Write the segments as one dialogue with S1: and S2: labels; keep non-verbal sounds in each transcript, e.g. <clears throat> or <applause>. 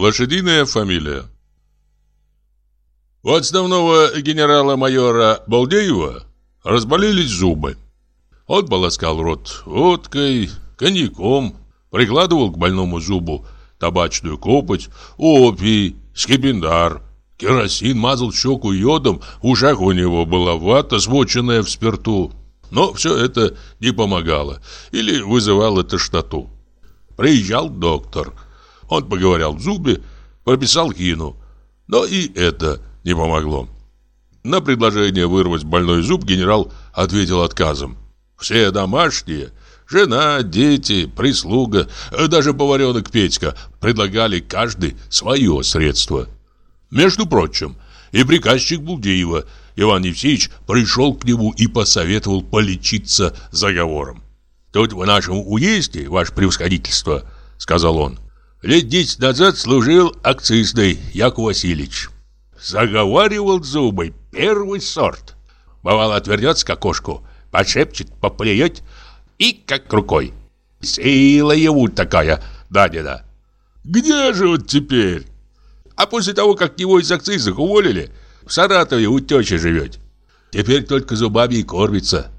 S1: Лошадиная фамилия. У отставного генерала-майора Балдеева разболелись зубы. Он полоскал рот водкой, коньяком, прикладывал к больному зубу табачную копоть, опий, скипидар, керосин, мазал щеку йодом, в ушах у него была вата, смоченная в спирту. Но все это не помогало или вызывало тошноту. Приезжал доктор. Он поговорил в зубе, прописал хину. Но и это не помогло. На предложение вырвать больной зуб генерал ответил отказом. Все домашние, жена, дети, прислуга, даже поваренок Петька предлагали каждый свое средство. Между прочим, и приказчик Булдеева Иван Евсеевич пришел к нему и посоветовал полечиться заговором. «Тут в нашем уезде, ваше превосходительство», — сказал он, — «лет десять назад служил акцизный Яков Васильевич. Заговаривал зубы, первый сорт. Бывало, отвернется к окошку, подшепчет, поплюет и как рукой. Сила ему такая, да-да-да. Где же он теперь? А после того, как его из акцизов уволили, в Саратове у тещи живет. Теперь только зубами и кормится.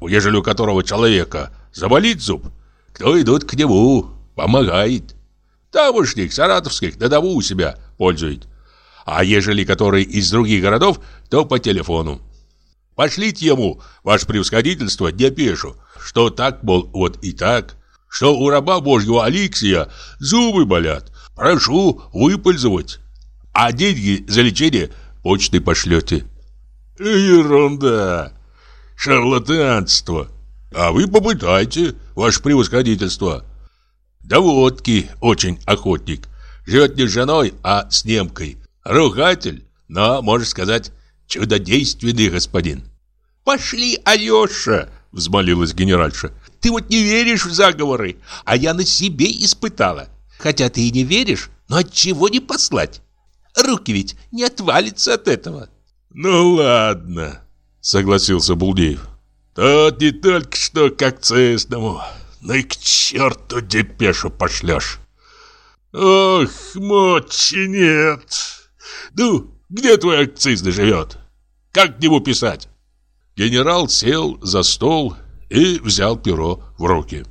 S1: Ежели у которого человека заболит зуб, кто идут к нему, помогает. Тамошних, саратовских, на дому у себя пользует. А ежели который из других городов, то по телефону. Пошлите ему, ваше превосходительство, депешу, что так, мол, вот и так, что у раба божьего Алексия зубы болят, прошу выпользовать, а деньги за лечение почтой пошлете. Ерунда, шарлатанство. А вы попытайте, ваше превосходительство. Да водки очень охотник. Живет не с женой, а с немкой. Ругатель, но, можно сказать, чудодейственный господин. «Пошли, Алеша!» — взмолилась генеральша. «Ты вот не веришь в заговоры, а я на себе испытала. Хотя ты и не веришь, но от чего не послать? Руки ведь не отвалятся от этого». «Ну ладно», — согласился Булдеев. «Тот не только что к акцизному, но и к черту депешу пошлешь». «Ох, мочи нет!» Ну, где твой акцизный живет? Как к нему писать? Генерал сел за стол и взял перо в руки.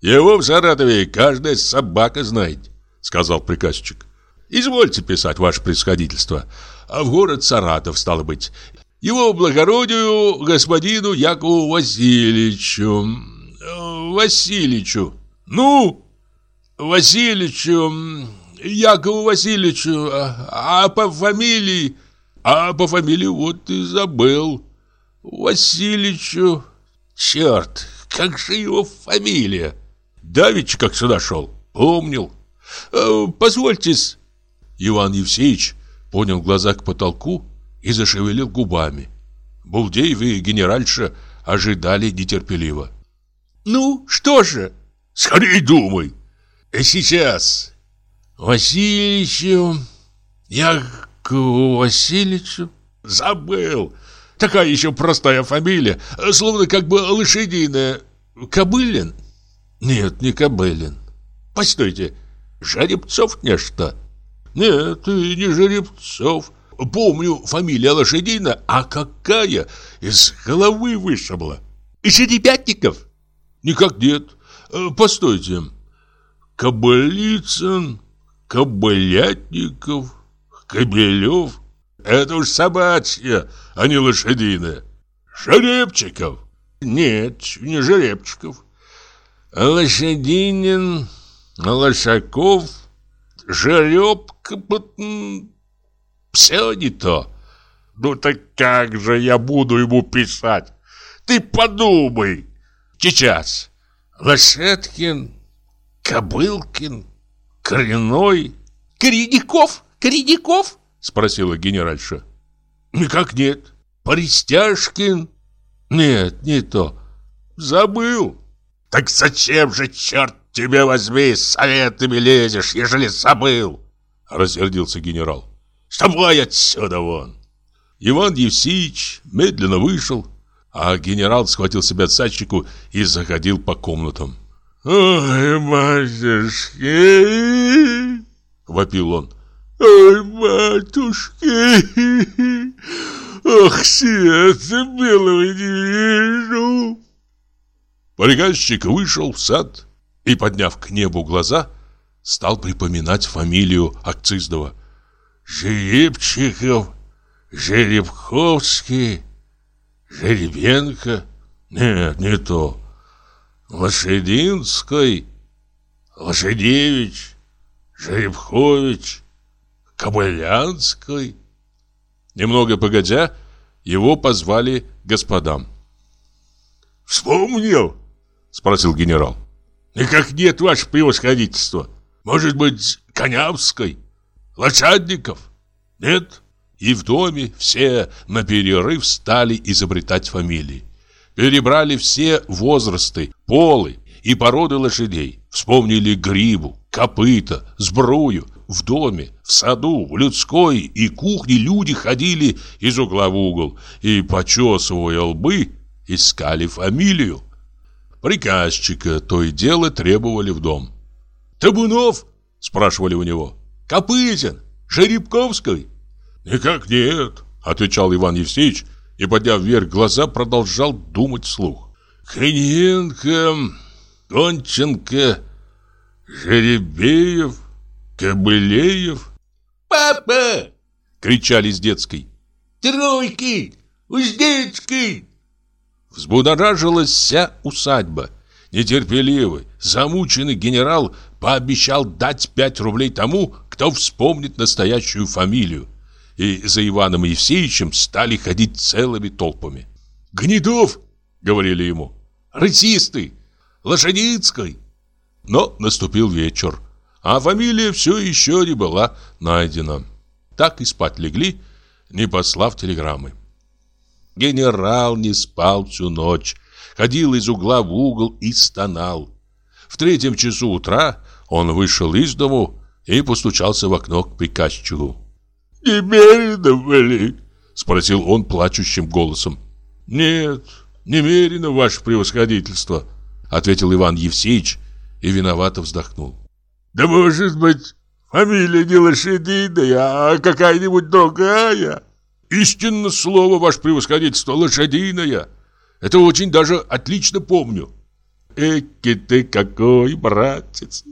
S1: Его в Саратове каждая собака знает, сказал приказчик. Извольте писать, ваше происходительство. А в город Саратов, стало быть. Его благородию господину Якову Васильевичу. Васильевичу. Ну, Васильевичу Якову Васильевичу, а, а по фамилии... А по фамилии вот и забыл. Васильевичу... Черт, как же его фамилия? Давич как сюда шел, помнил. Э, Позвольте-с... Иван Евсеевич поднял глаза к потолку и зашевелил губами. Булдеев и генеральша ожидали нетерпеливо. «Ну, что же?» «Скорей думай!» «Сейчас!» Васильевичу, Якову Васильевичу. Забыл. Такая еще простая фамилия, словно как бы лошадиная. Кобылин? Нет, не Кобылин. Постойте, Жеребцов нечто? Нет, не Жеребцов. Помню, фамилия лошадина, а какая из головы вышибла. Жеребятников? Никак нет. Постойте. Кобылицын, Кобылятников, Кобелев. Это уж собачья, а не лошадиная. Жеребчиков. Нет, не Жеребчиков. Лошадинин, Лошаков, Жеребка. Все не то. Ну так как же я буду ему писать? Ты подумай. Сейчас. Лошадкин, Кобылкин, Коренной? Кореняков? Кореняков? Спросила генеральша. Никак нет. Пористяшкин? Нет, не то. Забыл. Так зачем же, черт тебе возьми, с советами лезешь, ежели забыл? Рассердился генерал. Вставай отсюда вон. Иван Евсеевич медленно вышел, а генерал схватил себя за и заходил по комнатам. «Ой, батюшки!» вопил он.
S2: Ой, матушки! Ох, света белого не вижу!
S1: Приказчик вышел в сад и, подняв к небу глаза, стал припоминать фамилию Акциздова.
S2: Жеребчиков, Жеребковский, Жеребенко. Нет, не то. Лошадинской, Лошадевич, Жеребкович, Кобылянской.
S1: Немного погодя, его позвали господам.
S2: «Вспомнил?» — спросил генерал. «Никак нет, ваше превосходительство. Может быть, Конявской? Лошадников? Нет?»
S1: И в доме все на перерыв стали изобретать фамилии. Перебрали все возрасты, полы и породы лошадей. Вспомнили грибу, копыта, сбрую. В доме, в саду, в людской и кухне люди ходили из угла в угол и, почесывая лбы, искали фамилию. Приказчика то и дело требовали в дом.
S2: «Табунов?»
S1: – спрашивали у него.
S2: «Копытин? Жеребковской?»
S1: «Никак нет», – отвечал Иван Евсеевич и, подняв вверх глаза, продолжал думать вслух.
S2: «Хрененко, Гонченко, Жеребеев, Кобылеев».
S3: «Папа!»
S1: — кричали с детской.
S3: «Тройки! Уздецкий!»
S1: Взбудоражилась вся усадьба. Нетерпеливый, замученный генерал пообещал дать пять рублей тому, кто вспомнит настоящую фамилию. И за Иваном Евсеевичем стали ходить целыми толпами.
S2: «Гнедов!» — говорили ему.
S1: «Рысистый! Лошадицкой!» Но наступил вечер, а фамилия все еще не была найдена. Так и спать легли, не послав телеграммы. Генерал не спал всю ночь, ходил из угла в угол и стонал. В третьем часу утра он вышел из дому и постучался в окно к приказчику.
S2: «Немерено были?»
S1: — спросил он плачущим голосом.
S2: «Нет, немерено, ваше превосходительство», — ответил Иван Евсеевич и виновато вздохнул. «Да может быть, фамилия не лошадиная, а какая-нибудь другая?»
S1: «Истинно слово, ваше превосходительство, лошадиная. Это очень даже отлично помню».
S2: «Эки ты какой, братец!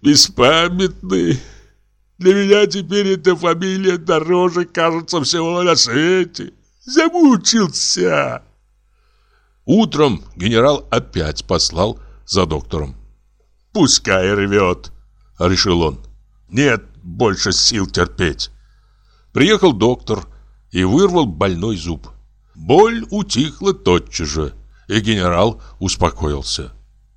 S2: Беспамятный!» Для меня теперь эта фамилия дороже, кажется, всего на свете. Замучился.
S1: Утром генерал опять послал за доктором.
S2: «Пускай рвет», — решил он. «Нет больше сил терпеть».
S1: Приехал доктор и вырвал больной зуб. Боль утихла тотчас же, и генерал успокоился.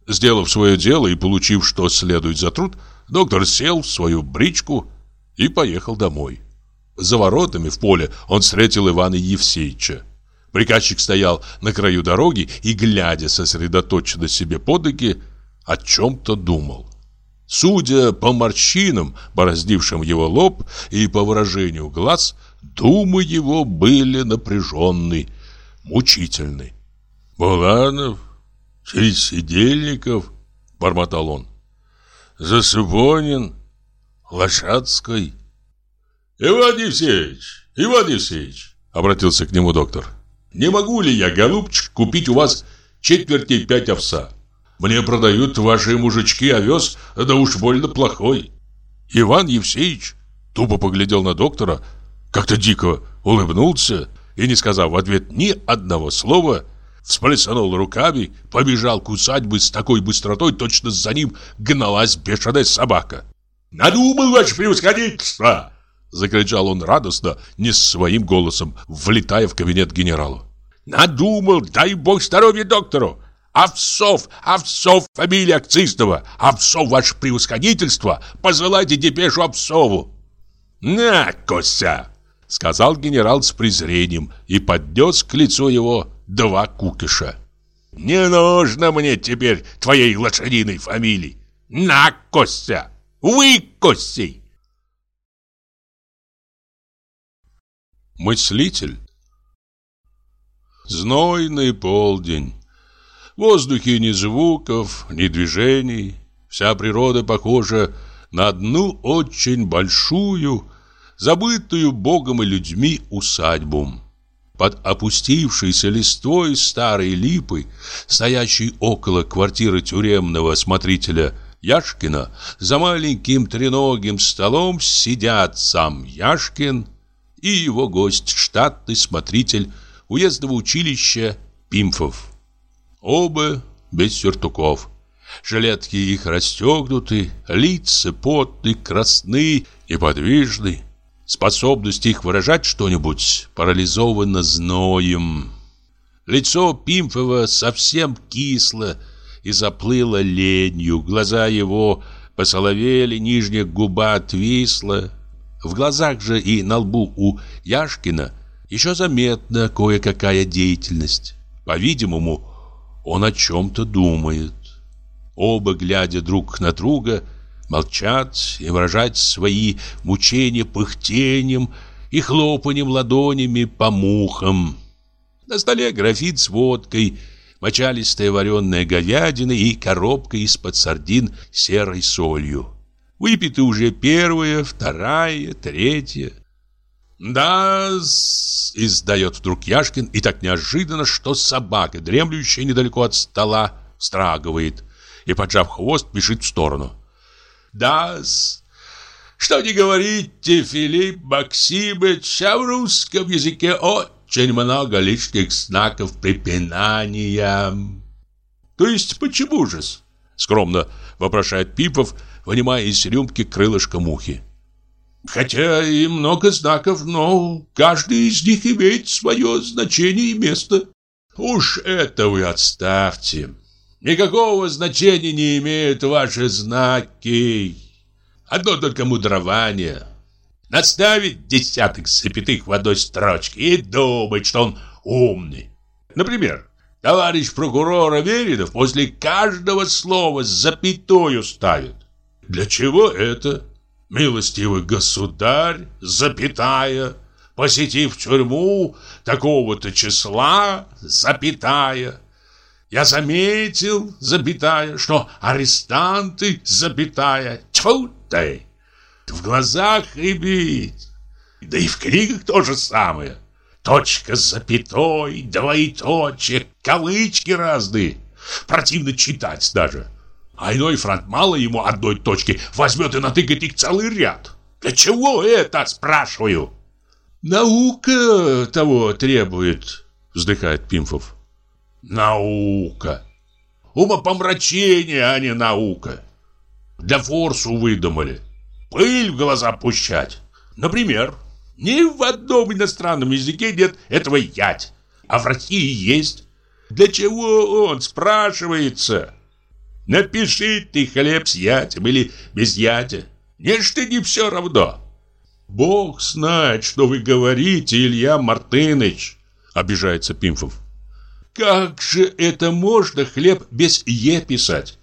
S1: Сделав свое дело и получив, что следует за труд, доктор сел в свою бричку и поехал домой. За воротами в поле он встретил Ивана Евсеевича. Приказчик стоял на краю дороги и, глядя сосредоточенно себе под ноги, о чем-то думал. Судя по морщинам, бороздившим его лоб, и по выражению глаз, думы его были напряженны, мучительны.
S2: «Буланов, через Сидельников», — бормотал он, — «Засубонин, Лошадской». «Иван Евсеевич, Иван Евсеевич», — обратился к нему доктор, — «не могу ли я, голубчик, купить у вас четверти пять овса?» Мне продают ваши мужички овес, да уж больно плохой.
S1: Иван Евсеевич тупо поглядел на доктора, как-то дико улыбнулся и, не сказав в ответ ни одного слова, всплеснул руками, побежал к усадьбе с такой быстротой, точно за ним гналась бешеная собака.
S2: «Надумал, ваше превосходительство!»
S1: Закричал он радостно, не своим голосом, влетая в кабинет генералу.
S2: «Надумал, дай бог здоровья доктору! Овцов, Овцов, фамилия Акцистова, Овцов, ваше превосходительство, посылайте депешу Овцову.
S1: На, Костя, сказал генерал с презрением и поднес к лицу его два кукиша.
S2: Не нужно мне теперь твоей лошадиной фамилии. На, Костя, вы, Костей.
S1: Мыслитель Знойный полдень в воздухе ни звуков, ни движений. Вся природа похожа на одну очень большую, забытую Богом и людьми усадьбу. Под опустившейся листвой старой липы, стоящей около квартиры тюремного смотрителя Яшкина, за маленьким треногим столом сидят сам Яшкин и его гость, штатный смотритель уездного училища Пимфов. Оба без сюртуков. Жилетки их расстегнуты, лица потны, красны, неподвижны. Способность их выражать что-нибудь парализована зноем. Лицо Пимфова совсем кисло и заплыло ленью. Глаза его посоловели, нижняя губа отвисла. В глазах же и на лбу у Яшкина еще заметна кое-какая деятельность. По-видимому, он о чем-то думает. Оба, глядя друг на друга, молчат и выражают свои мучения пыхтением и хлопанием ладонями по мухам. На столе графин с водкой, мочалистая вареная говядина и коробка из-под сардин серой солью. Выпиты уже первая, вторая, третья. да издает вдруг Яшкин, и так неожиданно, что собака, дремлющая недалеко от стола, страгивает и, поджав хвост, бежит в сторону. Да что не говорите, Филипп Максимович, а в русском языке очень много лишних знаков препинания. То есть почему же Скромно вопрошает Пипов, вынимая из рюмки крылышко мухи. Хотя и много знаков, но каждый из них имеет свое значение и место. Уж это вы отставьте. Никакого значения не имеют ваши знаки. Одно только мудрование. Наставить десяток запятых в одной строчке и думать, что он умный. Например, товарищ прокурор Аверинов после каждого слова запятую ставит. Для чего это? Милостивый государь, запятая, посетив тюрьму такого-то числа, запятая. Я заметил, запятая, что арестанты, запятая, тьфу ты, в глазах рябить. Да и в книгах то же самое. Точка с запятой, двоеточие, кавычки разные. Противно читать даже. А иной франт мало ему одной точки, возьмет и натыкает их целый ряд. Для чего это, спрашиваю? Наука того требует, вздыхает Пимфов. Наука. Умопомрачение, а не наука. Для форсу выдумали. Пыль в глаза пущать. Например, ни в одном иностранном языке нет этого ять, а в России есть. Для чего он, спрашивается? Напиши ты хлеб с ятем или без ятя. Нечто не все равно. Бог знает, что вы говорите, Илья Мартыныч, обижается Пимфов. Как же это можно хлеб без «е» писать?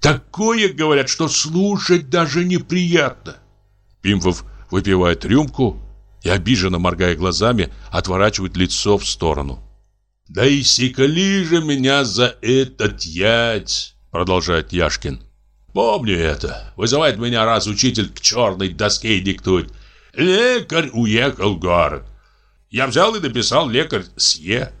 S1: Такое, говорят, что слушать даже неприятно. Пимфов выпивает рюмку и, обиженно моргая глазами, отворачивает лицо в сторону. «Да и сикали же меня за этот ять!» Продолжает Яшкин. «Помню это. Вызывает меня раз учитель к черной доске и диктует. Лекарь уехал в город. Я взял и написал лекарь с «е».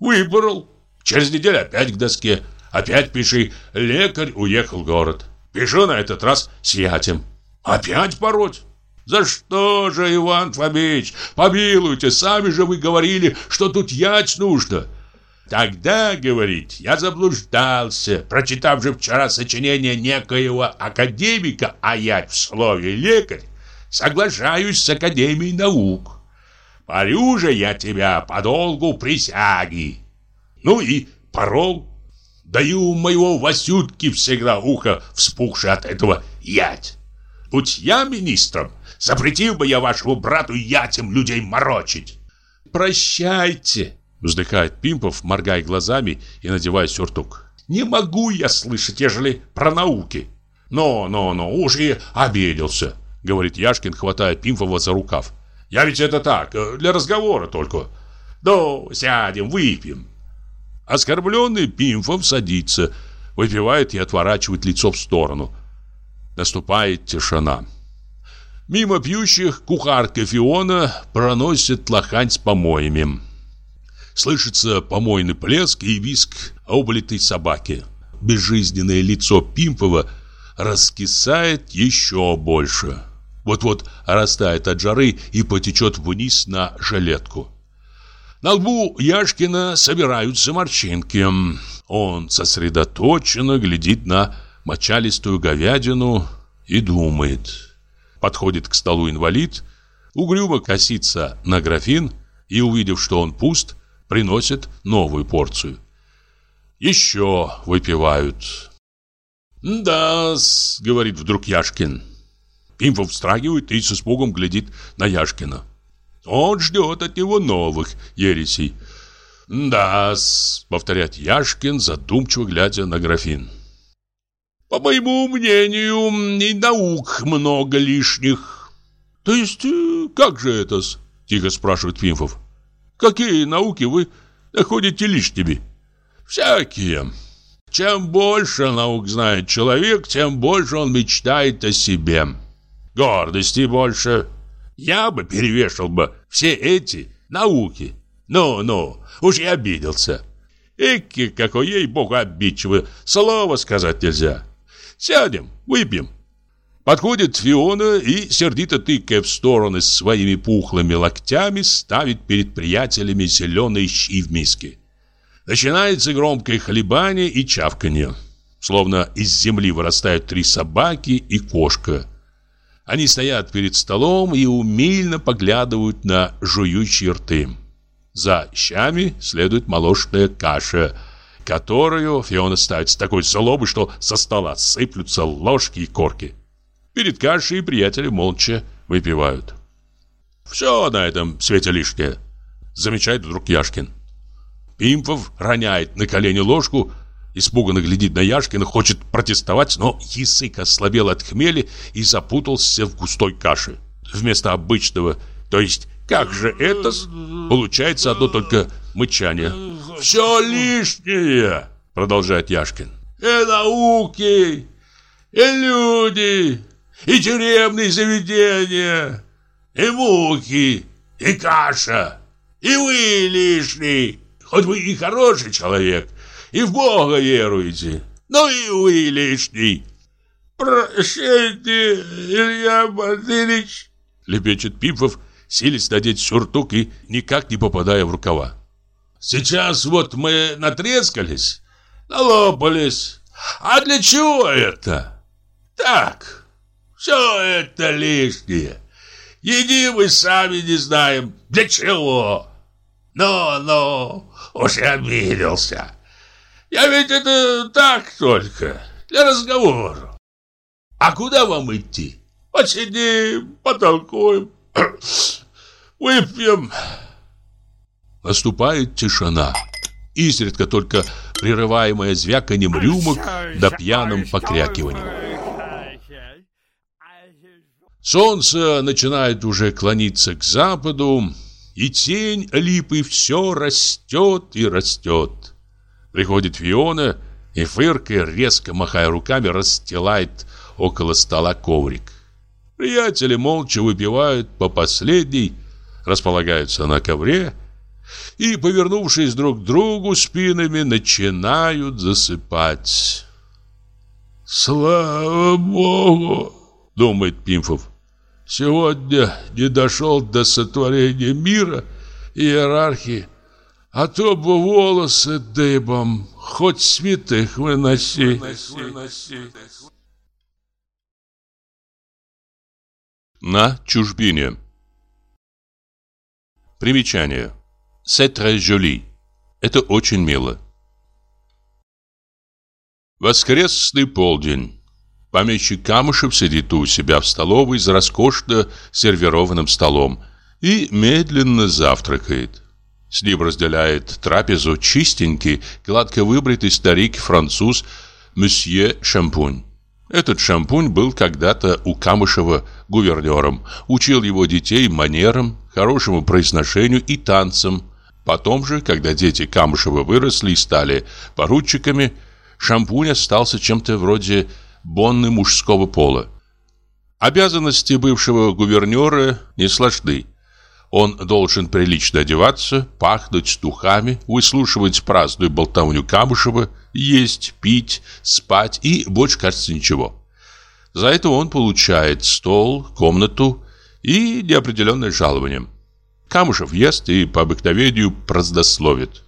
S1: Выбрал. Через неделю опять к доске. Опять пиши «Лекарь уехал в город». Пишу на этот раз с ятем. Опять пороть. За что же, Иван Фомич? Помилуйте, сами же вы говорили, что тут ять нужно. Тогда, говорит, я заблуждался, прочитав же вчера сочинение некоего академика, а я в слове лекарь, соглашаюсь с Академией наук. Парю же я тебя по долгу присяги. Ну и порол. Даю моего Васютки всегда ухо вспухшее от этого ять. Будь я министром, запретил бы я вашему брату ятем людей морочить. Прощайте, вздыхает Пимпов, моргая глазами и надевая сюртук. Не могу я слышать, ежели про науки. Но, но, но, уж и обиделся, говорит Яшкин, хватая Пимпова за рукав. Я ведь это так, э, для разговора только. Ну, сядем, выпьем. Оскорбленный Пимфов садится, выпивает и отворачивает лицо в сторону. Наступает тишина. Мимо пьющих кухарка Фиона проносит лохань с помоями. Слышится помойный плеск и виск облитой собаки. Безжизненное лицо Пимпова раскисает еще больше. Вот-вот растает от жары и потечет вниз на жилетку. На лбу Яшкина собираются морщинки. Он сосредоточенно глядит на мочалистую говядину и думает. Подходит к столу инвалид, угрюмо косится на графин и, увидев, что он пуст, приносит новую порцию. Еще выпивают. «Да-с», — говорит вдруг Яшкин. Пимфов встрагивает и с испугом глядит на Яшкина. Он ждет от него новых ересей. «Да-с», — повторяет Яшкин, задумчиво глядя на графин. «По моему мнению, и наук много лишних». «То есть, э, как же это-с?» — тихо спрашивает Пимфов. Какие науки вы находите лишними? Всякие. Чем больше наук знает человек, тем больше он мечтает о себе. Гордости больше. Я бы перевешал бы все эти науки. Ну-ну, уж я обиделся. Эки, какой ей-богу обидчивый, слова сказать нельзя. Сядем, выпьем. Подходит Фиона и, сердито тыкая в стороны своими пухлыми локтями, ставит перед приятелями зеленые щи в миске. Начинается громкое хлебание и чавканье. Словно из земли вырастают три собаки и кошка. Они стоят перед столом и умильно поглядывают на жующие рты. За щами следует молочная каша, которую Фиона ставит с такой злобой, что со стола сыплются ложки и корки. Перед кашей приятели молча выпивают. «Все на этом свете лишнее», — замечает вдруг Яшкин. Пимпов роняет на колени ложку, испуганно глядит на Яшкина, хочет протестовать, но язык ослабел от хмели и запутался в густой каше. Вместо обычного, то есть как же это, получается одно только мычание. «Все лишнее», — продолжает Яшкин. «И науки, и люди, и тюремные заведения, и муки, и каша, и вы лишний. Хоть вы и хороший человек, и в Бога веруете, но и вы лишний. Прощайте, Илья Васильевич, лепечет Пипов, силясь надеть сюртук и никак не попадая в рукава. Сейчас вот мы натрескались, налопались. А для чего это? Так, все это лишнее. Еди мы сами не знаем, для чего. Ну-ну, уж обиделся. Я ведь это так только, для разговора. А куда вам идти? Посидим, потолкуем, <clears throat> выпьем. Наступает тишина. Изредка только прерываемая звяканием рюмок да пьяным покрякиванием. Солнце начинает уже клониться к западу, и тень липы все растет и растет. Приходит Фиона и, фыркая, резко махая руками, расстилает около стола коврик. Приятели молча выпивают по последней, располагаются на ковре и, повернувшись друг к другу спинами, начинают засыпать. «Слава Богу!» — думает Пимфов. Сегодня не дошел до сотворения мира и иерархии, а то бы волосы дыбом, хоть святых выноси. На чужбине Примечание. C'est très joli. Это очень мило. Воскресный полдень. Помещик Камышев сидит у себя в столовой за роскошно сервированным столом и медленно завтракает. С ним разделяет трапезу чистенький, гладко выбритый старик-француз месье Шампунь. Этот Шампунь был когда-то у Камышева гувернером, учил его детей манерам, хорошему произношению и танцам. Потом же, когда дети Камышева выросли и стали поручиками, Шампунь остался чем-то вроде бонны мужского пола. Обязанности бывшего гувернера не сложны. Он должен прилично одеваться, пахнуть духами, выслушивать праздную болтовню Камышева, есть, пить, спать и больше, кажется, ничего. За это он получает стол, комнату и неопределенное жалование. Камышев ест и по обыкновению празднословит.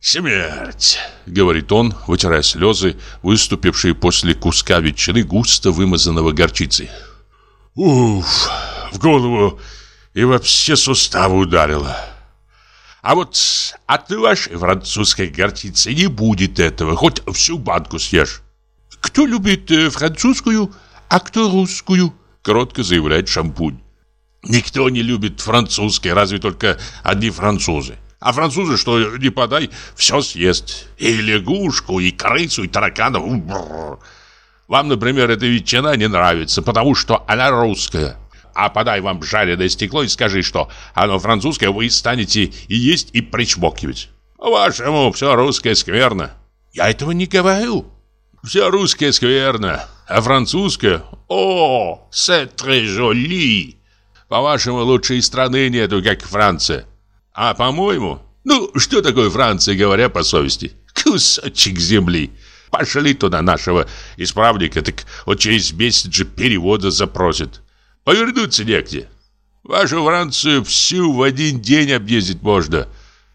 S2: «Смерть!»
S1: — говорит он, вытирая слезы, выступившие после куска ветчины, густо вымазанного горчицей.
S2: «Уф! В голову и во все суставы ударило!» А вот от вашей французской горчицы не будет этого, хоть всю банку съешь.
S3: Кто любит э, французскую, а кто русскую?
S1: Кротко заявляет Шампунь.
S2: Никто не любит французской, разве только одни французы. А французы, что не подай, все съест. И лягушку, и крысу, и тараканов. Вам, например, эта ветчина не нравится, потому что она русская. А подай вам жареное стекло и скажи, что оно французское, вы станете и есть, и причмокивать. Вашему все русское скверно.
S3: Я этого не говорю.
S2: Все русское скверно, а французское... О, c'est très joli. По-вашему, лучшей страны нету, как Франция. А по-моему, ну, что такое Франция, говоря по совести? Кусочек земли. Пошли туда нашего исправника, так вот через месяц же перевода запросит. Повернуться негде. Вашу Францию всю в один день объездить можно.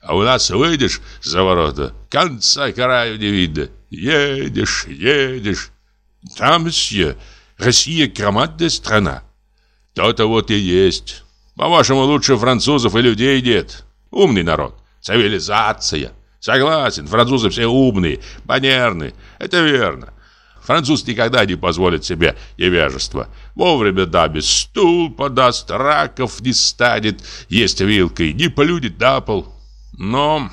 S2: А у нас выйдешь за ворота, конца краю не видно. Едешь, едешь. Там, месье, Россия громадная страна. То-то вот и есть. По-вашему, лучше французов и людей нет. Умный народ. Цивилизация. Согласен, французы все умные, манерные. Это верно. Француз никогда не позволит себе невежество. Вовремя даме стул подаст, раков не станет, есть вилкой, не полюдит на пол. Но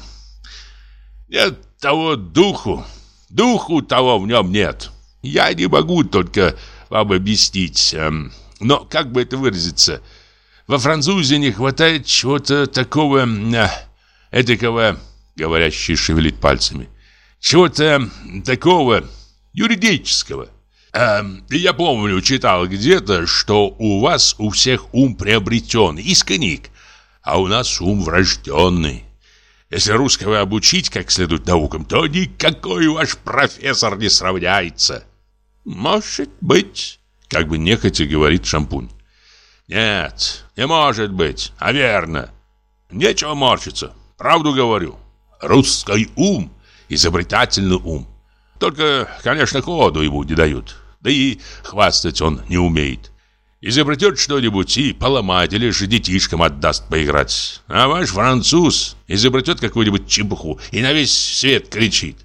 S2: нет того духу, духу того в нем нет. Я не могу только вам объяснить, эм, но как бы это выразиться – во французе не хватает чего-то такого... Э, эдакого... Говорящий шевелит пальцами. Чего-то такого юридического. Э, я помню, читал где-то, что у вас у всех ум приобретен из книг, а у нас ум врожденный. Если русского обучить как следует наукам, то никакой ваш профессор не сравняется.
S3: Может быть,
S1: как бы нехотя говорит Шампунь.
S2: Нет, не может быть, а верно. Нечего морщиться, правду говорю. Русский ум, изобретательный ум. Только, конечно, ходу ему не дают. Да и хвастать он не умеет. Изобретет что-нибудь и поломает, или же детишкам отдаст поиграть. А ваш француз изобретет какую-нибудь чепуху и на весь свет кричит.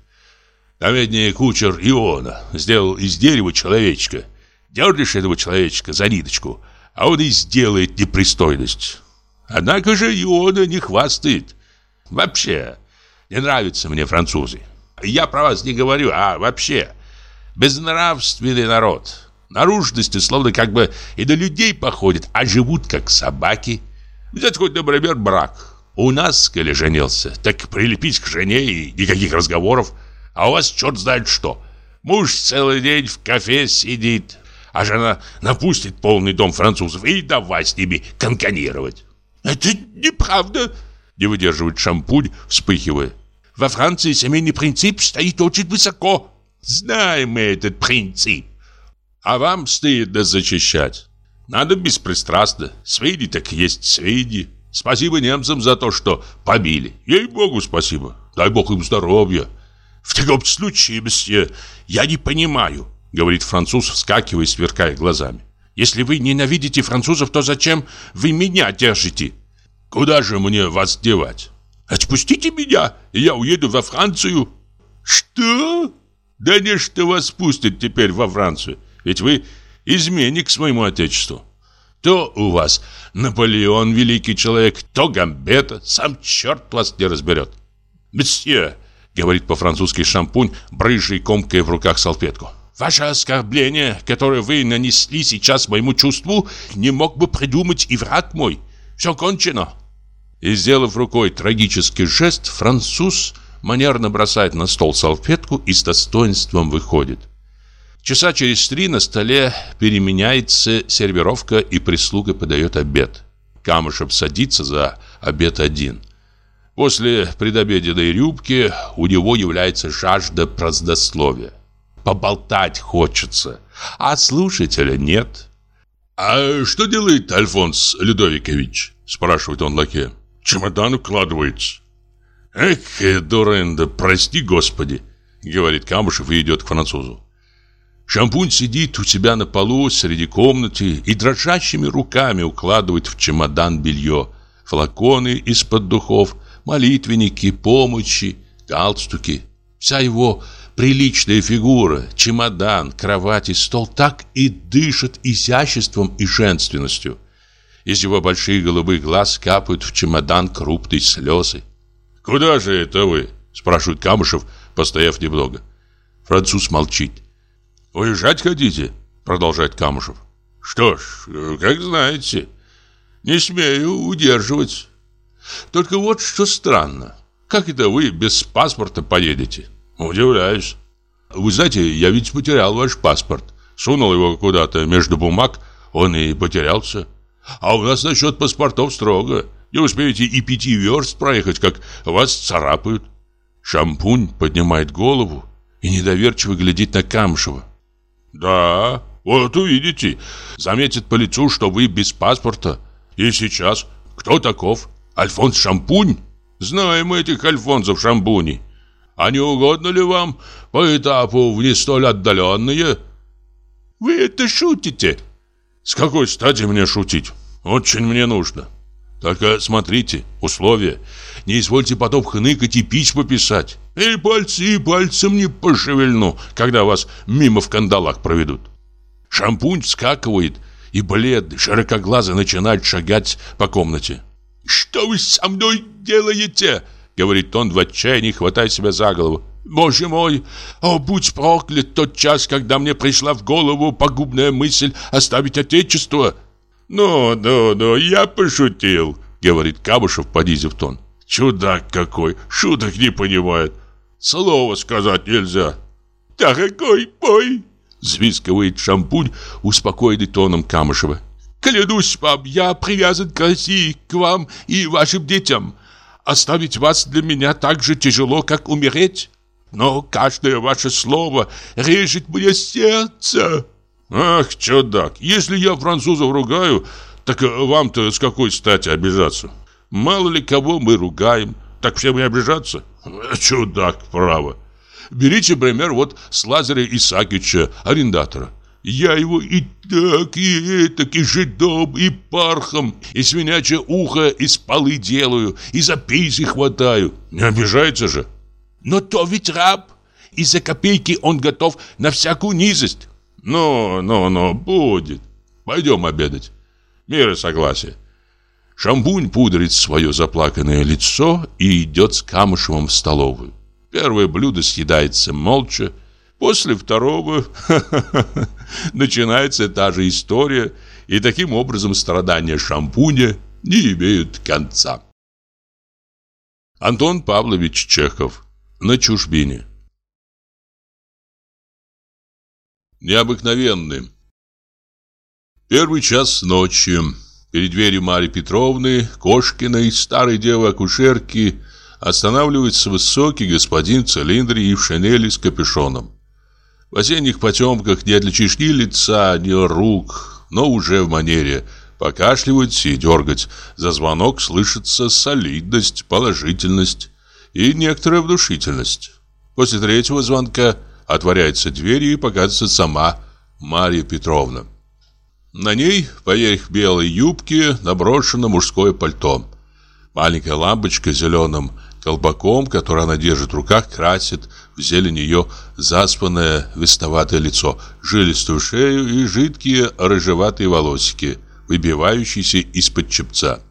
S2: Наведнее кучер Иона сделал из дерева человечка. Дернешь этого человечка за ниточку – а он и сделает непристойность. Однако же Иона не хвастает. Вообще, не нравятся мне французы. Я про вас не говорю, а вообще. Безнравственный народ. Наружности словно как бы и на людей походят, а живут как собаки. Взять хоть, например, брак. У нас, коли женился, так прилепить к жене и никаких разговоров. А у вас черт знает что. Муж целый день в кафе сидит, а жена напустит полный дом французов и давай с ними конканировать.
S3: Это неправда,
S1: не выдерживает шампунь, вспыхивая.
S3: Во Франции семейный принцип стоит очень высоко.
S2: Знаем мы этот принцип. А вам стыдно зачищать. Надо беспристрастно. Свиньи так есть свиньи. Спасибо немцам за то, что побили. Ей-богу спасибо. Дай бог им здоровья. В таком случае, месье, я не понимаю, говорит француз, вскакивая и сверкая глазами. Если вы ненавидите французов, то зачем вы меня держите? Куда же мне вас девать? Отпустите меня, и я уеду во Францию. Что? Да не что вас пустят теперь во Францию, ведь вы изменник своему отечеству. То у вас Наполеон великий человек, то Гамбета, сам черт вас не разберет. Месье, говорит по-французски шампунь, брыжей комкой в руках салфетку. Ваше оскорбление, которое вы нанесли сейчас моему чувству, не мог бы придумать и враг мой. Все кончено. И, сделав рукой трагический жест, француз манерно бросает на стол салфетку и с достоинством выходит.
S1: Часа через три на столе переменяется сервировка и прислуга подает обед. Камышев садится за обед один. После предобеденной рюбки у него является жажда празднословия. Поболтать хочется, а слушателя нет.
S2: «А что делает Альфонс Людовикович?» спрашивает он лакея. «Чемодан укладывается». «Эх, дурында, прости господи», говорит Камышев и идет к французу. Шампунь сидит у себя на полу среди комнаты и дрожащими руками укладывает в чемодан белье, флаконы из-под духов, молитвенники, помощи, галстуки. Вся его приличная фигура, чемодан, кровать и стол так и дышат изяществом и женственностью. Из его больших голубых глаз капают в чемодан крупные слезы. «Куда же это вы?» – спрашивает Камышев, постояв немного. Француз молчит. «Уезжать хотите?» Продолжает Камышев. «Что ж, как знаете. Не смею удерживать. Только вот что странно. Как это вы без паспорта поедете? Удивляюсь. Вы знаете, я ведь потерял ваш паспорт. Сунул его куда-то между бумаг, он и потерялся. А у нас насчет паспортов строго. Не успеете и пяти верст проехать, как вас царапают. Шампунь поднимает голову и недоверчиво глядит на Камышева. Да, вот увидите. Заметит по лицу, что вы без паспорта. И сейчас кто таков? Альфонс Шампунь? Знаем мы этих Альфонсов Шампуней. А не угодно ли вам по этапу в не столь отдаленные? Вы это шутите? С какой стати мне шутить? Очень мне нужно. Только смотрите, условия. Не извольте потом хныкать и письма писать. И пальцы, и пальцем не пошевельну, когда вас мимо в кандалах проведут. Шампунь вскакивает, и бледный, широкоглазый начинает шагать по комнате. «Что вы со мной делаете?» Говорит он в отчаянии, хватая себя за голову. «Боже мой! О, будь проклят тот час, когда мне пришла в голову погубная мысль оставить отечество!» «Ну, ну, ну, я пошутил», — говорит Кабышев, понизив тон. «Чудак какой, шуток не понимает. Слова сказать нельзя». «Дорогой мой!» — звискивает шампунь, успокоенный тоном Камышева. «Клянусь вам, я привязан к России, к вам и вашим детям. Оставить вас для меня так же тяжело, как умереть. Но каждое ваше слово режет мне сердце». Ах, чудак, если я французов ругаю, так вам-то с какой стати обижаться? Мало ли кого мы ругаем, так все мы обижаться? Чудак, право. Берите пример вот с Лазаря Исаакича, арендатора. Я его и так, и этак, и жидом, и пархом, и свинячье ухо из полы делаю, и за хватаю. Не обижается же. Но то ведь раб, и за копейки он готов на всякую низость. Ну, ну, ну, будет. Пойдем обедать. Мир и согласие. Шампунь пудрит свое заплаканное лицо и идет с Камышевым в столовую. Первое блюдо съедается молча. После второго <laughs> начинается та же история, и таким образом страдания шампуня не имеют конца. Антон Павлович Чехов на чужбине необыкновенны. Первый час ночи. Перед дверью Марьи Петровны, Кошкиной, старой девы-акушерки, останавливается высокий господин в цилиндре и в шинели с капюшоном. В осенних потемках не отличишь ни лица, ни рук, но уже в манере покашливать и дергать. За звонок слышится солидность, положительность и некоторая внушительность. После третьего звонка – Отворяется дверь и показывается сама Марья Петровна. На ней, поверх белой юбки, наброшено мужское пальто. Маленькая лампочка с зеленым колпаком, который она держит в руках, красит в зелень ее заспанное вестоватое лицо, жилистую шею и жидкие рыжеватые волосики, выбивающиеся из-под чепца.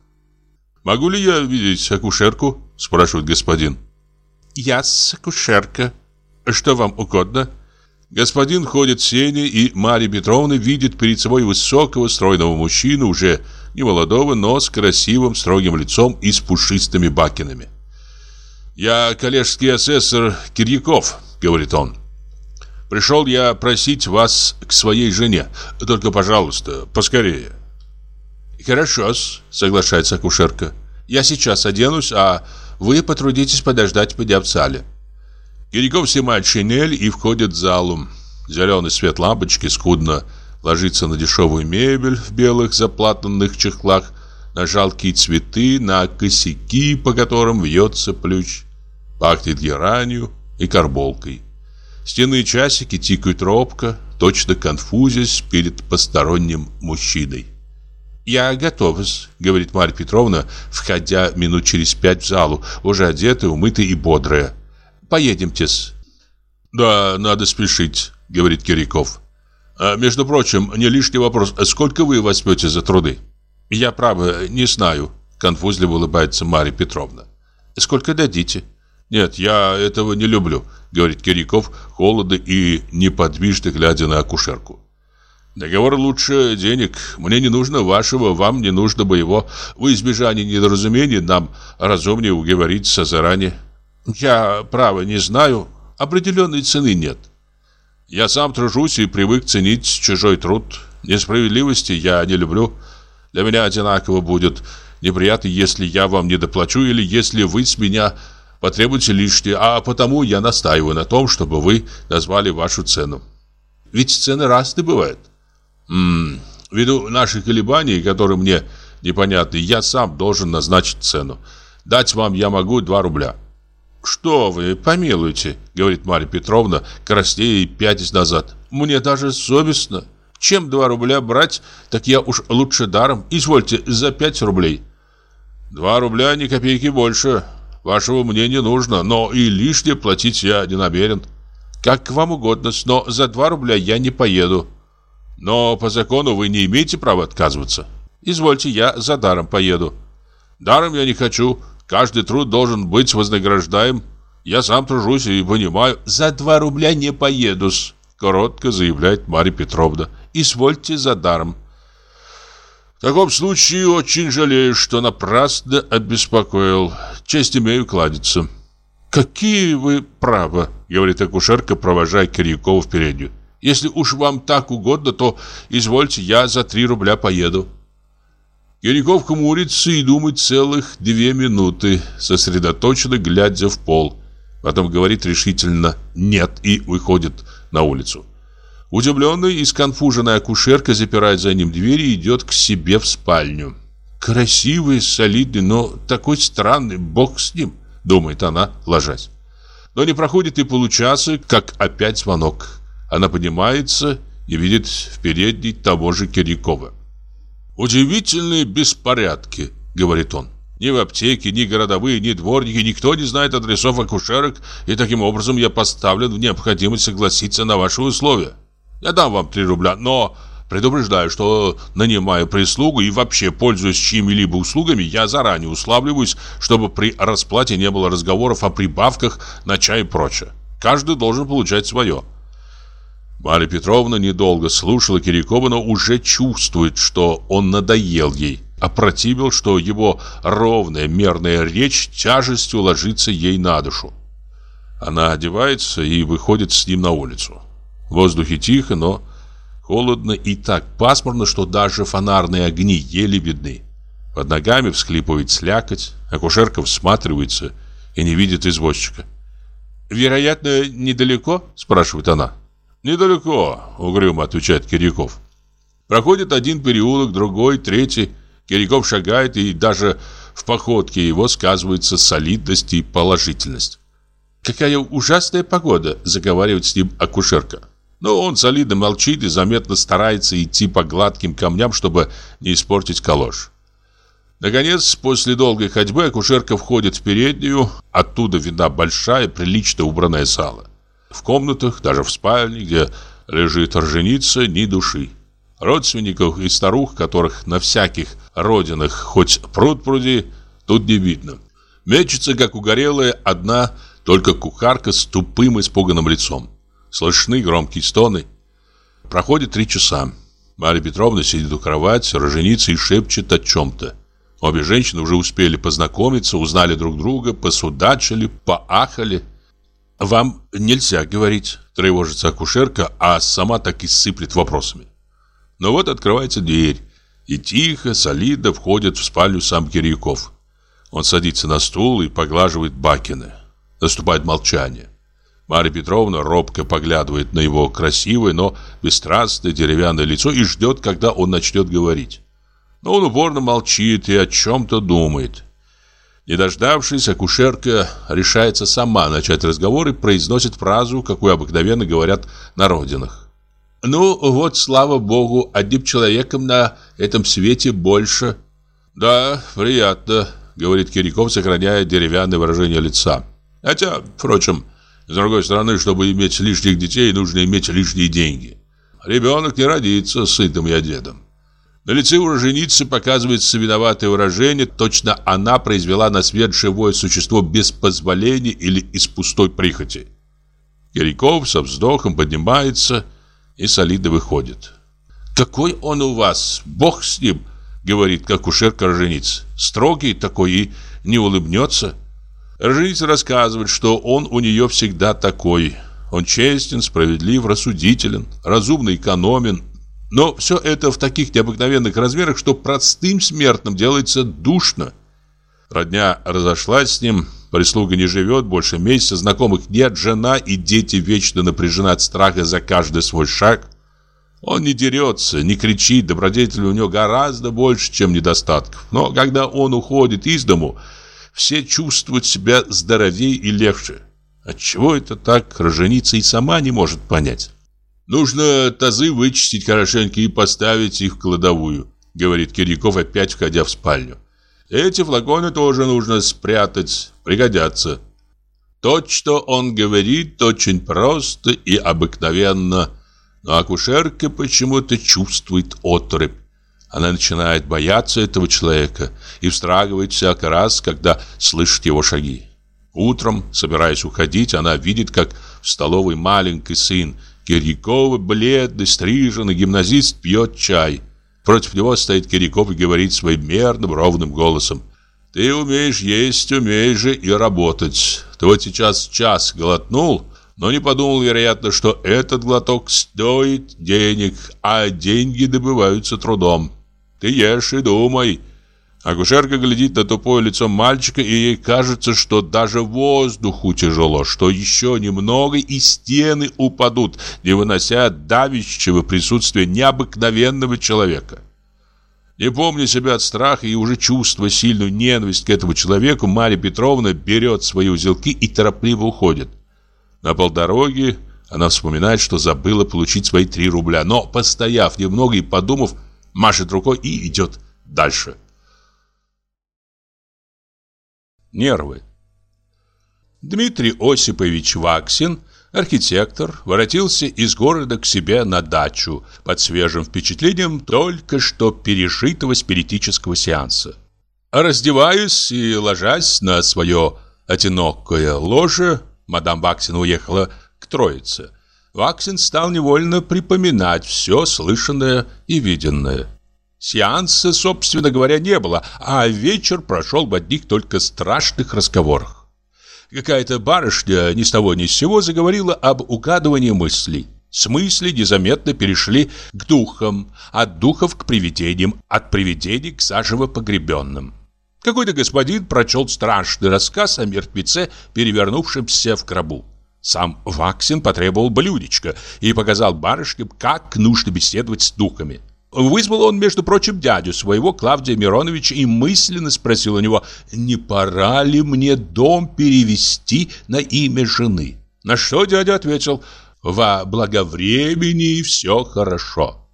S2: «Могу ли я видеть акушерку?» – спрашивает господин.
S3: «Я-с акушерка»,
S1: что вам угодно?» Господин ходит в сене, и Марья Петровна видит перед собой высокого, стройного мужчину, уже не молодого, но с красивым, строгим лицом и с пушистыми бакинами. «Я коллежский асессор Кирьяков», — говорит он. Пришел я просить вас к своей жене. Только, пожалуйста, поскорее.
S3: хорошо соглашается акушерка. Я сейчас оденусь, а вы потрудитесь подождать в зале.
S1: Кириков снимает шинель и входит в залу. Зеленый свет лампочки скудно ложится на дешевую мебель в белых заплатанных чехлах, на жалкие цветы, на косяки, по которым вьется плющ. Пахнет геранью и карболкой. Стенные часики тикают робко, точно конфузясь перед посторонним мужчиной.
S3: «Я готова», — говорит Марья Петровна, входя минут через пять в залу, уже одетая, умытая и бодрая. «Поедемте-с».
S1: «Да, надо спешить», — говорит Киряков. А, «Между прочим, не лишний вопрос, сколько вы возьмете за труды?»
S3: «Я, право, не знаю», — конфузливо улыбается Марья Петровна. «Сколько дадите?»
S1: «Нет, я этого не люблю», — говорит Киряков, холодно и неподвижно глядя на акушерку. «Договор лучше денег. Мне не нужно вашего, вам не нужно моего. В избежание недоразумений нам разумнее уговориться заранее».
S3: «Я, право, не знаю. Определенной цены нет».
S1: «Я сам тружусь и привык ценить чужой труд. Несправедливости я не люблю. Для меня одинаково будет неприятно, если я вам не доплачу или если вы с меня потребуете лишнее, а потому я настаиваю на том, чтобы вы назвали вашу цену.
S3: Ведь цены разные бывают.
S1: Ввиду наших колебаний, которые мне непонятны, я сам должен назначить цену. Дать вам я могу 2 рубля.
S3: «Что вы, помилуйте», — говорит Марья Петровна, краснея и пятясь назад. «Мне даже совестно. Чем 2 рубля брать, так я уж лучше даром. Извольте, за 5 рублей».
S1: «Два рубля, ни копейки больше. Вашего мне не нужно, но и лишнее платить я не намерен.
S3: Как вам угодно, но за 2 рубля я не поеду.
S1: Но по закону вы не имеете права отказываться.
S3: Извольте, я за даром поеду.
S1: Даром я не хочу. Каждый труд должен быть вознаграждаем. Я сам тружусь и понимаю.
S3: За 2 рубля не поеду коротко заявляет Марья Петровна. Извольте за даром.
S1: В таком случае очень жалею, что напрасно обеспокоил. Честь имею кладиться.
S3: Какие вы правы, говорит акушерка, провожая Кирьякова в переднюю. Если уж вам так угодно, то извольте, я за три рубля поеду.
S1: Киряков хмурится и думает целых две минуты, сосредоточенно глядя в пол. Потом говорит решительно «нет» и выходит на улицу. Удивленная и сконфуженная акушерка запирает за ним дверь и идет к себе в спальню.
S3: «Красивый, солидный, но такой странный, бог с ним», — думает она, ложась.
S1: Но не проходит и получаса, как опять звонок. Она поднимается и видит в передней того же Кирякова. «Удивительные беспорядки», — говорит он. Ни в аптеке, ни городовые, ни дворники, никто не знает адресов акушерок, и таким образом я поставлен в необходимость согласиться на ваши условия. Я дам вам 3 рубля, но предупреждаю, что нанимаю прислугу и вообще пользуюсь чьими-либо услугами, я заранее уславливаюсь, чтобы при расплате не было разговоров о прибавках на чай и прочее. Каждый должен получать свое. Марья Петровна недолго слушала Кирякова, но уже чувствует, что он надоел ей, опротивил, что его ровная, мерная речь тяжестью ложится ей на душу. Она одевается и выходит с ним на улицу. В воздухе тихо, но холодно и так пасмурно, что даже фонарные огни еле видны. Под ногами всхлипывает слякоть, акушерка всматривается и не видит извозчика.
S3: «Вероятно, недалеко?» – спрашивает она.
S1: «Недалеко», – угрюмо отвечает Киряков. Проходит один переулок, другой, третий. Киряков шагает, и даже в походке его сказывается солидность и положительность.
S3: «Какая ужасная погода!» – заговаривает с ним акушерка.
S1: Но он солидно молчит и заметно старается идти по гладким камням, чтобы не испортить калош. Наконец, после долгой ходьбы акушерка входит в переднюю, оттуда видна большая, прилично убранная сала. В комнатах, даже в спальне, где лежит роженица, ни души. Родственников и старух, которых на всяких родинах хоть пруд пруди, тут не видно. Мечется, как угорелая, одна только кухарка с тупым испуганным лицом. Слышны громкие стоны. Проходит три часа. Марья Петровна сидит у кровати, роженица и шепчет о чем-то. Обе женщины уже успели познакомиться, узнали друг друга, посудачили, поахали.
S3: «Вам нельзя говорить», – тревожится акушерка, а сама так и сыплет вопросами. Но вот открывается дверь, и тихо, солидно входит в спальню сам Кирьяков. Он садится на стул и поглаживает Бакина. Наступает молчание. Марья Петровна робко поглядывает на его красивое, но бесстрастное деревянное лицо и ждет, когда он начнет говорить. Но он упорно молчит и о чем-то думает. Не дождавшись, акушерка решается сама начать разговор и произносит фразу, какую обыкновенно говорят на родинах. «Ну, вот, слава богу, одним человеком на этом свете больше». «Да, приятно», — говорит Кириков, сохраняя деревянное выражение лица. «Хотя, впрочем, с другой стороны, чтобы иметь лишних детей, нужно иметь лишние деньги. Ребенок не родится сытым и одетым. На лице у роженицы показывается виноватое выражение, точно она произвела на свет живое существо без позволения или из пустой прихоти. Кириков со вздохом поднимается и солидно выходит. «Какой он у вас, бог с ним!» — говорит как акушерка рожениц. «Строгий такой и не улыбнется». Роженица рассказывает, что он у нее всегда такой. Он честен, справедлив, рассудителен, разумно экономен. Но все это в таких необыкновенных размерах, что простым смертным делается душно. Родня разошлась с ним, прислуга не живет больше месяца, знакомых нет, жена и дети вечно напряжены от страха за каждый свой шаг. Он не дерется, не кричит, добродетелей у него гораздо больше, чем недостатков. Но когда он уходит из дому – все чувствуют себя здоровее и легче. Отчего это так, роженица и сама не может понять. Нужно тазы вычистить хорошенько и поставить их в кладовую, говорит Киряков, опять входя в спальню. Эти флаконы тоже нужно спрятать, пригодятся. То, что он говорит, очень просто и обыкновенно, но акушерка почему-то чувствует отрыбь. Она начинает бояться этого человека и встрагивает всякий раз, когда слышит его шаги. Утром, собираясь уходить, она видит, как в столовой маленький сын Кирьякова, бледный, стриженный гимназист, пьет чай. Против него стоит Кирьяков и говорит своим мерным, ровным голосом. «Ты умеешь есть, умеешь же и работать. Ты вот сейчас час глотнул, но не подумал, вероятно, что этот глоток стоит денег, а деньги добываются трудом. Ты ешь и думай. Акушерка глядит на тупое лицо мальчика, и ей кажется, что даже воздуху тяжело, что еще немного и стены упадут, не вынося давящего присутствия необыкновенного человека. Не помня себя от страха и уже чувствуя сильную ненависть к этому человеку, Марья Петровна берет свои узелки и торопливо уходит. На полдороги она вспоминает, что забыла получить свои три рубля, но, постояв немного и подумав, машет рукой и идет дальше. Нервы. Дмитрий Осипович Ваксин, архитектор, воротился из города к себе на дачу под свежим впечатлением только что пережитого спиритического сеанса. Раздеваясь и ложась на свое одинокое ложе, мадам Ваксин уехала к Троице – Ваксин стал невольно припоминать все слышанное и виденное. Сеанса, собственно говоря, не было, а вечер прошел в одних только страшных разговорах. Какая-то барышня ни с того ни с сего заговорила об угадывании мыслей. С мыслей незаметно перешли к духам, от духов к привидениям, от привидений к заживо погребенным. Какой-то господин прочел страшный рассказ о мертвеце, перевернувшемся в гробу. Сам Ваксин потребовал блюдечко и показал барышням, как нужно беседовать с духами. Вызвал он, между прочим, дядю своего, Клавдия Мироновича, и мысленно спросил у него, не пора ли мне дом перевести на имя жены. На что дядя ответил, во благовремени все хорошо.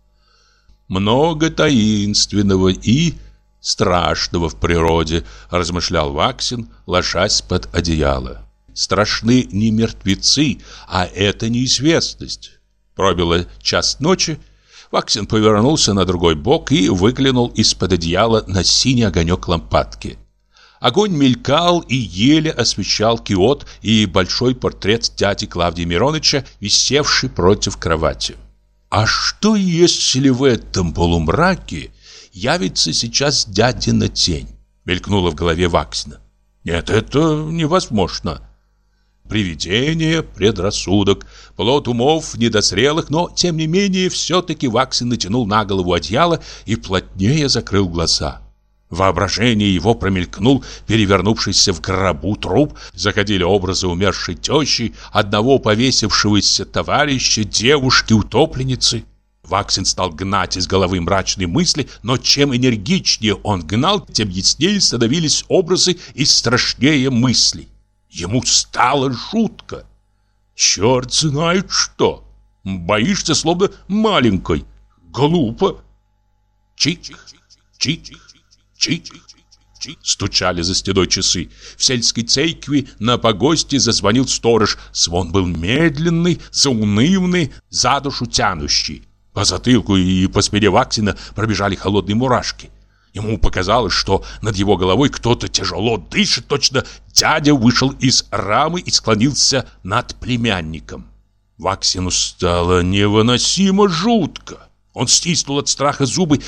S3: Много таинственного и страшного в природе, размышлял Ваксин, ложась под одеяло страшны не мертвецы, а это неизвестность. Пробило час ночи, Ваксин повернулся на другой бок и выглянул из-под одеяла на синий огонек лампадки. Огонь мелькал и еле освещал киот и большой портрет дяди Клавдия Мироныча, висевший против кровати. А что, если в этом полумраке явится сейчас дядина тень? Мелькнула в голове Ваксина. Нет, это невозможно. Привидение, предрассудок, плод умов недозрелых, но, тем не менее, все-таки Ваксин натянул на голову одеяло и плотнее закрыл глаза. Воображение его промелькнул перевернувшийся в гробу труп, заходили образы умершей тещи, одного повесившегося товарища, девушки-утопленницы. Ваксин стал гнать из головы мрачные мысли, но чем энергичнее он гнал, тем яснее становились образы и страшнее мысли. Ему стало жутко. Черт знает что. Боишься, словно маленькой. Глупо. Чик, чик, чик, чик. Стучали за стеной часы. В сельской церкви на погосте зазвонил сторож. Звон был медленный, заунывный, за душу тянущий. По затылку и по спине Ваксина пробежали холодные мурашки. Ему показалось, что над его головой кто-то тяжело дышит, точно дядя вышел из рамы и склонился над племянником. Ваксину стало невыносимо жутко. Он стиснул от страха зубы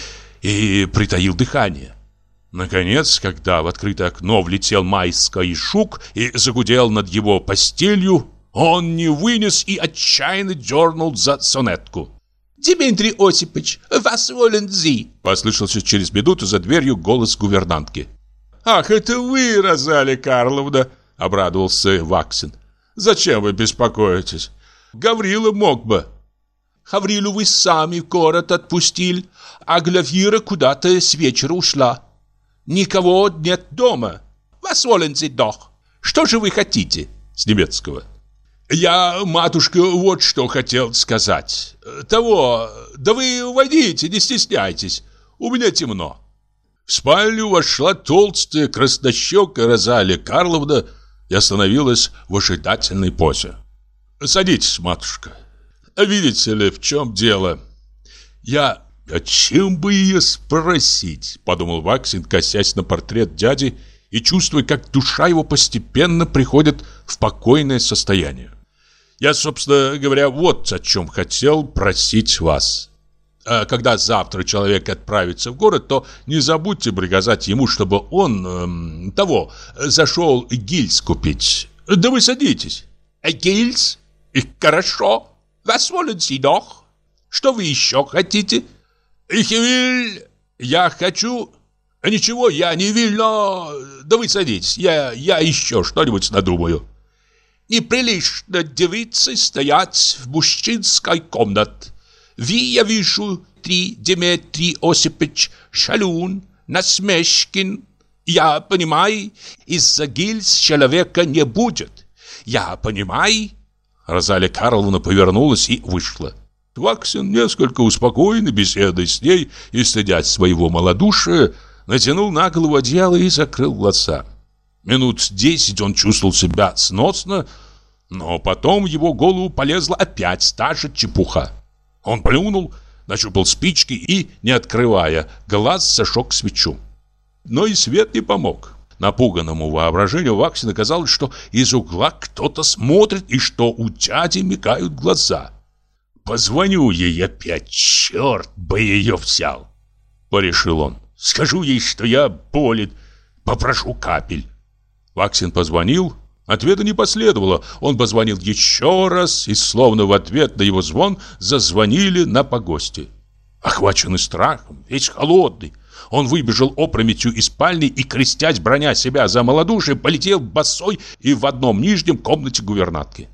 S3: и притаил дыхание. Наконец, когда в открытое окно влетел майский шук и загудел над его постелью, он не вынес и отчаянно дернул за сонетку.
S4: «Дмитрий Осипович, вас волен зи!»
S3: Послышался через минуту за дверью голос гувернантки.
S2: «Ах, это вы, Розалия Карловна!» — обрадовался Ваксин. «Зачем вы беспокоитесь? Гаврила мог бы».
S4: «Гаврилу вы сами в город отпустили, а Глафира куда-то с вечера ушла. Никого нет дома. Вас волен зи дох. Что же вы хотите?»
S3: С немецкого.
S2: «Я, матушка, вот что хотел сказать. Того, да вы войдите, не стесняйтесь. У меня темно». В спальню вошла толстая краснощекая Розалия Карловна и остановилась в ожидательной позе. «Садитесь, матушка. Видите ли, в чем дело? Я... О чем бы ее спросить?» Подумал Ваксин, косясь на портрет дяди и чувствуя, как душа его постепенно приходит в покойное состояние. Я, собственно говоря, вот о чем хотел просить вас. А когда завтра человек отправится в город, то не забудьте приказать ему, чтобы он, эм, того, зашел гильз купить. Да вы садитесь.
S4: Гильз? Хорошо. Вас волен сидох. Что вы еще хотите?
S2: Will... Я хочу... Ничего, я не виль, но... Да вы садитесь, я, я еще что-нибудь надумаю
S4: неприлично девице стоять в мужчинской комнате. Ви, я вижу, три Дмитрий Осипович Шалун, Насмешкин. Я понимаю, из-за гильз человека не будет. Я понимаю.
S3: Розалия Карловна повернулась и вышла. Ваксин, несколько успокоенный беседой с ней и стыдясь своего малодушия, натянул на голову одеяло и закрыл глаза. Минут десять он чувствовал себя сносно, но потом в его голову полезла опять та же чепуха. Он плюнул, нащупал спички и, не открывая глаз, зажег свечу. Но и свет не помог. Напуганному воображению Ваксина казалось, что из угла кто-то смотрит и что у дяди мигают глаза. «Позвоню ей опять, черт бы ее взял!» — порешил он. «Скажу ей, что я болен, попрошу капель». Ваксин позвонил, ответа не последовало. Он позвонил еще раз, и словно в ответ на его звон зазвонили на погосте. Охваченный страхом, весь холодный, он выбежал опрометью из спальни и, крестясь, броня себя за малодушие, полетел босой и в одном нижнем комнате гувернантки.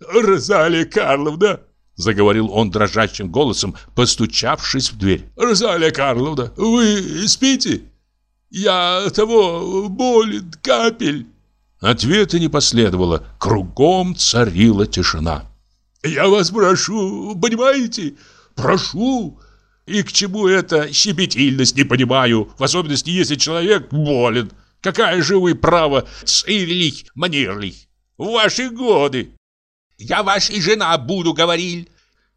S2: «Розалия Карловна!»
S3: Заговорил он дрожащим голосом, постучавшись в дверь.
S2: «Розалия Карловна, вы спите? Я того болен, капель!»
S3: Ответа не последовало. Кругом царила тишина.
S2: «Я вас прошу, понимаете? Прошу!» И к чему эта щепетильность, не понимаю, в особенности, если человек болен. Какая же вы право цирlich, манерлих, в ваши годы.
S4: Я вашей жена буду, говорил.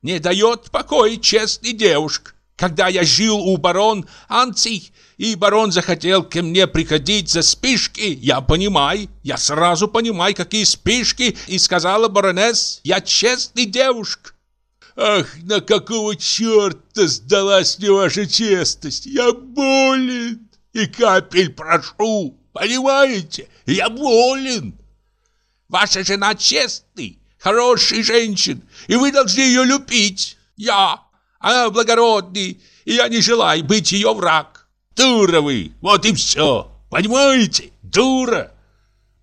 S4: Не дает покоя честный девушка. Когда я жил у барон Анций, и барон захотел ко мне приходить за спишки, я понимаю, я сразу понимаю, какие спишки, и сказала баронесс, я честный девушка.
S2: Ах, на какого черта сдалась мне ваша честность? Я болен и капель прошу, понимаете? Я болен.
S4: Ваша жена честный, хороший женщин, и вы должны ее любить. Я, она благородный, и я не желаю быть ее враг. Дура вы, вот и все. Понимаете? Дура!»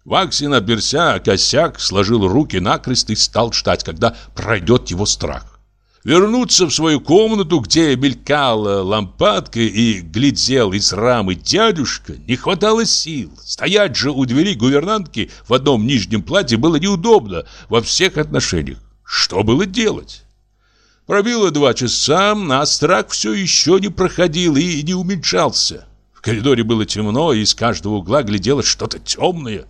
S1: Ваксин, оперся, косяк, сложил руки накрест и стал ждать, когда пройдет его страх. Вернуться в свою комнату, где мелькала лампадка и глядел из рамы дядюшка, не хватало сил. Стоять же у двери гувернантки в одном нижнем платье было неудобно во всех отношениях. Что было делать? Пробило два часа, а страх все еще не проходил и не уменьшался. В коридоре было темно, и из каждого угла глядело что-то темное.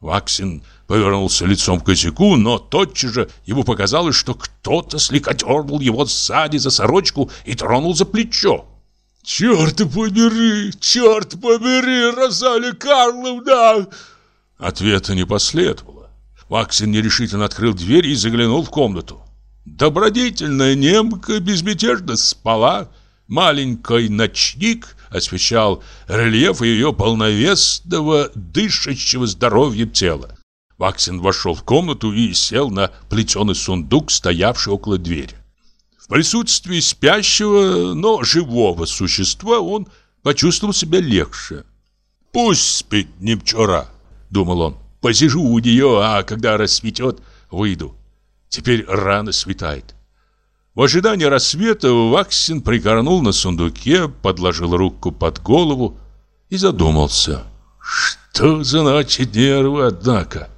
S1: Ваксин повернулся лицом к косяку, но тотчас же ему показалось, что кто-то слегка дернул его сзади за сорочку и тронул за плечо.
S2: «Черт побери! Черт побери, Розалия Карловна!»
S1: Ответа не последовало. Ваксин нерешительно открыл дверь и заглянул в комнату. Добродетельная немка безмятежно спала. Маленький ночник освещал рельеф ее полновесного, дышащего здоровьем тела. Ваксин вошел в комнату и сел на плетеный сундук, стоявший около двери. В присутствии спящего, но живого существа он почувствовал себя легче. «Пусть спит немчора», — думал он. «Посижу у нее, а когда рассветет, выйду. Теперь рано светает». В ожидании рассвета Ваксин прикорнул на сундуке, подложил руку под голову и задумался. «Что значит нервы, однако?»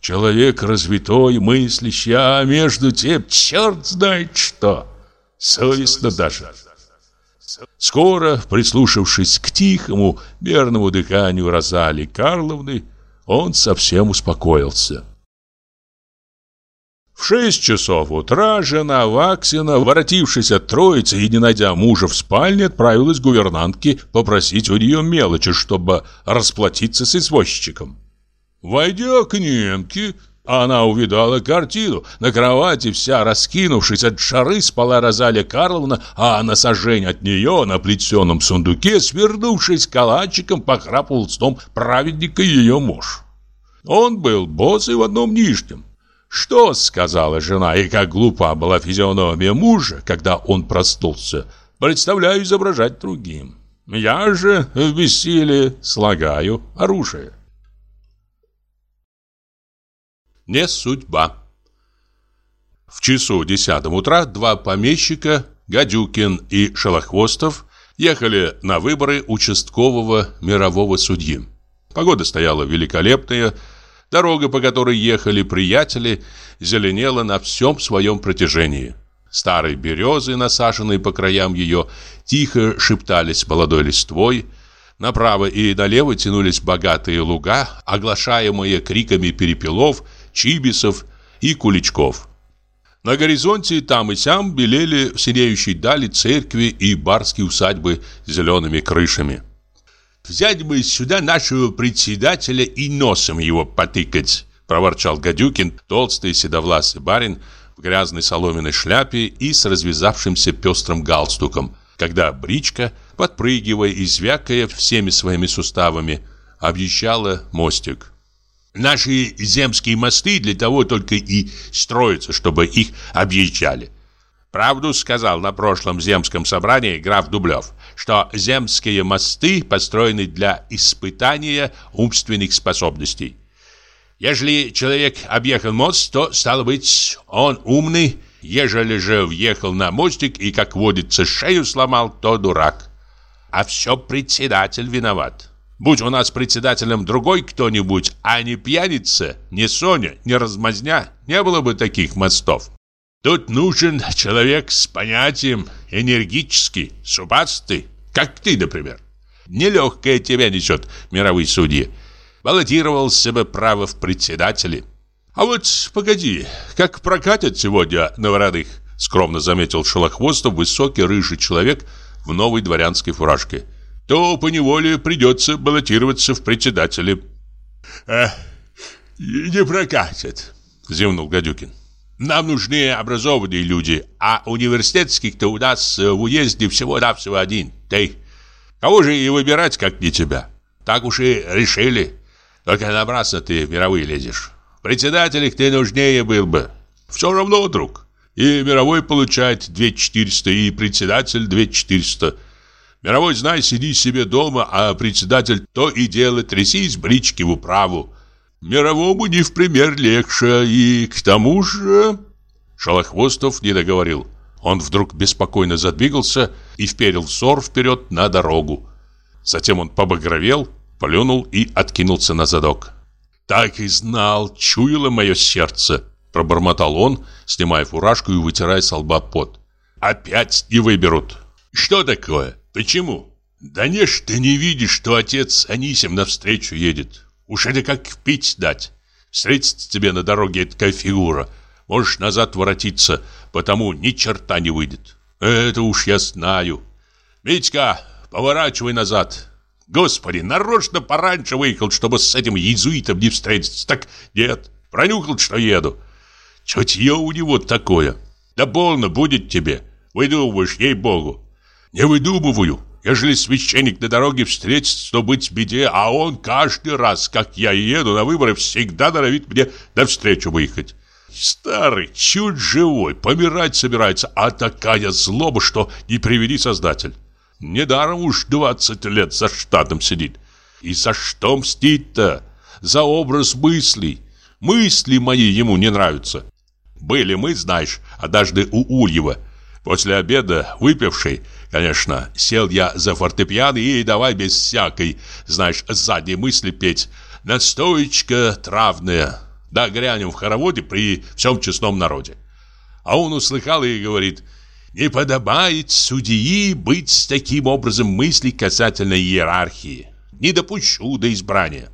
S1: Человек развитой, мыслящий, а между тем черт знает что. Совестно даже. Скоро, прислушавшись к тихому, мерному дыханию Розали Карловны, он совсем успокоился. В шесть часов утра жена Ваксина, воротившись от троицы и не найдя мужа в спальне, отправилась к гувернантке попросить у нее мелочи, чтобы расплатиться с извозчиком. Войдя к немке, она увидала картину. На кровати, вся раскинувшись от шары, спала Розалия Карловна, а на сожжень от нее, на плетеном сундуке, свернувшись калачиком, похрапывал сном праведника ее муж. Он был босс и в одном нижнем. «Что?» — сказала жена, и как глупа была физиономия мужа, когда он проснулся. «Представляю изображать другим. Я же в бессилии слагаю оружие». не судьба. В часу десятом утра два помещика, Гадюкин и Шелохвостов, ехали на выборы участкового мирового судьи. Погода стояла великолепная, дорога, по которой ехали приятели, зеленела на всем своем протяжении. Старые березы, насаженные по краям ее, тихо шептались молодой листвой, Направо и налево тянулись богатые луга, оглашаемые криками перепелов – чибисов и куличков. На горизонте там и сям белели в синеющей дали церкви и барские усадьбы с зелеными крышами. «Взять бы сюда нашего председателя и носом его потыкать», проворчал Гадюкин, толстый седовласый барин в грязной соломенной шляпе и с развязавшимся пестрым галстуком, когда бричка, подпрыгивая и звякая всеми своими суставами, объезжала мостик. Наши земские мосты для того только и строятся, чтобы их объезжали. Правду сказал на прошлом земском собрании граф Дублев, что земские мосты построены для испытания умственных способностей. Ежели человек объехал мост, то, стало быть, он умный, ежели же въехал на мостик и, как водится, шею сломал, то дурак. А все председатель виноват. Будь у нас председателем другой кто-нибудь, а не пьяница, не Соня, не размазня, не было бы таких мостов. Тут нужен человек с понятием, энергический, зубастый, как ты, например. Нелегкое тебя несет мировые судьи. Баллотировался бы право в председатели. А вот погоди, как прокатят сегодня на воротых, скромно заметил Шелохвостов высокий рыжий человек в новой дворянской фуражке то поневоле придется баллотироваться в председатели.
S2: «Э, не прокатит», — зевнул Гадюкин.
S1: «Нам нужны образованные люди, а университетских-то у нас в уезде всего-навсего один. Ты кого же и выбирать, как не тебя? Так уж и решили. Только напрасно ты в мировые лезешь. Председатель ты нужнее был бы. Все равно, друг. И мировой получает 2400, и председатель 2400. Мировой, знай, сиди себе дома, а председатель то и дело трясись брички в управу. Мировому не в пример легче, и к тому же... Шалохвостов не договорил. Он вдруг беспокойно задвигался и вперил взор вперед на дорогу. Затем он побагровел, плюнул и откинулся на задок. «Так и знал, чуяло мое сердце», — пробормотал он, снимая фуражку и вытирая с лба пот. «Опять не выберут». «Что такое? Почему?» «Да не ж ты не видишь, что отец Анисим навстречу едет. Уж это как пить дать. Встретится тебе на дороге такая фигура. Можешь назад воротиться, потому ни черта не выйдет. Это уж я знаю. Митька, поворачивай назад. Господи, нарочно пораньше выехал, чтобы с этим иезуитом не встретиться. Так нет, пронюхал, что еду. Чутье у него такое. Да больно будет тебе. Выдумываешь, ей-богу. Не выдумываю. Ежели священник на дороге встретится, то быть беде, а он каждый раз, как я еду на выборы, всегда норовит мне навстречу выехать. Старый, чуть живой, помирать собирается, а такая злоба, что не приведи создатель. Недаром уж 20 лет за штатом сидит. И за что мстить-то? За образ мыслей. Мысли мои ему не нравятся. Были мы, знаешь, однажды у Ульева. После обеда, выпивший, конечно, сел я за фортепиано и давай без всякой, знаешь, задней мысли петь. Настоечка травная. Да грянем в хороводе при всем честном народе. А он услыхал и говорит – не подобает судьи быть таким образом мыслей касательно иерархии. Не допущу до избрания.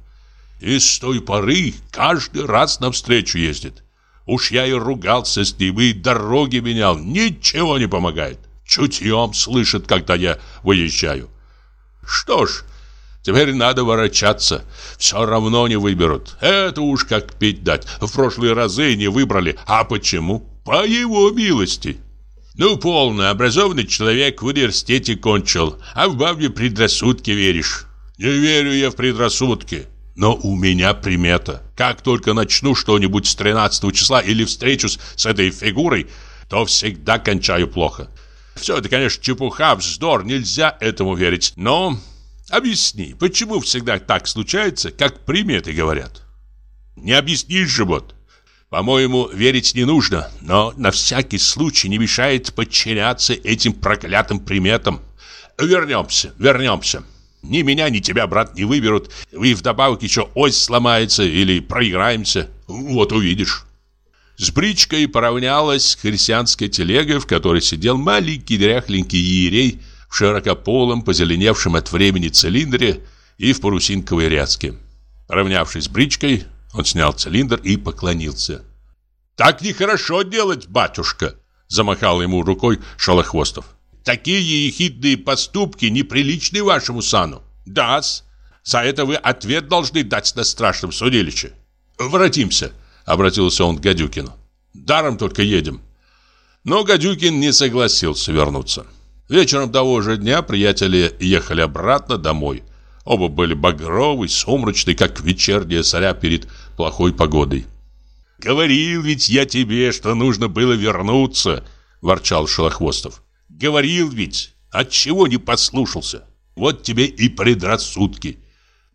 S1: И с той поры каждый раз навстречу ездит. Уж я и ругался с ним, и дороги менял. Ничего не помогает. Чутьем слышит, когда я выезжаю. Что ж, теперь надо ворочаться. Все равно не выберут. Это уж как пить дать. В прошлые разы не выбрали. А почему? По его милости. Ну, полный, образованный человек в университете кончил, а в бабе предрассудки веришь. Не верю я в предрассудки. Но у меня примета. Как только начну что-нибудь с 13 числа или встречусь с этой фигурой, то всегда кончаю плохо. Все это, конечно, чепуха, вздор, нельзя этому верить. Но объясни, почему всегда так случается, как приметы говорят? Не объяснишь же вот. По-моему, верить не нужно, но на всякий случай не мешает подчиняться этим проклятым приметам. Вернемся, вернемся. Ни меня, ни тебя, брат, не выберут, и вдобавок еще ось сломается или проиграемся. Вот увидишь. С бричкой поравнялась христианская телега, в которой сидел маленький дряхленький иерей в широкополом, позеленевшем от времени цилиндре и в парусинковой ряске. Равнявшись с бричкой, он снял цилиндр и поклонился. «Так нехорошо делать, батюшка!» Замахал ему рукой Шалохвостов. «Такие ехидные поступки неприличны вашему сану. Да-с, за это вы ответ должны дать на страшном судилище. Воротимся!» Обратился он к Гадюкину. «Даром только едем». Но Гадюкин не согласился вернуться. Вечером того же дня приятели ехали обратно домой. Оба были багровы, сумрачны, как вечерняя заря перед плохой погодой. «Говорил ведь я тебе, что нужно было вернуться», – ворчал Шелохвостов. «Говорил ведь, отчего не послушался? Вот тебе и предрассудки.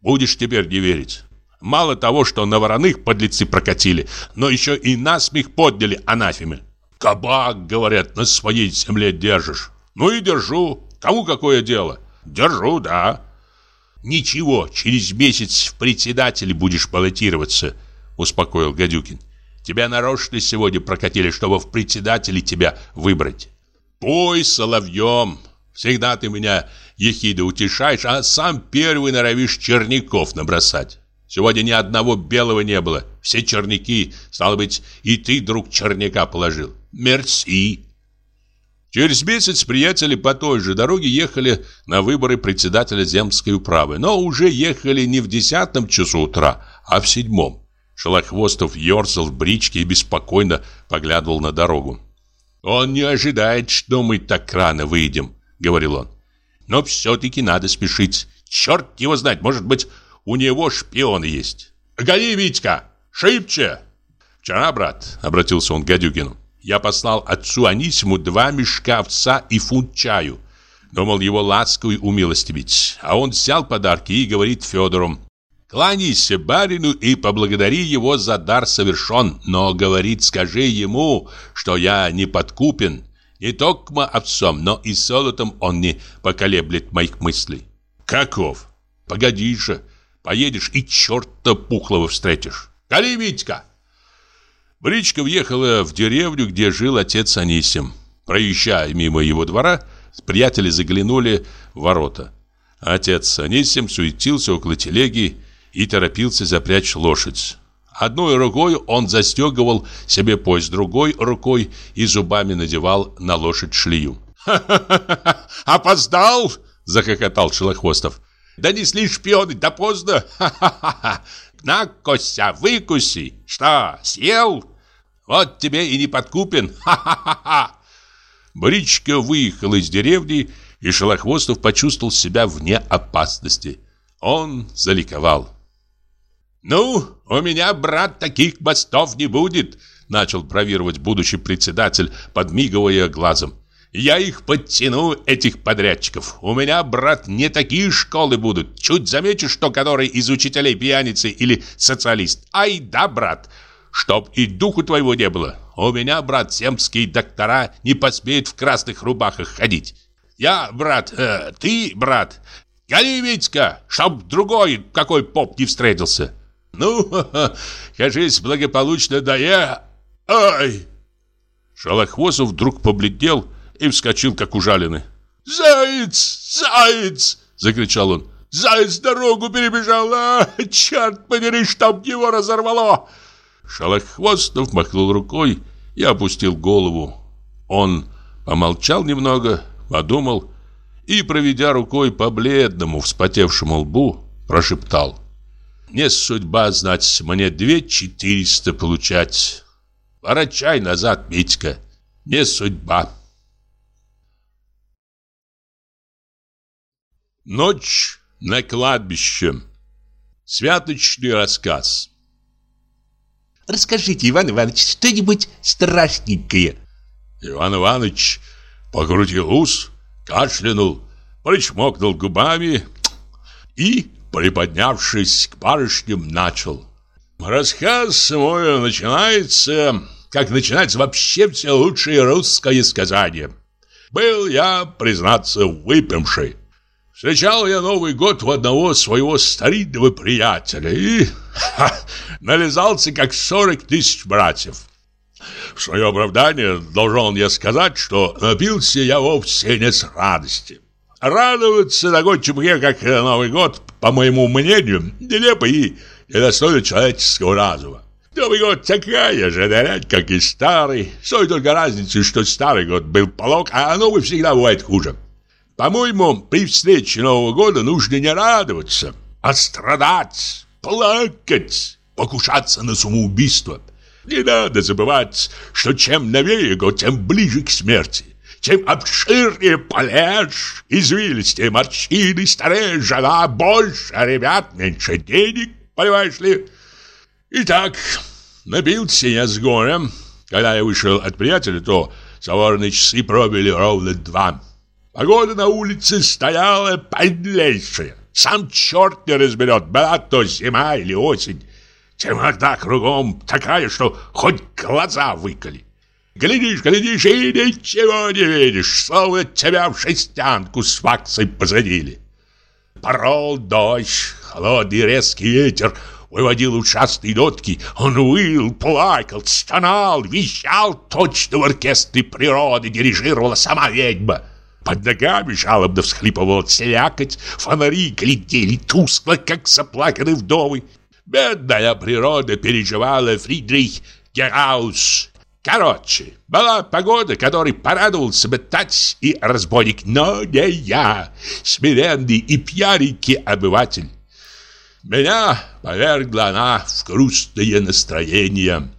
S1: Будешь теперь не верить. Мало того, что на вороных подлецы прокатили, но еще и насмех подняли анафеме. Кабак, говорят, на своей земле держишь. Ну и держу. Кому какое дело? Держу, да. «Ничего, через месяц в председатели будешь баллотироваться», — успокоил Гадюкин. «Тебя нарочно сегодня прокатили, чтобы в председатели тебя выбрать». «Пой соловьем! Всегда ты меня ехидо утешаешь, а сам первый норовишь черников набросать. Сегодня ни одного белого не было, все черники, стало быть, и ты, друг, черняка положил. Мерси!» Через месяц приятели по той же дороге ехали на выборы председателя земской управы, но уже ехали не в десятом часу утра, а в седьмом. Шелохвостов ерзал в бричке и беспокойно поглядывал на дорогу. «Он не ожидает, что мы так рано выйдем», — говорил он. «Но все-таки надо спешить. Черт его знает, может быть, у него шпион есть». «Гони, Витька!» Шибче!» «Вчера, брат», — обратился он к Гадюгину, «я послал отцу Анисиму два мешка овца и фунт чаю. Думал его ласковый умилостивить, а он взял подарки и говорит Федору, Кланяйся барину и поблагодари его за дар совершен, но, говорит, скажи ему, что я не подкупен, не только овцом, но и золотом он не поколеблет моих мыслей. Каков? Погоди же, поедешь и черта пухлого встретишь. Кали, Витька! Бричка въехала в деревню, где жил отец Анисим. Проезжая мимо его двора, приятели заглянули в ворота. Отец Анисим суетился около телеги и торопился запрячь лошадь. Одной рукой он застегивал себе пояс, другой рукой и зубами надевал на лошадь шлею. «Ха-ха-ха! Опоздал!» – захохотал Шелохвостов. «Донесли шпионы, да поздно! На, Костя, выкуси! Что, съел? Вот тебе и не подкупен! Ха-ха-ха!» Бричка выехала из деревни, и Шелохвостов почувствовал себя вне опасности. Он заликовал. «Ну, у меня, брат, таких мостов не будет», начал провировать будущий председатель, подмигивая глазом. «Я их подтяну, этих подрядчиков. У меня, брат, не такие школы будут. Чуть заметишь, что который из учителей пьяницы или социалист. Ай да, брат, чтоб и духу твоего не было. У меня, брат, земские доктора не посмеют в красных рубахах ходить. Я, брат, э, ты, брат, гони, Витька, чтоб другой какой поп не встретился». Ну, кажись, благополучно да я... Ай! Шалохвостов вдруг побледнел и вскочил, как ужаленный. «Заяц! Заяц!» — закричал он. «Заяц дорогу перебежал! А, черт подери, чтоб его разорвало!» Шалохвостов махнул рукой и опустил голову. Он помолчал немного, подумал и, проведя рукой по бледному, вспотевшему лбу, прошептал. Не судьба, знать, мне две четыреста получать. Ворочай назад, Митька, не судьба. Ночь на кладбище. Святочный рассказ.
S5: Расскажите, Иван Иванович, что-нибудь страшненькое.
S1: Иван Иванович покрутил ус, кашлянул, причмокнул губами и приподнявшись к барышням, начал. Рассказ мой начинается, как начинается вообще все лучшее русское сказание. Был я, признаться, выпивший. Встречал я Новый год у одного своего старинного приятеля и ха, нализался как сорок тысяч братьев. В свое оправдание должен я сказать, что напился я вовсе не с радости. Радоваться такой чепухе, как Новый год, по моему мнению, нелепо и недостойно человеческого разума. Новый год такая же нарядь, как и старый. С той только разницей, что старый год был полог, а новый всегда бывает хуже. По-моему, при встрече Нового года нужно не радоваться, а страдать, плакать, покушаться на самоубийство. Не надо забывать, что чем новее год, тем ближе к смерти. Чем обширнее палеж, извилистее морщины, старее жена, больше ребят, меньше денег, понимаешь ли? Итак, напился я с горем. Когда я вышел от приятеля, то соборные часы пробили ровно два. Погода на улице стояла подлейшая. Сам черт не разберет, была то зима или осень. Темнота кругом такая, что хоть глаза выколи. Глядишь, глядишь и ничего не видишь, словно тебя в шестянку с факсой посадили. Порол дождь, холодный резкий ветер выводил ушастые нотки. Он выл, плакал, стонал, вещал точно в оркестре природы, дирижировала сама ведьма. Под ногами жалобно всхлипывала слякоть, фонари глядели тускло, как заплаканные вдовы. Бедная природа переживала Фридрих Гераус, Короче, была погода, которой порадовался бы тач и разбойник, но не я, смиренный и пьяненький обыватель. Меня повергла она в грустное настроение.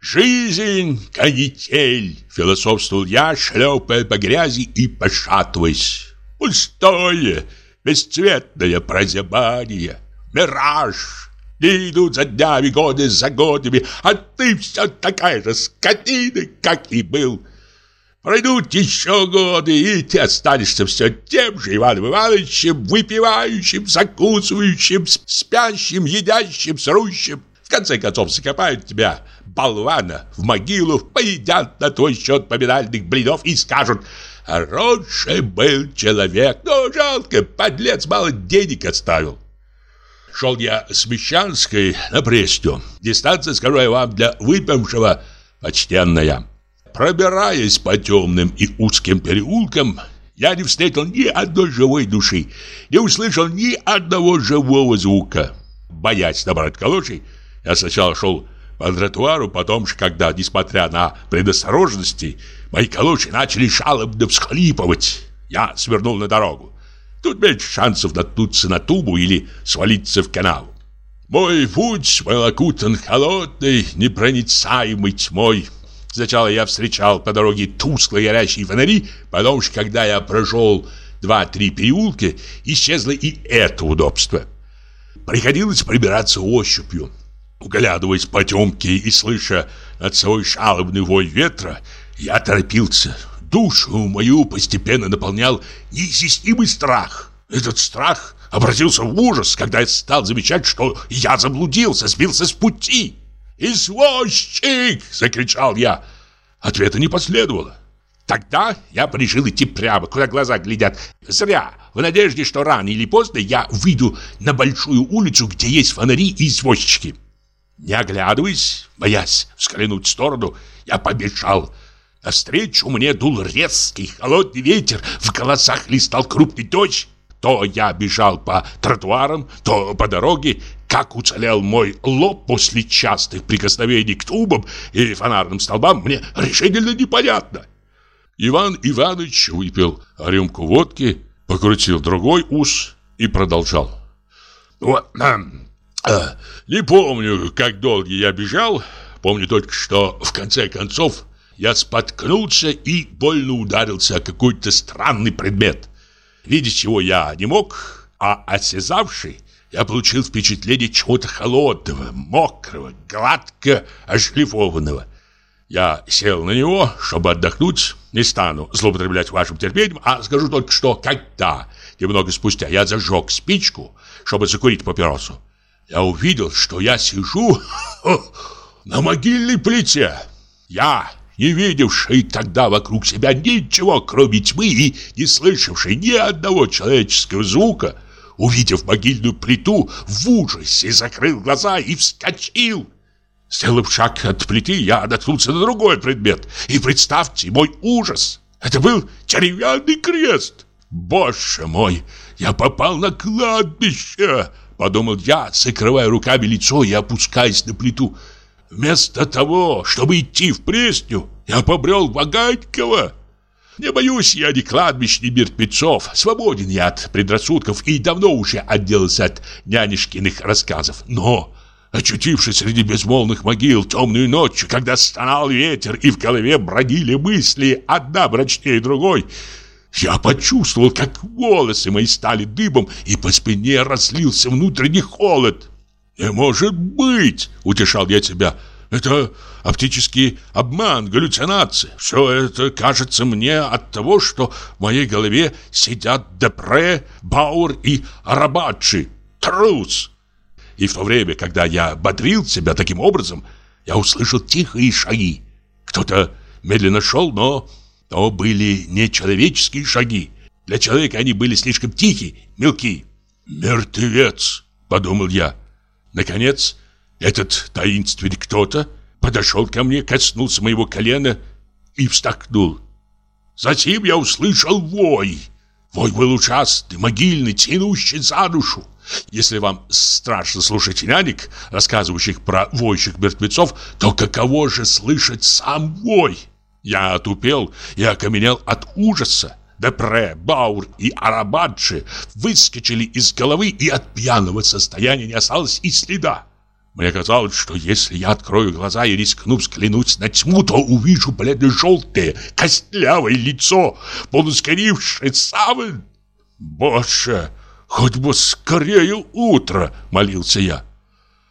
S1: «Жизнь — канитель!» — философствовал я, шлепая по грязи и пошатываясь. «Пустое, бесцветное прозябание, мираж,
S2: Дни идут за днями, годы за годами, а ты все такая же скотина, как и был. Пройдут еще годы, и ты останешься все тем же Иваном Ивановичем, выпивающим, закусывающим, спящим, едящим, срущим. В конце концов, закопают тебя, болвана, в могилу, поедят на твой счет поминальных блинов и скажут «Хороший был человек, но жалко, подлец мало денег оставил». Шел я с Мещанской на Пресню. Дистанция, скажу я вам, для выпившего почтенная. Пробираясь по темным и узким переулкам, я не встретил ни одной живой души, не услышал ни одного живого звука. Боясь набрать калошей, я сначала шел по тротуару, потом же, когда, несмотря на предосторожности, мои калоши начали жалобно всхлипывать, я свернул на дорогу. Тут меньше шансов наткнуться на тубу или свалиться в канал. Мой путь был окутан холодной, непроницаемой тьмой. Сначала я встречал по дороге тускло горящие фонари, потом же, когда я прошел два-три переулка, исчезло и это удобство. Приходилось прибираться ощупью. Углядываясь по темке и слыша над собой жалобный вой ветра, я торопился. Душу мою постепенно наполнял неизъяснимый страх. Этот страх обратился в ужас, когда я стал замечать, что я заблудился, сбился с пути. «Извозчик!» — закричал я. Ответа не последовало. Тогда я решил идти прямо, куда глаза глядят. Зря, в надежде, что рано или поздно я выйду на большую улицу, где есть фонари и извозчики. Не оглядываясь, боясь взглянуть в сторону, я побежал. Навстречу мне дул резкий холодный ветер, в голосах листал крупный дождь. То я бежал по тротуарам, то по дороге, как уцелел мой лоб после частых прикосновений к тубам и фонарным столбам, мне решительно непонятно. Иван Иванович выпил рюмку водки, покрутил другой ус и продолжал. Вот, э, не помню, как долго я бежал, помню только, что в конце концов я споткнулся и больно ударился о какой-то странный предмет. Видеть чего я не мог, а осязавший я получил впечатление чего-то холодного, мокрого, гладко ошлифованного. Я сел на него, чтобы отдохнуть. Не стану злоупотреблять вашим терпением, а скажу только, что когда, немного спустя, я зажег спичку, чтобы закурить папиросу, я увидел, что я сижу <laughs> на могильной плите. Я, не видевший тогда вокруг себя ничего, кроме тьмы, и не слышавший ни одного человеческого звука, увидев могильную плиту, в ужасе закрыл глаза и вскочил. Сделав шаг от плиты, я наткнулся на другой предмет. И представьте мой ужас. Это был деревянный крест. Боже мой, я попал на кладбище, подумал я, закрывая руками лицо и опускаясь на плиту. Вместо того, чтобы идти в Пресню, я побрел в Аганькова. Не боюсь я ни кладбищ, ни мертвецов. Свободен я от предрассудков и давно уже отделался от нянешкиных рассказов. Но, очутившись среди безмолвных могил темную ночью, когда стонал ветер и в голове бродили мысли, одна мрачнее другой, я почувствовал, как волосы мои стали дыбом, и по спине разлился внутренний холод. «Не может быть!» — утешал я себя — это оптический обман, галлюцинации. Все это кажется мне от того, что в моей голове сидят Депре, Бауэр и Арабатчи. Трус! И в то время, когда я бодрил себя таким образом, я услышал тихие шаги. Кто-то медленно шел, но то были не человеческие шаги. Для человека они были слишком тихие, мелкие. «Мертвец!» — подумал я. Наконец, этот таинственный кто-то подошел ко мне, коснулся моего колена и встакнул. Затем я услышал вой. Вой был ужасный, могильный, тянущий за душу. Если вам страшно слушать нянек, рассказывающих про войщих мертвецов, то каково же слышать сам вой? Я отупел и окаменел от ужаса. Депре, Баур и Арабаджи выскочили из головы, и от пьяного состояния не осталось и следа. Мне казалось, что если я открою глаза и рискну взглянуть на тьму, то увижу бледно-желтое, костлявое лицо, полускорившее саван. Боже, хоть бы скорее утро, молился я.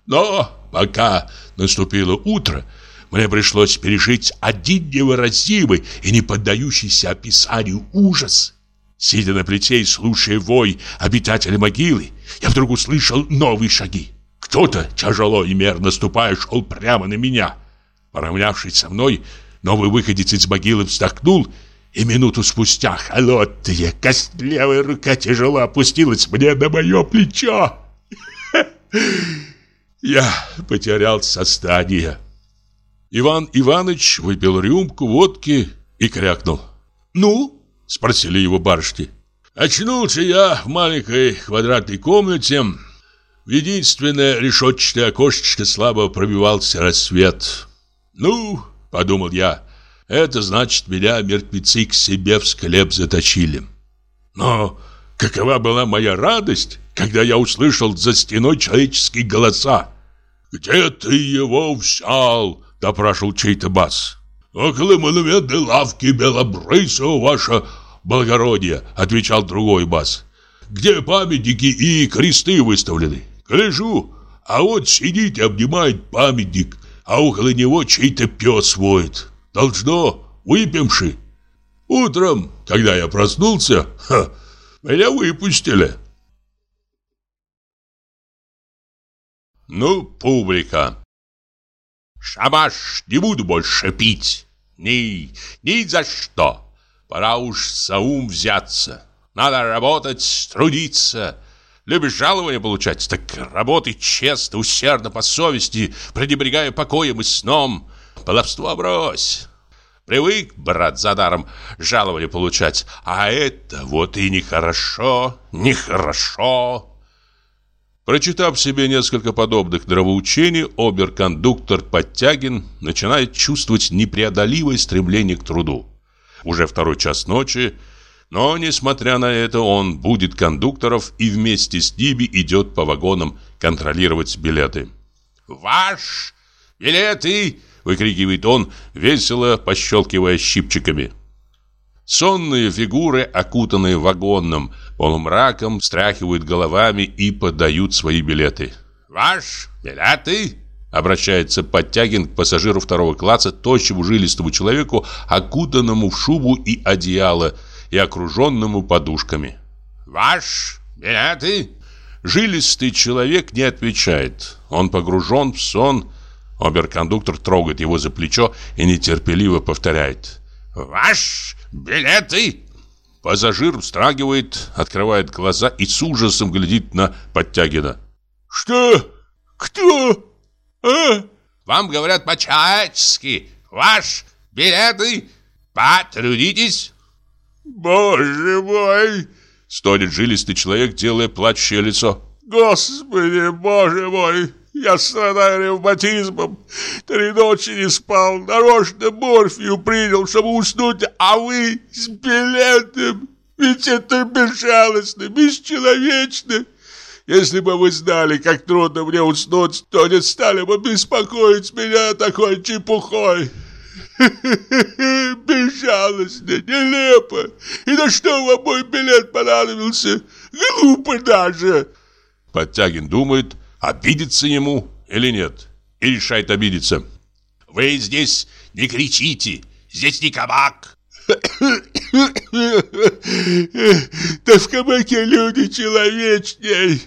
S1: Но пока наступило утро, мне пришлось пережить один невыразимый и не поддающийся описанию ужас. Сидя на плите и слушая вой обитателя могилы, я вдруг услышал новые шаги. Кто-то, тяжело и мерно ступая, шел прямо на меня. Поравнявшись со мной, новый выходец из могилы вздохнул, и минуту спустя холодная, костлявая рука тяжело опустилась мне на мое плечо. <laughs> Я потерял сознание. Иван Иванович выпил рюмку водки и крякнул. «Ну?» – спросили его барышни. Очнулся я в маленькой квадратной комнате. В единственное решетчатое окошечко слабо пробивался рассвет. «Ну, — подумал я, — это значит, меня мертвецы к себе в склеп заточили». Но какова была моя радость, когда я услышал за стеной человеческие голоса. «Где ты его взял?» — допрашивал чей-то бас. «Около монументной лавки Белобрысова, ваше благородие», — отвечал другой бас. «Где памятники и кресты выставлены?» «Гляжу, а вот сидит и обнимает памятник, а около него чей-то пес воет. Должно, выпивший. Утром, когда я проснулся, ха, меня выпустили». Ну, публика. Шабаш, не буду больше пить. Ни, ни за что. Пора уж за ум взяться. Надо работать, трудиться. Любишь жалование получать? Так работай честно, усердно, по совести, пренебрегая покоем и сном. Баловство брось. Привык, брат, за даром жалование получать. А это вот и нехорошо, нехорошо. Прочитав себе несколько подобных нравоучений, оберкондуктор Подтягин начинает чувствовать непреодолимое стремление к труду. Уже второй час ночи, но, несмотря на это, он будет кондукторов и вместе с ними идет по вагонам контролировать билеты. «Ваш билеты!» — выкрикивает он, весело пощелкивая щипчиками. Сонные фигуры, окутанные вагонным полумраком, встряхивают головами и подают свои билеты. «Ваш билеты?» Обращается Подтягин к пассажиру второго класса, тощему жилистому человеку, окутанному в шубу и одеяло и окруженному подушками. «Ваш билеты?» Жилистый человек не отвечает. Он погружен в сон. Оберкондуктор трогает его за плечо и нетерпеливо повторяет. «Ваш билеты!» Пассажир встрагивает, открывает глаза и с ужасом глядит на Подтягина. «Что? Кто? А?» «Вам говорят по-человечески. Ваш билеты. Потрудитесь!» «Боже мой!» Стонет жилистый человек, делая плачущее лицо. «Господи, боже мой! Я страдаю ревматизмом. Три ночи не спал, нарочно морфию принял, чтобы уснуть, а вы с билетом. Ведь это безжалостно, бесчеловечно. Если бы вы знали, как трудно мне уснуть, то не стали бы беспокоить меня такой чепухой. <laughs> Безжалостно, нелепо. И на что вам мой билет понадобился? Глупо даже. Подтягин думает, обидеться ему или нет. И решает обидеться. «Вы здесь не кричите, здесь не кабак!» <coughs> «Да в кабаке люди человечней!»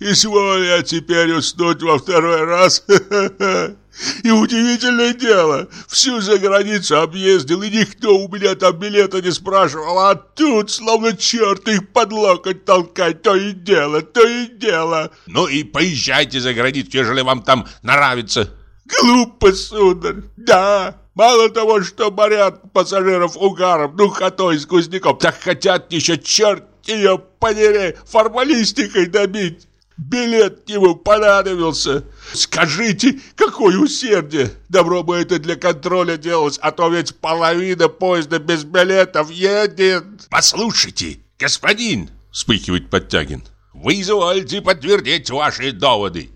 S1: «Изволь я теперь уснуть во второй раз!» <laughs> И удивительное дело, всю заграницу объездил, и никто у меня там билета не спрашивал, а тут словно черт их под локоть толкать, то и дело, то и дело. Ну и поезжайте за границу, ежели вам там нравится. Глупо, сударь, да. Мало того, что морят пассажиров угаром, духотой, сквозняком, так хотят еще черт ее подери формалистикой добить. Билет ему понадобился. Скажите, какое усердие! Добро бы это для контроля делалось, а то ведь половина поезда без билетов едет. Послушайте, господин, вспыхивает Подтягин, вы извольте подтвердить ваши доводы.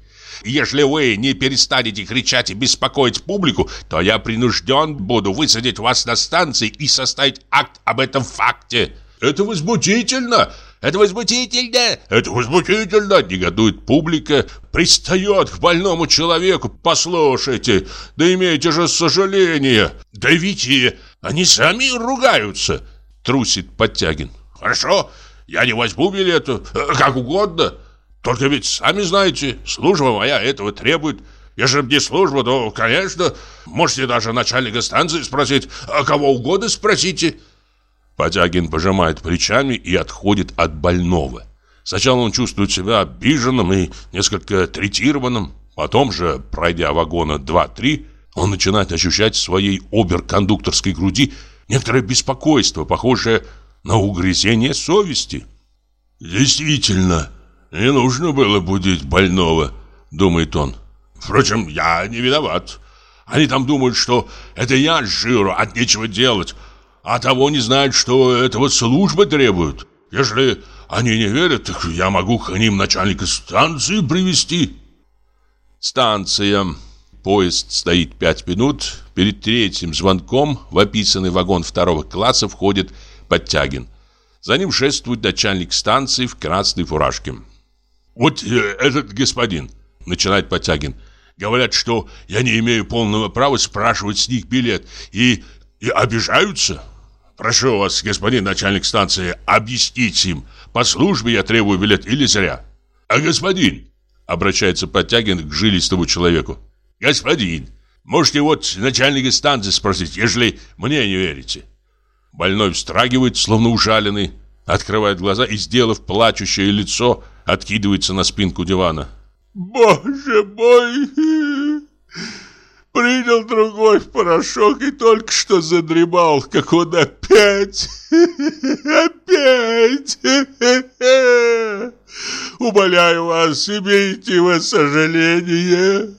S1: Если вы не перестанете кричать и беспокоить публику, то я принужден буду высадить вас на станции и составить акт об этом факте. Это возмутительно,
S4: Это возмутительно!
S1: Это возмутительно! Негодует публика, пристает к больному человеку. Послушайте, да имейте же сожаление. Да ведь они сами ругаются, трусит Подтягин. Хорошо, я не возьму билету, как угодно. Только ведь сами знаете, служба моя этого требует. Если бы не служба, то, конечно, можете даже начальника станции спросить, а кого угодно спросите. Потягин пожимает плечами и отходит от больного. Сначала он чувствует себя обиженным и несколько третированным. Потом же, пройдя вагона 2-3, он начинает ощущать в своей оберкондукторской груди некоторое беспокойство, похожее на угрызение совести. «Действительно, не нужно было будить больного», — думает он. «Впрочем, я не виноват. Они там думают, что это я жиру, от нечего делать, а того не знают, что этого служба требует. Если они не верят, так я могу к ним начальника станции привести.
S3: Станция. Поезд стоит пять минут. Перед третьим звонком в описанный вагон второго класса входит Подтягин. За ним шествует начальник станции в красной фуражке.
S1: «Вот э, этот господин», — начинает Подтягин, — «говорят, что я не имею полного права спрашивать с них билет, и, и обижаются. Прошу вас, господин начальник станции, объяснить им, по службе я требую билет или зря. А господин, обращается Подтягин к жилистому человеку, господин, можете вот начальника станции спросить, если мне не верите. Больной встрагивает, словно ужаленный, открывает глаза и, сделав плачущее лицо, откидывается на спинку дивана.
S2: «Боже мой!» Принял другой в порошок и только что задремал, как он опять, <laughs> опять. Умоляю вас, имейте вы сожаление.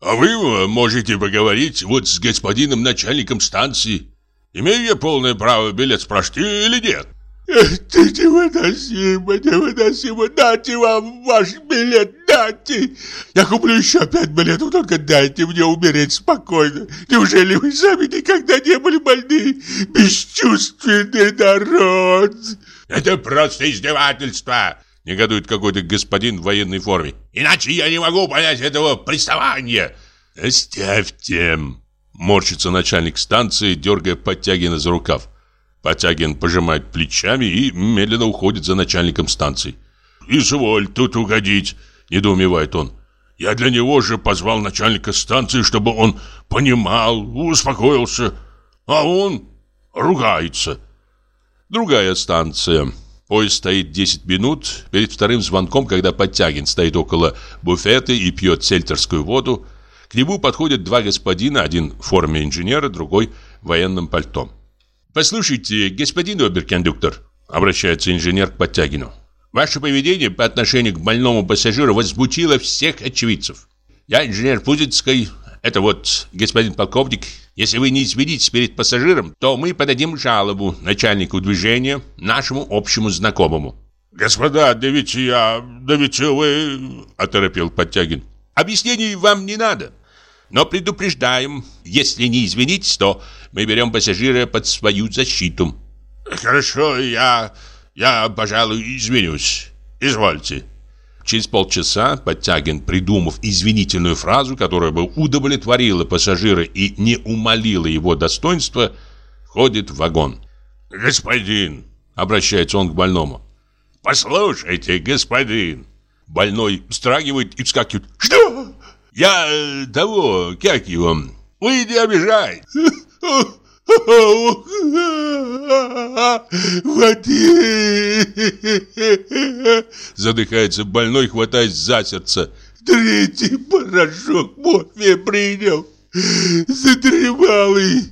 S1: А вы можете поговорить вот с господином начальником станции. Имею я полное право билет спрашивать или нет?
S2: Это невыносимо, невыносимо. Дайте вам ваш билет, дайте. Я куплю еще пять билетов, только дайте мне умереть спокойно. Неужели вы сами никогда не были больны? Бесчувственный народ.
S1: Это просто издевательство, негодует какой-то господин в военной форме. Иначе я не могу понять этого приставания. Оставьте, морщится начальник станции, дергая Подтягина за рукав. Потягин пожимает плечами и медленно уходит за начальником станции. «Изволь тут угодить», — недоумевает он. «Я для него же позвал начальника станции, чтобы он понимал, успокоился, а он ругается».
S3: Другая станция. Поезд стоит 10 минут. Перед вторым звонком, когда Подтягин стоит около буфета и пьет сельтерскую воду, к нему подходят два господина, один в форме инженера, другой в военном пальто. «Послушайте, господин оберкондуктор», — обращается инженер к Подтягину, «ваше поведение по отношению к больному пассажиру возмутило всех очевидцев. Я инженер Пузицкой, это вот господин полковник. Если вы не извинитесь перед пассажиром, то мы подадим жалобу начальнику движения, нашему общему знакомому».
S1: «Господа, да ведь я... да ведь вы...» — оторопил Подтягин.
S3: «Объяснений вам не надо. Но предупреждаем, если не извинитесь, то мы берем пассажира под свою защиту.
S1: Хорошо, я, я, пожалуй, извинюсь. Извольте.
S3: Через полчаса Подтягин, придумав извинительную фразу, которая бы удовлетворила пассажира и не умолила его достоинства, входит в вагон.
S1: «Господин!» — обращается он к больному. «Послушайте, господин!» Больной встрагивает и вскакивает. «Что? Я э, того, как его? Вы не обижай.
S2: Воды!
S3: Задыхается больной, хватаясь за сердце.
S2: Третий порошок морфия принял. Задремалый.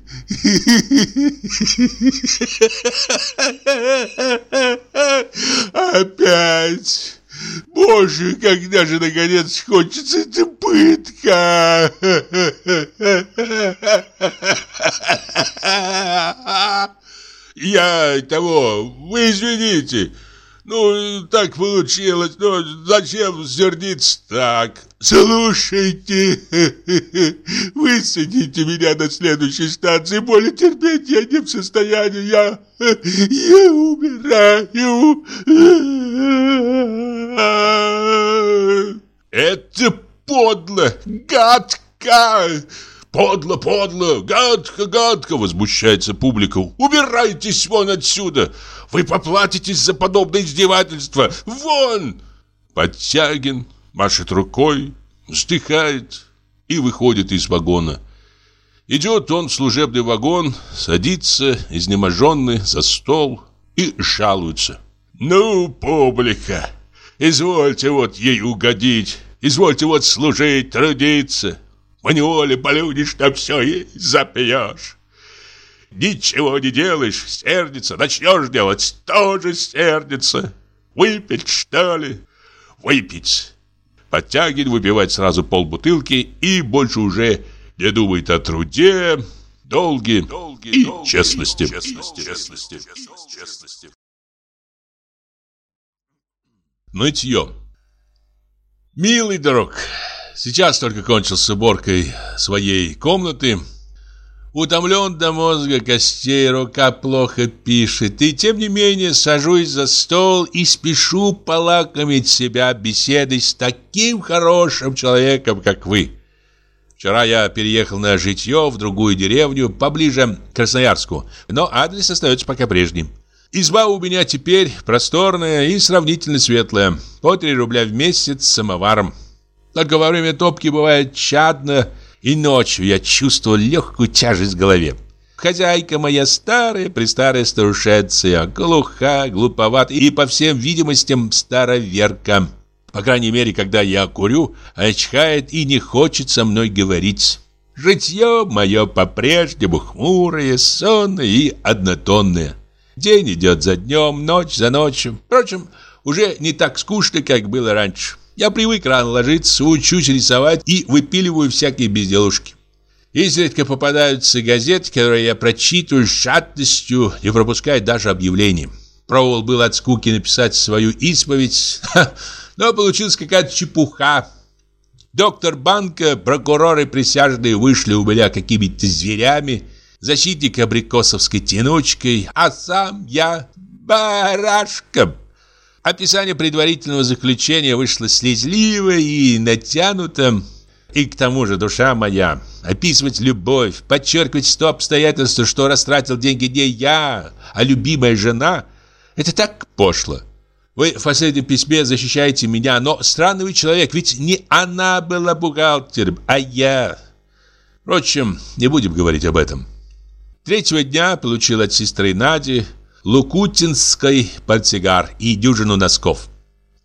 S2: Опять. Боже, когда же наконец кончится эта пытка?
S1: Я того, вы извините,
S2: Ну, так получилось. Ну, зачем сердиться так? Слушайте, <laughs> высадите меня на следующей станции. Более терпеть я не в состоянии. Я, <laughs> я умираю. <laughs> Это подло, гадко. «Подло, подло! Гадко, гадко!» — возмущается публика. «Убирайтесь вон отсюда! Вы поплатитесь за подобное издевательство! Вон!» Подтягин машет рукой, вздыхает и выходит из вагона. Идет он в служебный вагон, садится, изнеможенный, за стол и жалуется. «Ну, публика, извольте вот ей угодить, извольте вот служить, трудиться. Маневоле полюдишь, на все и запьешь. Ничего не делаешь, сердится, начнешь делать, тоже сердится. Выпить, что ли? Выпить. Подтягивает, выпивать сразу полбутылки и больше уже не думает о труде, долге, долге и долге, честности. честности. честности. честности. Нытье. Милый друг, Сейчас только кончил с уборкой своей комнаты. Утомлен до мозга костей, рука плохо пишет. И тем не менее сажусь за стол и спешу полакомить себя беседой с таким хорошим человеком, как вы. Вчера я переехал на житье в другую деревню, поближе к Красноярску, но адрес остается пока прежним. Изба у меня теперь просторная и сравнительно светлая, по 3 рубля в месяц с самоваром. Только во время топки бывает чадно, и ночью я чувствую легкую тяжесть в голове. Хозяйка моя старая, престарая старушенция, глуха, глуповата и, по всем видимостям, староверка. По крайней мере, когда я курю, очхает и не хочет со мной говорить. Житье мое по-прежнему хмурое, сонное и однотонное. День идет за днем, ночь за ночью. Впрочем, уже не так скучно, как было раньше. Я привык рано ложиться, учусь рисовать и выпиливаю всякие безделушки. Изредка попадаются газеты, которые я прочитываю с жадностью, не пропуская даже объявлений. Пробовал был от скуки написать свою исповедь, <laughs> но получилась какая-то чепуха. Доктор банка, прокуроры присяжные вышли у меня какими-то зверями, защитник абрикосовской тянучкой, а сам я барашком. Описание предварительного заключения вышло слезливо и натянуто. И к тому же душа моя. Описывать любовь, подчеркивать то обстоятельство, что растратил деньги не я, а любимая жена. Это так пошло. Вы в последнем письме защищаете меня, но странный человек, ведь не она была бухгалтером, а я. Впрочем, не будем говорить об этом. Третьего дня получил от сестры Нади лукутинской портсигар и дюжину носков.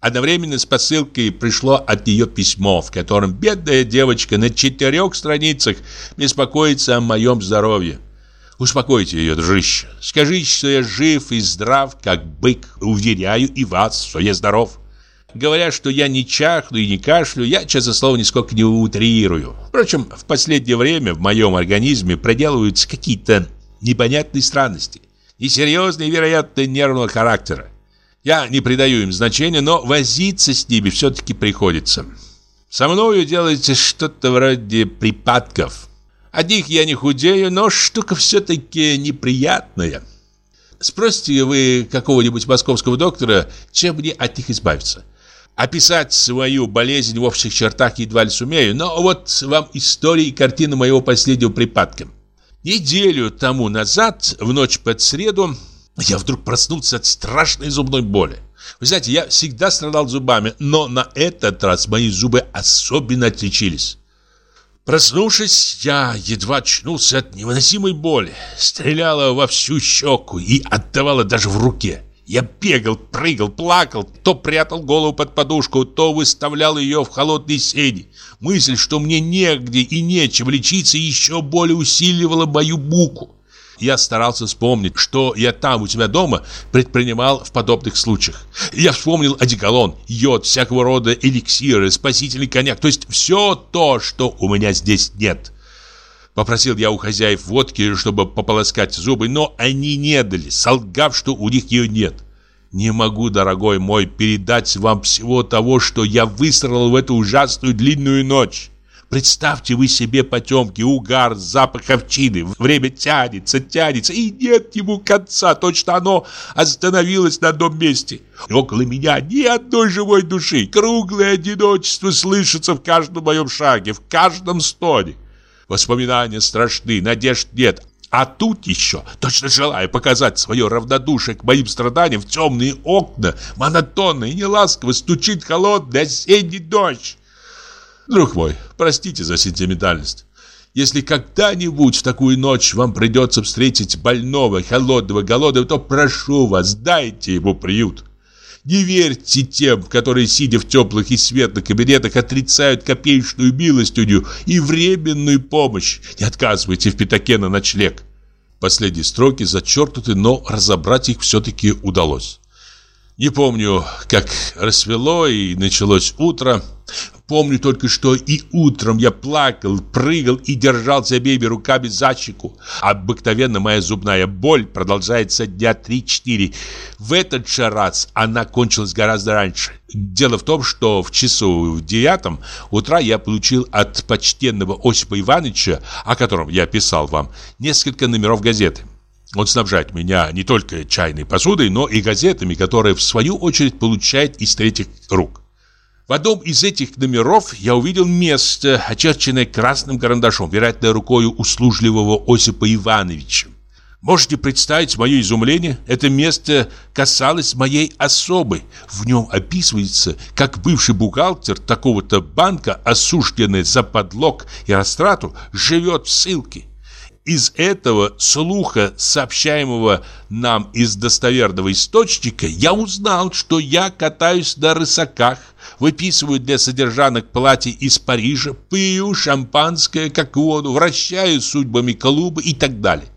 S2: Одновременно с посылкой пришло от нее письмо, в котором бедная девочка на четырех страницах беспокоится о моем здоровье. Успокойте ее, дружище. Скажите, что я жив и здрав, как бык. Уверяю и вас, что я здоров. Говоря, что я не чахну и не кашлю, я, честно слово, нисколько не утрирую. Впрочем, в последнее время в моем организме проделываются какие-то непонятные странности несерьезные, вероятно, нервного характера. Я не придаю им значения, но возиться с ними все-таки приходится. Со мною делается что-то вроде припадков. От них я не худею, но штука все-таки неприятная. Спросите вы какого-нибудь московского доктора, чем мне от них избавиться. Описать свою болезнь в общих чертах едва ли сумею, но вот вам история и картина моего последнего припадка. Неделю тому назад, в ночь под среду, я вдруг проснулся от страшной зубной боли. Вы знаете, я всегда страдал зубами, но на этот раз мои зубы особенно отличились. Проснувшись, я едва очнулся от невыносимой боли. Стреляла во всю щеку и отдавала даже в руке. Я бегал, прыгал, плакал, то прятал голову под подушку, то выставлял ее в холодной сени. Мысль, что мне негде и нечем лечиться, еще более усиливала мою муку. Я старался вспомнить, что я там у тебя дома предпринимал в подобных случаях. Я вспомнил одеколон, йод, всякого рода эликсиры, спасительный коньяк, то есть все то, что у меня здесь нет. Попросил я у хозяев водки, чтобы пополоскать зубы, но они не дали, солгав, что у них ее нет.
S3: Не могу, дорогой мой, передать вам всего того, что я выстроил в эту ужасную длинную ночь. Представьте вы себе потемки, угар, запах овчины. Время тянется, тянется, и нет ему конца. Точно оно остановилось на одном месте. И около меня ни одной живой души. Круглое одиночество слышится в каждом моем шаге, в каждом стоне. Воспоминания страшны, надежд нет. А тут еще, точно желая показать свое равнодушие к моим страданиям, в темные окна монотонно и неласково стучит холодный осенний дождь. Друг мой, простите за сентиментальность. Если когда-нибудь в такую ночь вам придется встретить больного, холодного, голодного, то прошу вас, дайте ему приют. Не верьте тем, которые, сидя в теплых и светлых кабинетах, отрицают копеечную милостыню и временную помощь. Не отказывайте в пятаке на ночлег. Последние строки зачеркнуты, но разобрать их все-таки удалось. Не помню, как рассвело и началось утро. Помню только, что и утром я плакал, прыгал и держался обеими руками за щеку. Обыкновенно моя зубная боль продолжается дня 3-4. В этот же раз она кончилась гораздо раньше. Дело в том, что в часу в девятом утра я получил от почтенного Осипа Ивановича, о котором я писал вам, несколько номеров газеты. Он снабжает меня не только чайной посудой, но и газетами, которые в свою очередь получает из третьих рук. В одном из этих номеров я увидел место, очерченное красным карандашом, вероятно, рукою услужливого Осипа Ивановича. Можете представить мое изумление? Это место касалось моей особы. В нем описывается, как бывший бухгалтер такого-то банка, осужденный за подлог и растрату, живет в ссылке. Из этого слуха, сообщаемого нам из достоверного источника, я узнал, что я катаюсь на рысаках, выписываю для содержанок платье из Парижа, пью шампанское, как воду, вращаю судьбами клуба и так далее.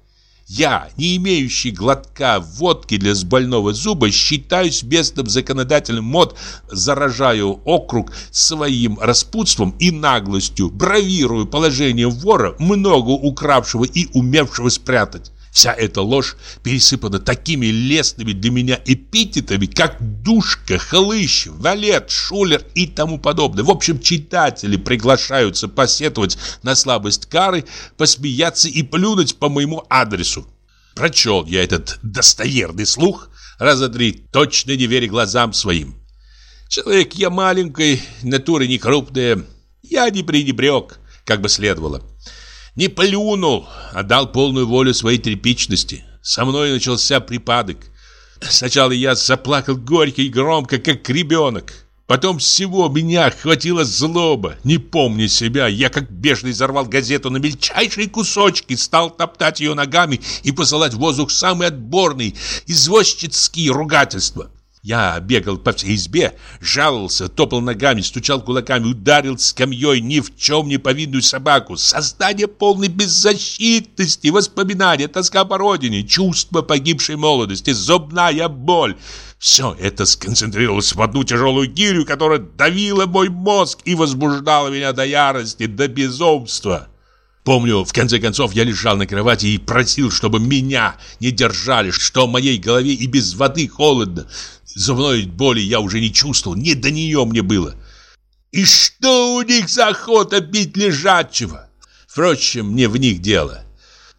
S3: Я, не имеющий глотка водки для больного зуба, считаюсь местным законодателем мод, заражаю округ своим распутством и наглостью, бравирую положением вора, много укравшего и умевшего спрятать. Вся эта ложь пересыпана такими лестными для меня эпитетами, как душка, хлыщ, валет, шулер и тому подобное. В общем, читатели приглашаются посетовать на слабость кары, посмеяться и плюнуть по моему адресу. Прочел я этот достоверный слух, раза три, точно не веря глазам своим. Человек я маленькой, натура не крупная, я не пренебрег, как бы следовало. Не плюнул, а дал полную волю своей тряпичности. Со мной начался припадок. Сначала я заплакал горько и громко, как ребенок. Потом всего меня охватила злоба. Не помня себя, я как бешеный взорвал газету на мельчайшие кусочки, стал топтать ее ногами и посылать в воздух самые отборные извозчицкие ругательства. Я бегал по всей избе, жаловался, топал ногами, стучал кулаками, ударил скамьей ни в чем не повинную собаку. Создание полной беззащитности, воспоминания, тоска по родине, чувство погибшей молодости, зубная боль. Все это сконцентрировалось в одну тяжелую гирю, которая давила мой мозг и возбуждала меня до ярости, до безумства. Помню, в конце концов я лежал на кровати и просил, чтобы меня не держали, что в моей голове и без воды холодно. Зубной боли я уже не чувствовал, не до нее мне было. И что у них за охота бить лежачего? Впрочем, не в них дело.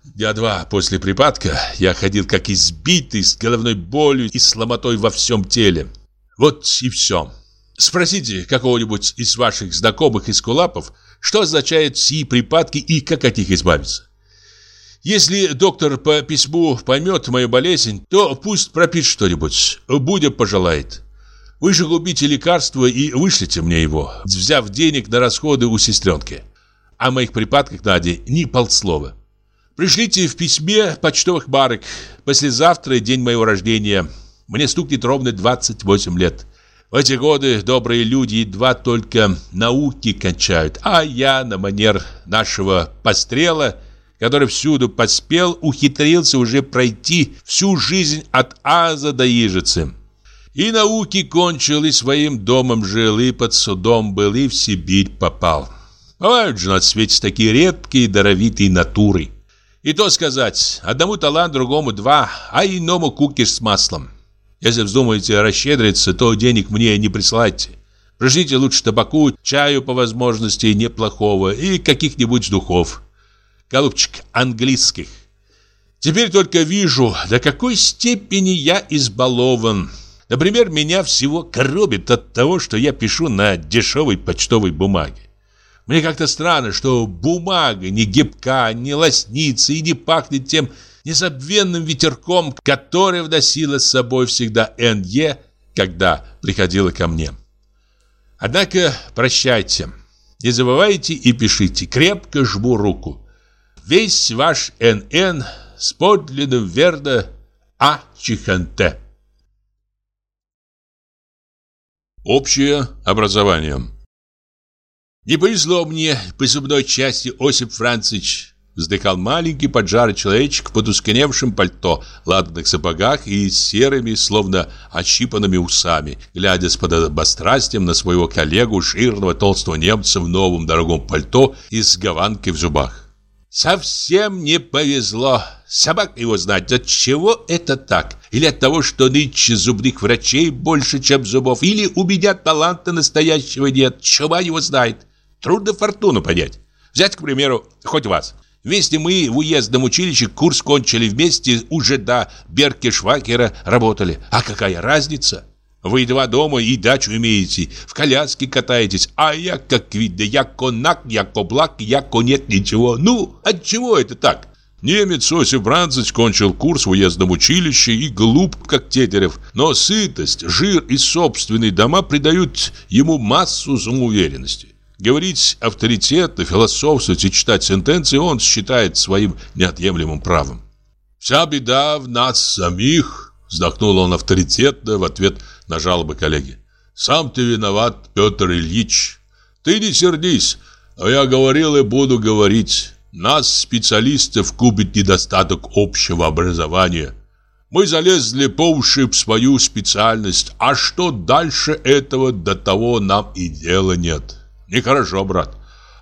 S3: Дня два после припадка я ходил как избитый, с головной болью и сломотой во всем теле. Вот и все. Спросите какого-нибудь из ваших знакомых из кулапов, что означают сии припадки и как от них избавиться. Если доктор по письму поймет мою болезнь, то пусть пропишет что-нибудь, будя пожелает. Вы же купите лекарство и вышлите мне его, взяв денег на расходы у сестренки. О моих припадках, Наде, ни полслова. Пришлите в письме почтовых марок. Послезавтра день моего рождения. Мне стукнет ровно 28 лет. В эти годы добрые люди едва только науки кончают, а я на манер нашего пострела – который всюду поспел, ухитрился уже пройти всю жизнь от Аза до Ижицы. И науки кончил, и своим домом жил, и под судом был, и в Сибирь попал. Бывают же на свете такие редкие, даровитые натуры. И то сказать, одному талант, другому два, а иному кукиш с маслом. Если вздумаете расщедриться, то денег мне не присылайте. Пришлите лучше табаку, чаю по возможности неплохого и каких-нибудь духов. Голубчик, английских. Теперь только вижу, до какой степени я избалован. Например, меня всего коробит от того, что я пишу на дешевой почтовой бумаге. Мне как-то странно, что бумага не гибка, не лоснится и не пахнет тем незабвенным ветерком, который вносила с собой всегда Н.Е., когда приходила ко мне. Однако прощайте. Не забывайте и пишите. Крепко жму руку. Весь ваш Н.Н. с подлинным верно А. Чиханте.
S1: Общее образование
S3: «Не повезло мне по зубной части, Осип Францич», вздыхал маленький поджарый человечек в потускневшем пальто, ладных сапогах и серыми, словно отщипанными усами, глядя с подобострастием на своего коллегу, жирного толстого немца в новом дорогом пальто и с гаванкой в зубах. Совсем не повезло. Собак его знать, от чего это так? Или от того, что нынче зубных врачей больше, чем зубов? Или у меня таланта настоящего нет? Чего его знает? Трудно фортуну понять. Взять, к примеру, хоть вас. Вместе мы в уездном училище курс кончили вместе, уже до Берки-Швакера работали. А какая разница? Вы два дома и дачу имеете, в коляске катаетесь, а я, как видно, яко наг, яко благ, яко нет ничего. Ну, от чего это так?
S1: Немец Осип Бранцич кончил курс в уездном училище и глуп, как Тетерев. Но сытость, жир и собственные дома придают ему массу самоуверенности. Говорить авторитетно, философствовать и читать сентенции он считает своим неотъемлемым правом. «Вся беда в нас самих», – вздохнул он авторитетно в ответ на жалобы коллеги. «Сам ты виноват, Петр Ильич. Ты не сердись, но я говорил и буду говорить. Нас, специалистов, купит недостаток общего образования. Мы залезли по уши в свою специальность, а что дальше этого до того нам и дела нет. Нехорошо, брат.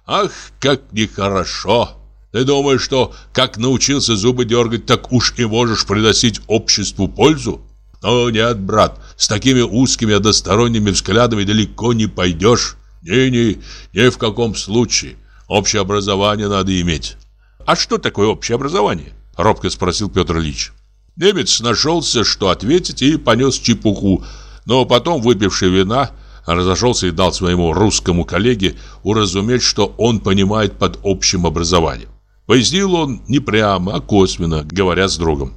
S1: Ах, как нехорошо. Ты думаешь, что как научился зубы дергать, так уж и можешь приносить обществу пользу? Но нет, брат, с такими узкими односторонними взглядами далеко не пойдешь. Не-не, ни в каком случае. Общее образование надо иметь.
S3: А что такое общее образование? Робко спросил Петр Ильич.
S1: Немец нашелся, что ответить, и понес чепуху. Но потом, выпивший вина, разошелся и дал своему русскому коллеге уразуметь, что он понимает под общим образованием. Пояснил он не прямо, а косвенно, говоря с другом.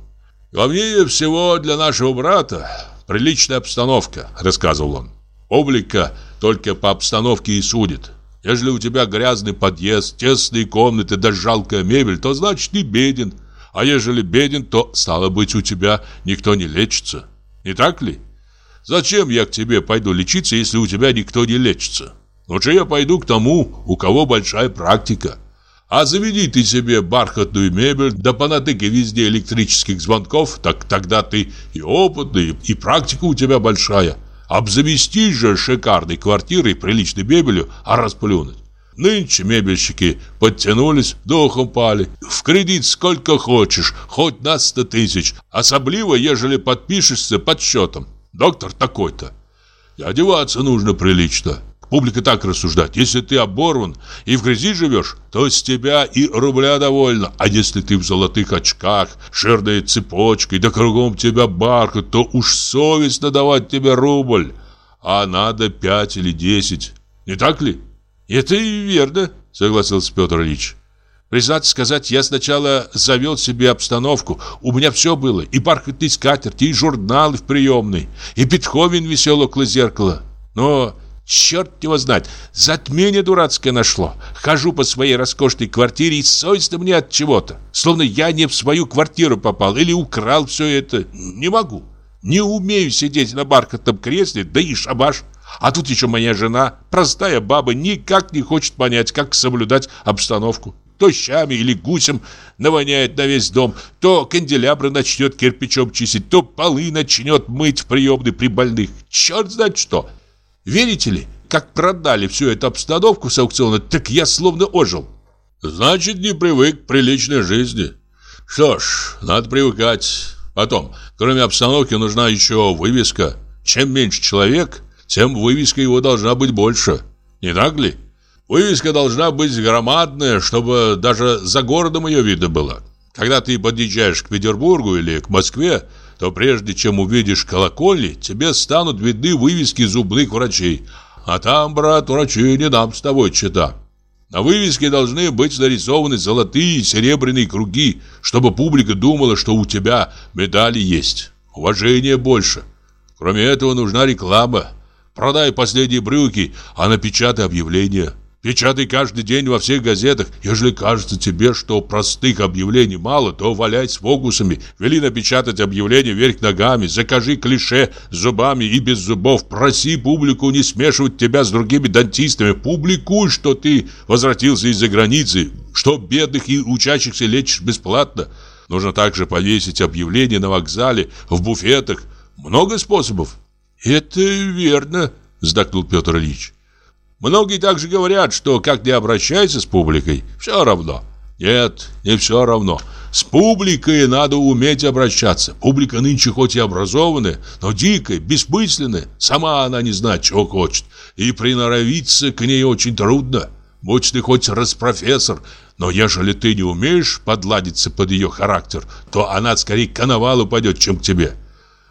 S1: «Главнее всего для нашего брата приличная обстановка», — рассказывал он. «Публика только по обстановке и судит. Если у тебя грязный подъезд, тесные комнаты да жалкая мебель, то значит не беден. А ежели беден, то, стало быть, у тебя никто не лечится. Не так ли? Зачем я к тебе пойду лечиться, если у тебя никто не лечится? Лучше я пойду к тому, у кого большая практика. А заведи ты себе бархатную мебель, да понатыкай везде электрических звонков, так тогда ты и опытный, и практика у тебя большая. Обзавестись же шикарной квартирой, приличной мебелью, а расплюнуть. Нынче мебельщики подтянулись, духом пали. В кредит сколько хочешь, хоть на сто тысяч. Особливо, ежели подпишешься под счетом. Доктор такой-то. И одеваться нужно прилично. Публика так рассуждает. Если ты оборван и в грязи живешь, то с тебя и рубля довольно. А если ты в золотых очках, шерной цепочкой, да кругом тебя бархат, то уж совестно давать тебе рубль. А надо пять или десять. Не так ли?
S3: Это и верно, согласился Петр Ильич. Признаться сказать, я сначала завел себе обстановку. У меня все было. И бархатный скатерть, и журналы в приемной, и Бетховен висел около зеркала. Но Черт его знает, затмение дурацкое нашло. Хожу по своей роскошной квартире и совестно мне от чего-то. Словно я не в свою квартиру попал или украл все это. Не могу. Не умею сидеть на бархатном кресле, да и шабаш. А тут еще моя жена, простая баба, никак не хочет понять, как соблюдать обстановку. То щами или гусем навоняет на весь дом, то канделябры начнет кирпичом чистить, то полы начнет мыть в приемной при больных. Черт знает что. Верите ли, как продали всю эту обстановку с аукциона, так я словно ожил.
S1: Значит, не привык к приличной жизни. Что ж, надо привыкать. Потом, кроме обстановки, нужна еще вывеска. Чем меньше человек, тем вывеска его должна быть больше. Не так ли? Вывеска должна быть громадная, чтобы даже за городом ее видно было. Когда ты подъезжаешь к Петербургу или к Москве, то прежде чем увидишь колокольни, тебе станут видны вывески зубных врачей. А там, брат, врачи не нам с тобой чита. На вывеске должны быть нарисованы золотые и серебряные круги, чтобы публика думала, что у тебя медали есть. Уважение больше. Кроме этого нужна реклама. Продай последние брюки, а напечатай объявление. Печатай каждый день во всех газетах. Ежели кажется тебе, что простых объявлений мало, то валяй с фокусами. Вели напечатать объявление вверх ногами. Закажи клише зубами и без зубов. Проси публику не смешивать тебя с другими дантистами. Публикуй, что ты возвратился из-за границы, что бедных и учащихся лечишь бесплатно. Нужно также повесить объявление на вокзале, в буфетах. Много способов.
S3: Это верно, вздохнул Петр Ильич.
S1: Многие также говорят, что как не обращайся с публикой, все равно. Нет, не все равно. С публикой надо уметь обращаться. Публика нынче хоть и образованная, но дикая, бессмысленная. Сама она не знает, чего хочет. И приноровиться к ней очень трудно. Будь ты хоть распрофессор, но ежели ты не умеешь подладиться под ее характер, то она скорее к коновалу пойдет, чем к тебе.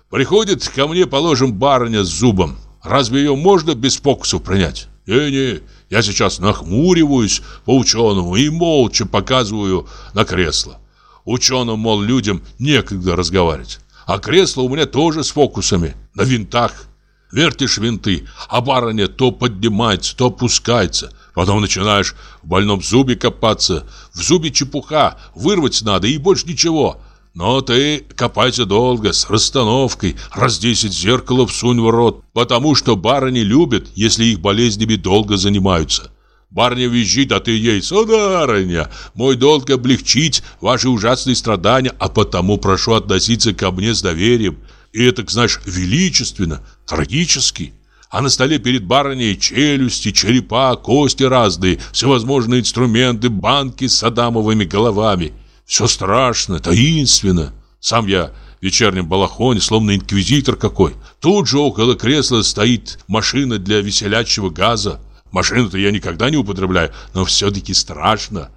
S1: Приходит ко мне, положим, барыня с зубом. Разве ее можно без фокусов принять? Не-не, я сейчас нахмуриваюсь по ученому и молча показываю на кресло. Ученым, мол, людям некогда разговаривать. А кресло у меня тоже с фокусами, на винтах. Вертишь винты, а барыня то поднимается, то опускается. Потом начинаешь в больном зубе копаться. В зубе чепуха, вырвать надо и больше ничего. Но ты копайся долго, с расстановкой, раз десять зеркало всунь в рот, потому что барыни любят, если их болезнями долго занимаются. Барыня визжит, а ты ей, сударыня, мой долг облегчить ваши ужасные страдания, а потому прошу относиться ко мне с доверием. И это, знаешь, величественно, трагически. А на столе перед барыней челюсти, черепа, кости разные, всевозможные инструменты, банки с адамовыми головами – все страшно, таинственно. Сам я в вечернем балахоне, словно инквизитор какой. Тут же около кресла стоит машина для веселячего газа. Машину-то я никогда не употребляю, но все-таки страшно.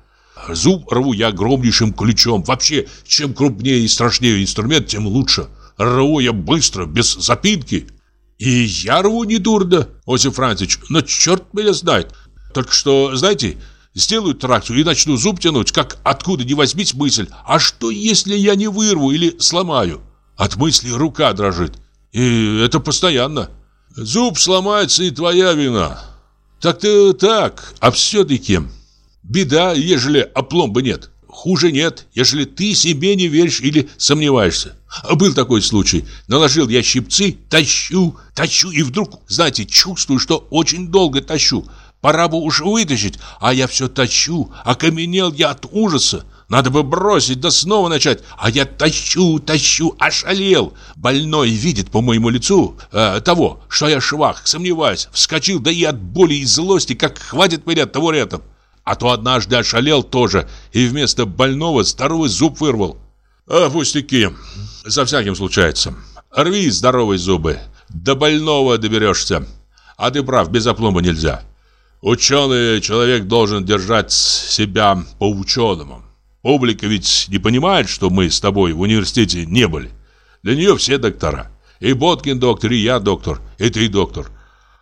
S1: Зуб рву я огромнейшим ключом. Вообще, чем крупнее и страшнее инструмент, тем лучше. Рву я быстро, без запинки. И я рву недурно, Осип Францич, но черт меня знает. Только что, знаете, Сделаю тракцию и начну зуб тянуть, как откуда ни возьмись мысль. А что, если я не вырву или сломаю? От мысли рука дрожит. И это постоянно. Зуб сломается и твоя вина. Так-то так, а все-таки беда, ежели опломба нет. Хуже нет, ежели ты себе не веришь или сомневаешься. Был такой случай. Наложил я щипцы, тащу, тащу, и вдруг, знаете, чувствую, что очень долго тащу. Пора бы уж вытащить, а я все тащу. Окаменел я от ужаса. Надо бы бросить, да снова начать. А я тащу, тащу, ошалел. Больной видит по моему лицу э, того, что я швах, сомневаюсь. Вскочил, да и от боли и злости, как хватит меня табуретом. А то однажды ошалел тоже, и вместо больного здоровый зуб вырвал. А, пустяки, со всяким случается. Рви здоровые зубы, до больного доберешься. А ты прав, без опломба нельзя. Ученый человек должен держать себя по-ученому. Публика ведь не понимает, что мы с тобой в университете не были. Для нее все доктора. И Боткин доктор, и я доктор, и ты доктор.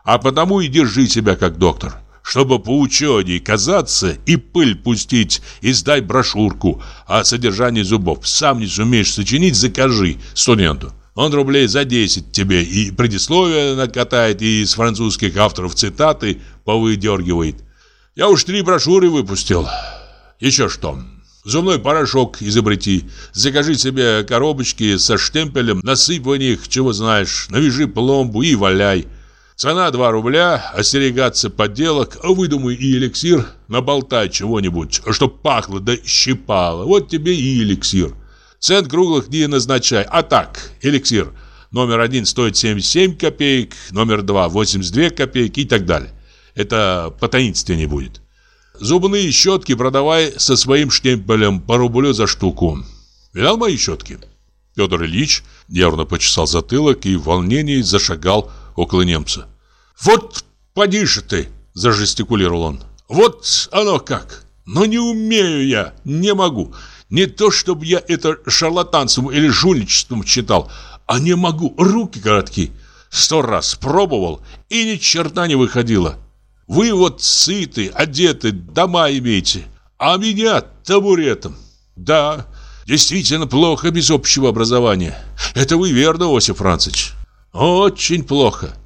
S1: А потому и держи себя как доктор. Чтобы по учению казаться и пыль пустить, издай брошюрку о содержании зубов. Сам не сумеешь сочинить, закажи студенту. Он рублей за 10 тебе и предисловие накатает, и из французских авторов цитаты повыдергивает. Я уж три брошюры выпустил. Еще что? Зубной порошок изобрети. Закажи себе коробочки со штемпелем, насыпь в них, чего знаешь, навяжи пломбу и валяй. Цена 2 рубля, остерегаться подделок, выдумай и эликсир, наболтай чего-нибудь, чтоб пахло да щипало. Вот тебе и эликсир. Цен круглых не назначай, а так, эликсир. Номер один стоит 77 копеек, номер два 82 копейки и так далее. Это потаинственнее будет. Зубные щетки продавай со своим штемпелем по рублю за штуку. Видал мои щетки?
S3: Петр Ильич нервно почесал затылок и в волнении зашагал около немца. «Вот поди же ты!» – зажестикулировал он. «Вот оно как! Но не умею я, не могу. Не то, чтобы я это шарлатанством или жульничеством читал, а не могу, руки коротки. Сто раз пробовал, и ни черта не выходило. Вы вот сыты, одеты, дома имеете, а меня табуретом. Да, действительно плохо без общего образования. Это вы верно, Осип Францич. Очень плохо.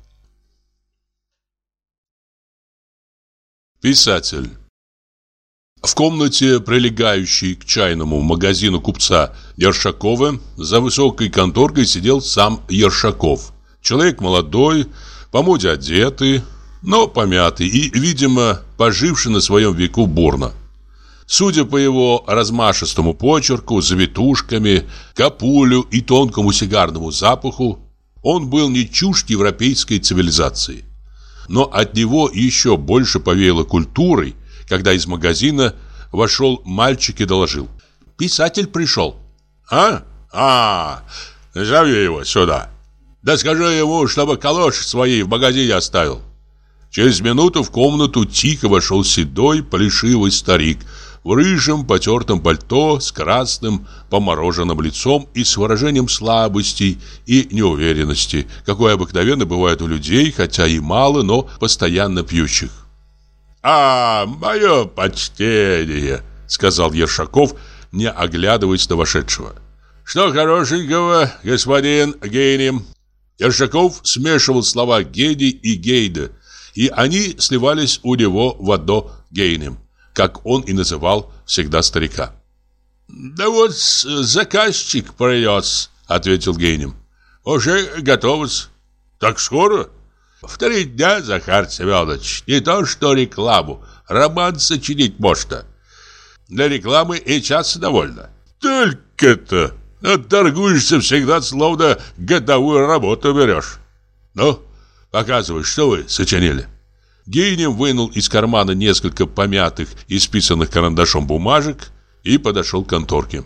S3: Писатель в комнате, прилегающей к чайному магазину купца Ершакова, за высокой конторкой сидел сам Ершаков. Человек молодой, по моде одетый, но помятый и, видимо, поживший на своем веку бурно. Судя по его размашистому почерку, завитушками, капулю и тонкому сигарному запаху, он был не чужд европейской цивилизации. Но от него еще больше повеяло культурой, когда из магазина вошел мальчик и доложил. «Писатель пришел».
S1: «А? А, зови его сюда. Да скажи ему, чтобы калоши свои в магазине оставил». Через минуту в комнату тихо вошел седой, плешивый старик в рыжем потертом пальто с красным помороженным лицом и с выражением слабости и неуверенности, какое обыкновенно бывает у людей, хотя и мало, но постоянно пьющих.
S2: «А, мое почтение!» — сказал Ершаков, не оглядываясь на вошедшего. «Что хорошенького, господин Гейни?» Ершаков смешивал слова «гений» и «гейда», и они сливались у него в одно «гейнем», как он и называл всегда старика.
S1: «Да вот заказчик принес», — ответил Гейнем. «Уже готов. Так скоро?» В три дня, Захар Семенович, не то что рекламу, роман сочинить можно. Для рекламы и часа довольно. Только-то! Отторгуешься всегда, словно годовую работу берешь. Ну, показывай, что вы сочинили.
S3: Гейнем вынул из кармана несколько помятых, исписанных карандашом бумажек и подошел к конторке.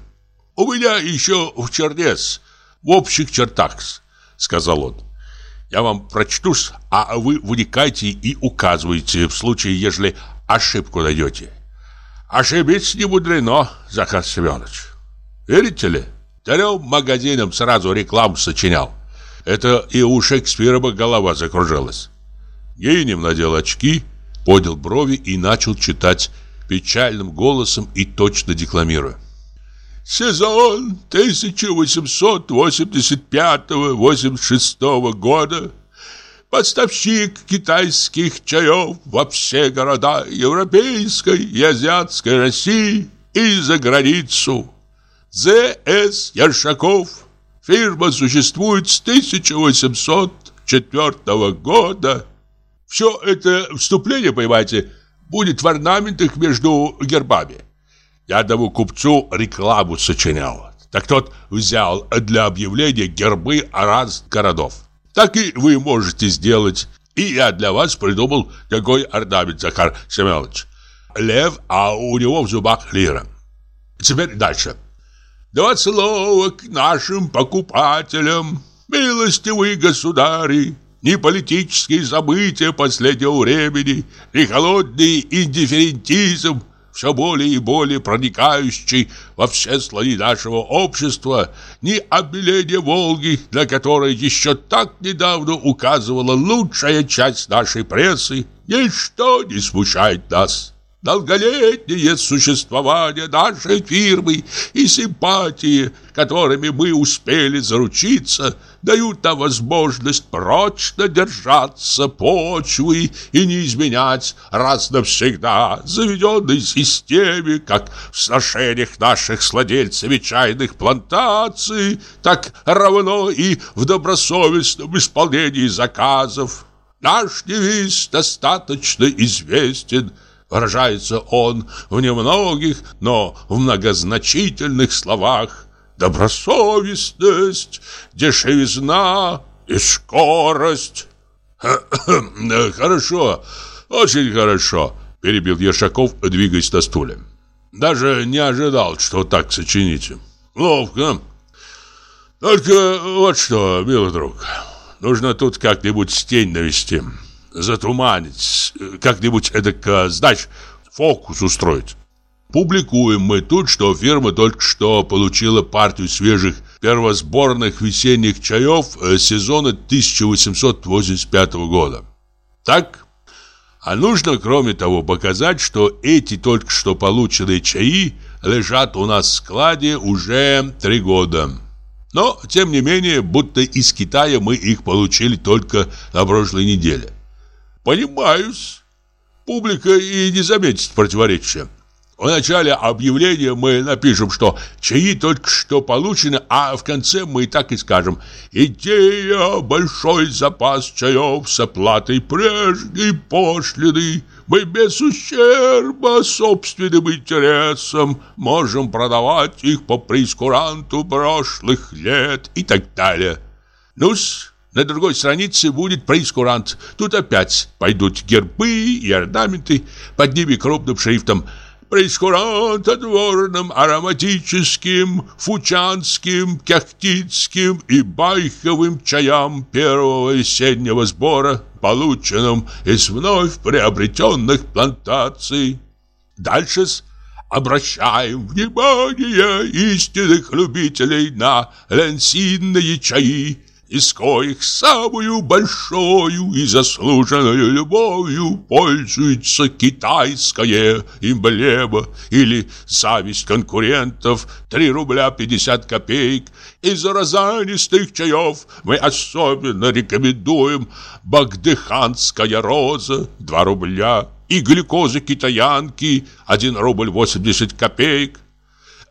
S1: «У меня еще в чернец, в общих чертах», — сказал он. Я вам прочту, а вы вникайте и указывайте в случае, ежели ошибку найдете. Ошибиться не мудрено, Захар Семенович. Верите ли? Трем магазинам сразу рекламу сочинял. Это и у Шекспира бы голова закружилась.
S3: Гейнем надел очки, поднял брови и начал читать печальным голосом и точно декламируя.
S1: Сезон 1885-86 года. Поставщик китайских чаев во все города Европейской и Азиатской России и за границу. З.С. Ершаков. Фирма существует с 1804 года. Все это вступление, понимаете, будет в орнаментах между гербами. Я одному купцу рекламу сочинял. Так тот взял для объявления гербы раз городов. Так и вы можете сделать. И я для вас придумал такой орнамент, Захар Семенович. Лев, а у него в зубах лира. Теперь дальше. Два слова к нашим покупателям. Милостивые государи, ни политические события последнего времени, ни холодный индифферентизм, все более и более проникающий во все слои нашего общества, ни обмеление Волги, на которое еще так недавно указывала лучшая часть нашей прессы, ничто не смущает нас. Долголетнее существование нашей фирмы и симпатии, которыми мы успели заручиться, дают нам возможность прочно держаться почвы и не изменять раз навсегда заведенной системе, как в сношениях наших с владельцами чайных плантаций, так равно и в добросовестном исполнении заказов. Наш девиз достаточно известен – Выражается он в немногих, но в многозначительных словах. Добросовестность, дешевизна и скорость. <coughs> Хорошо, очень хорошо, перебил Ершаков, двигаясь на стуле. Даже не ожидал, что так сочините. Ловко.
S2: Только вот что, милый друг, нужно тут как-нибудь тень навести, затуманить, как-нибудь это, знаешь, фокус устроить. Публикуем мы тут, что фирма только что получила партию свежих первосборных весенних чаев э, сезона 1885 года. Так? А нужно, кроме того, показать, что эти только что полученные чаи лежат у нас в складе уже три года. Но, тем не менее, будто из Китая мы их получили только на прошлой неделе. Понимаюсь. Публика и не заметит противоречия. В начале объявления мы напишем, что чаи только что получены, а в конце мы так и скажем «Идея большой запас чаев с оплатой прежней пошлины. Мы без ущерба собственным интересам можем продавать их по прескуранту прошлых лет» и так далее. Ну-с, на другой странице будет прескурант. Тут опять пойдут гербы и орнаменты, под ними крупным шрифтом – прескурант отворным, ароматическим, фучанским, кяхтицким и байховым чаям первого весеннего сбора, полученным из вновь приобретенных плантаций. Дальше с обращаем внимание истинных любителей на ленсинные чаи, из коих самую большую и заслуженную любовью пользуется китайская эмблема или зависть конкурентов 3 рубля 50 копеек. Из розанистых чаев мы особенно рекомендуем багдыханская роза 2 рубля и глюкоза китаянки 1 рубль 80 копеек.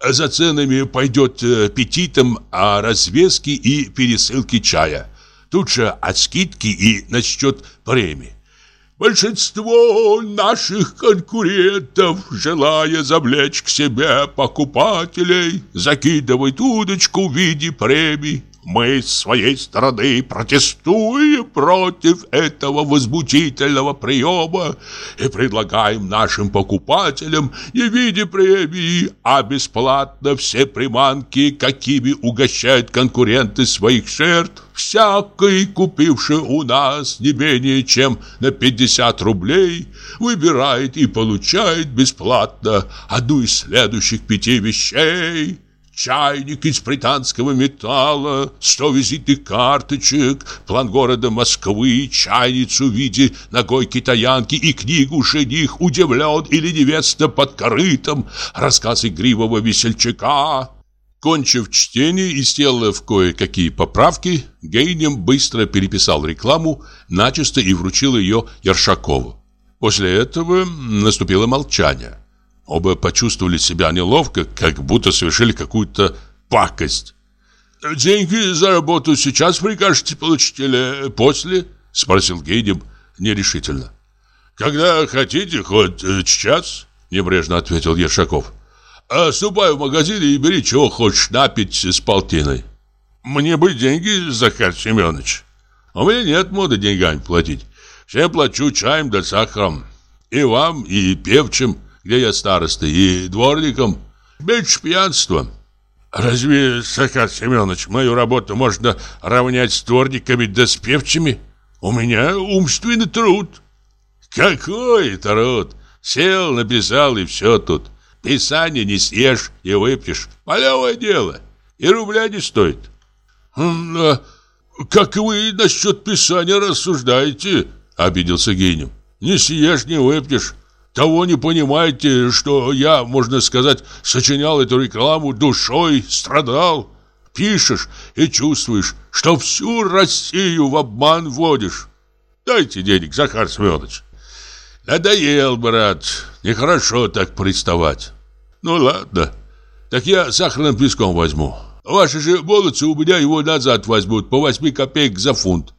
S2: За ценами пойдет э, петитом о развеске и пересылке чая. Тут же от скидки и начнет премии. Большинство наших конкурентов, желая завлечь к себе покупателей, закидывает удочку в виде премий. Мы с своей стороны протестуем против этого возмутительного приема и предлагаем нашим покупателям не в виде премии, а бесплатно все приманки, какими угощают конкуренты своих жертв. Всякий, купивший у нас не менее чем на 50 рублей, выбирает и получает бесплатно одну из следующих пяти вещей – чайник из британского металла, сто визитных карточек, план города Москвы, чайницу в виде ногой китаянки и книгу «Жених удивлен» или «Невеста под корытом», рассказ игривого весельчака. Кончив чтение и сделав кое-какие поправки, Гейнем быстро переписал рекламу, начисто и вручил ее Ершакову. После этого наступило молчание. Оба почувствовали себя неловко, как будто совершили какую-то пакость. «Деньги за работу сейчас прикажете получить или после?» — спросил Гейдем нерешительно. «Когда хотите, хоть сейчас», — небрежно ответил Ершаков. «А ступай в магазин и бери, чего хочешь напить с полтиной». «Мне бы деньги, Захар Семенович. У меня нет моды деньгами платить. Всем плачу чаем да сахаром. И вам, и певчим» где я староста, и дворником. Меньше пьянства. Разве, Сахар Семенович, мою работу можно равнять с дворниками да с певчими? У меня умственный труд. Какой труд? Сел, написал и все тут. Писание не съешь и выпьешь. Полевое дело. И рубля не стоит. А как вы насчет писания рассуждаете? Обиделся Генем. Не съешь, не выпьешь. Того не понимаете, что я, можно сказать, сочинял эту рекламу душой, страдал. Пишешь и чувствуешь, что всю Россию в обман вводишь. Дайте денег, Захар Семенович. Надоел, брат, нехорошо так приставать. Ну ладно, так я сахарным песком возьму. Ваши же молодцы у меня его назад возьмут по 8 копеек за фунт.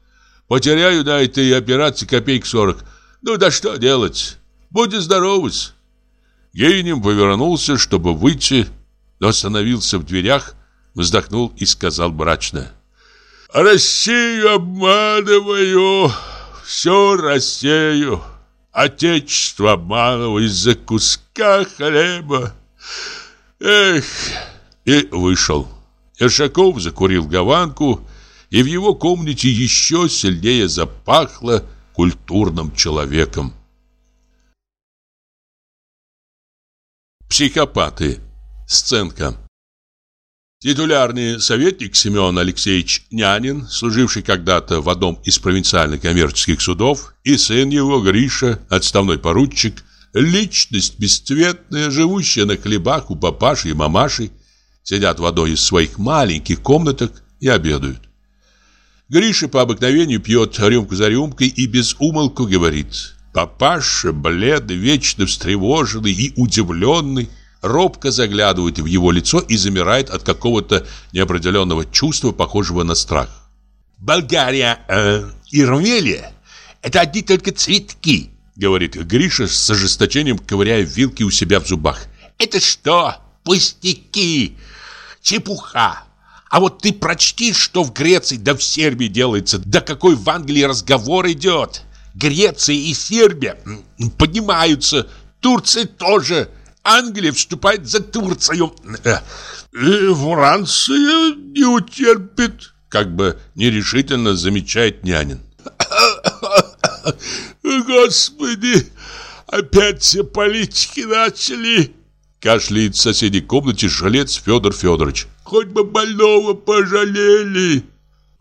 S2: Потеряю на этой операции копеек 40. Ну да что делать? Будьте здоровы. Гейнем повернулся, чтобы выйти, но остановился в дверях, вздохнул и сказал мрачно. «Россию обманываю, все Россию, Отечество обманываю из-за куска хлеба. Эх!» И вышел.
S1: Эршаков закурил гаванку, и в его комнате еще сильнее запахло культурным человеком. Психопаты. Сценка. Титулярный советник Семен Алексеевич Нянин, служивший когда-то в одном из провинциальных коммерческих судов, и сын его, Гриша, отставной поручик, личность бесцветная, живущая на хлебах у папаши и мамаши, сидят в одной из своих маленьких комнаток и обедают. Гриша по обыкновению пьет рюмку за рюмкой и без умолку говорит. Папаша, бледный, вечно встревоженный и удивленный, робко заглядывает в его лицо и замирает от какого-то неопределенного чувства, похожего на страх.
S5: «Болгария э, и Румелия – это одни только цветки», –
S1: говорит Гриша с ожесточением, ковыряя вилки у себя в зубах.
S5: «Это что? Пустяки! Чепуха! А вот ты прочти, что в Греции да в Сербии делается, да какой в Англии разговор идет. Греция и Сербия поднимаются, Турция тоже. Англия вступает за Турцию.
S2: Э, и Франция не утерпит,
S1: как бы нерешительно замечает нянин. <coughs>
S2: Господи, опять все политики начали.
S1: Кашляет в соседней комнате жилец Федор Федорович.
S2: Хоть бы больного пожалели.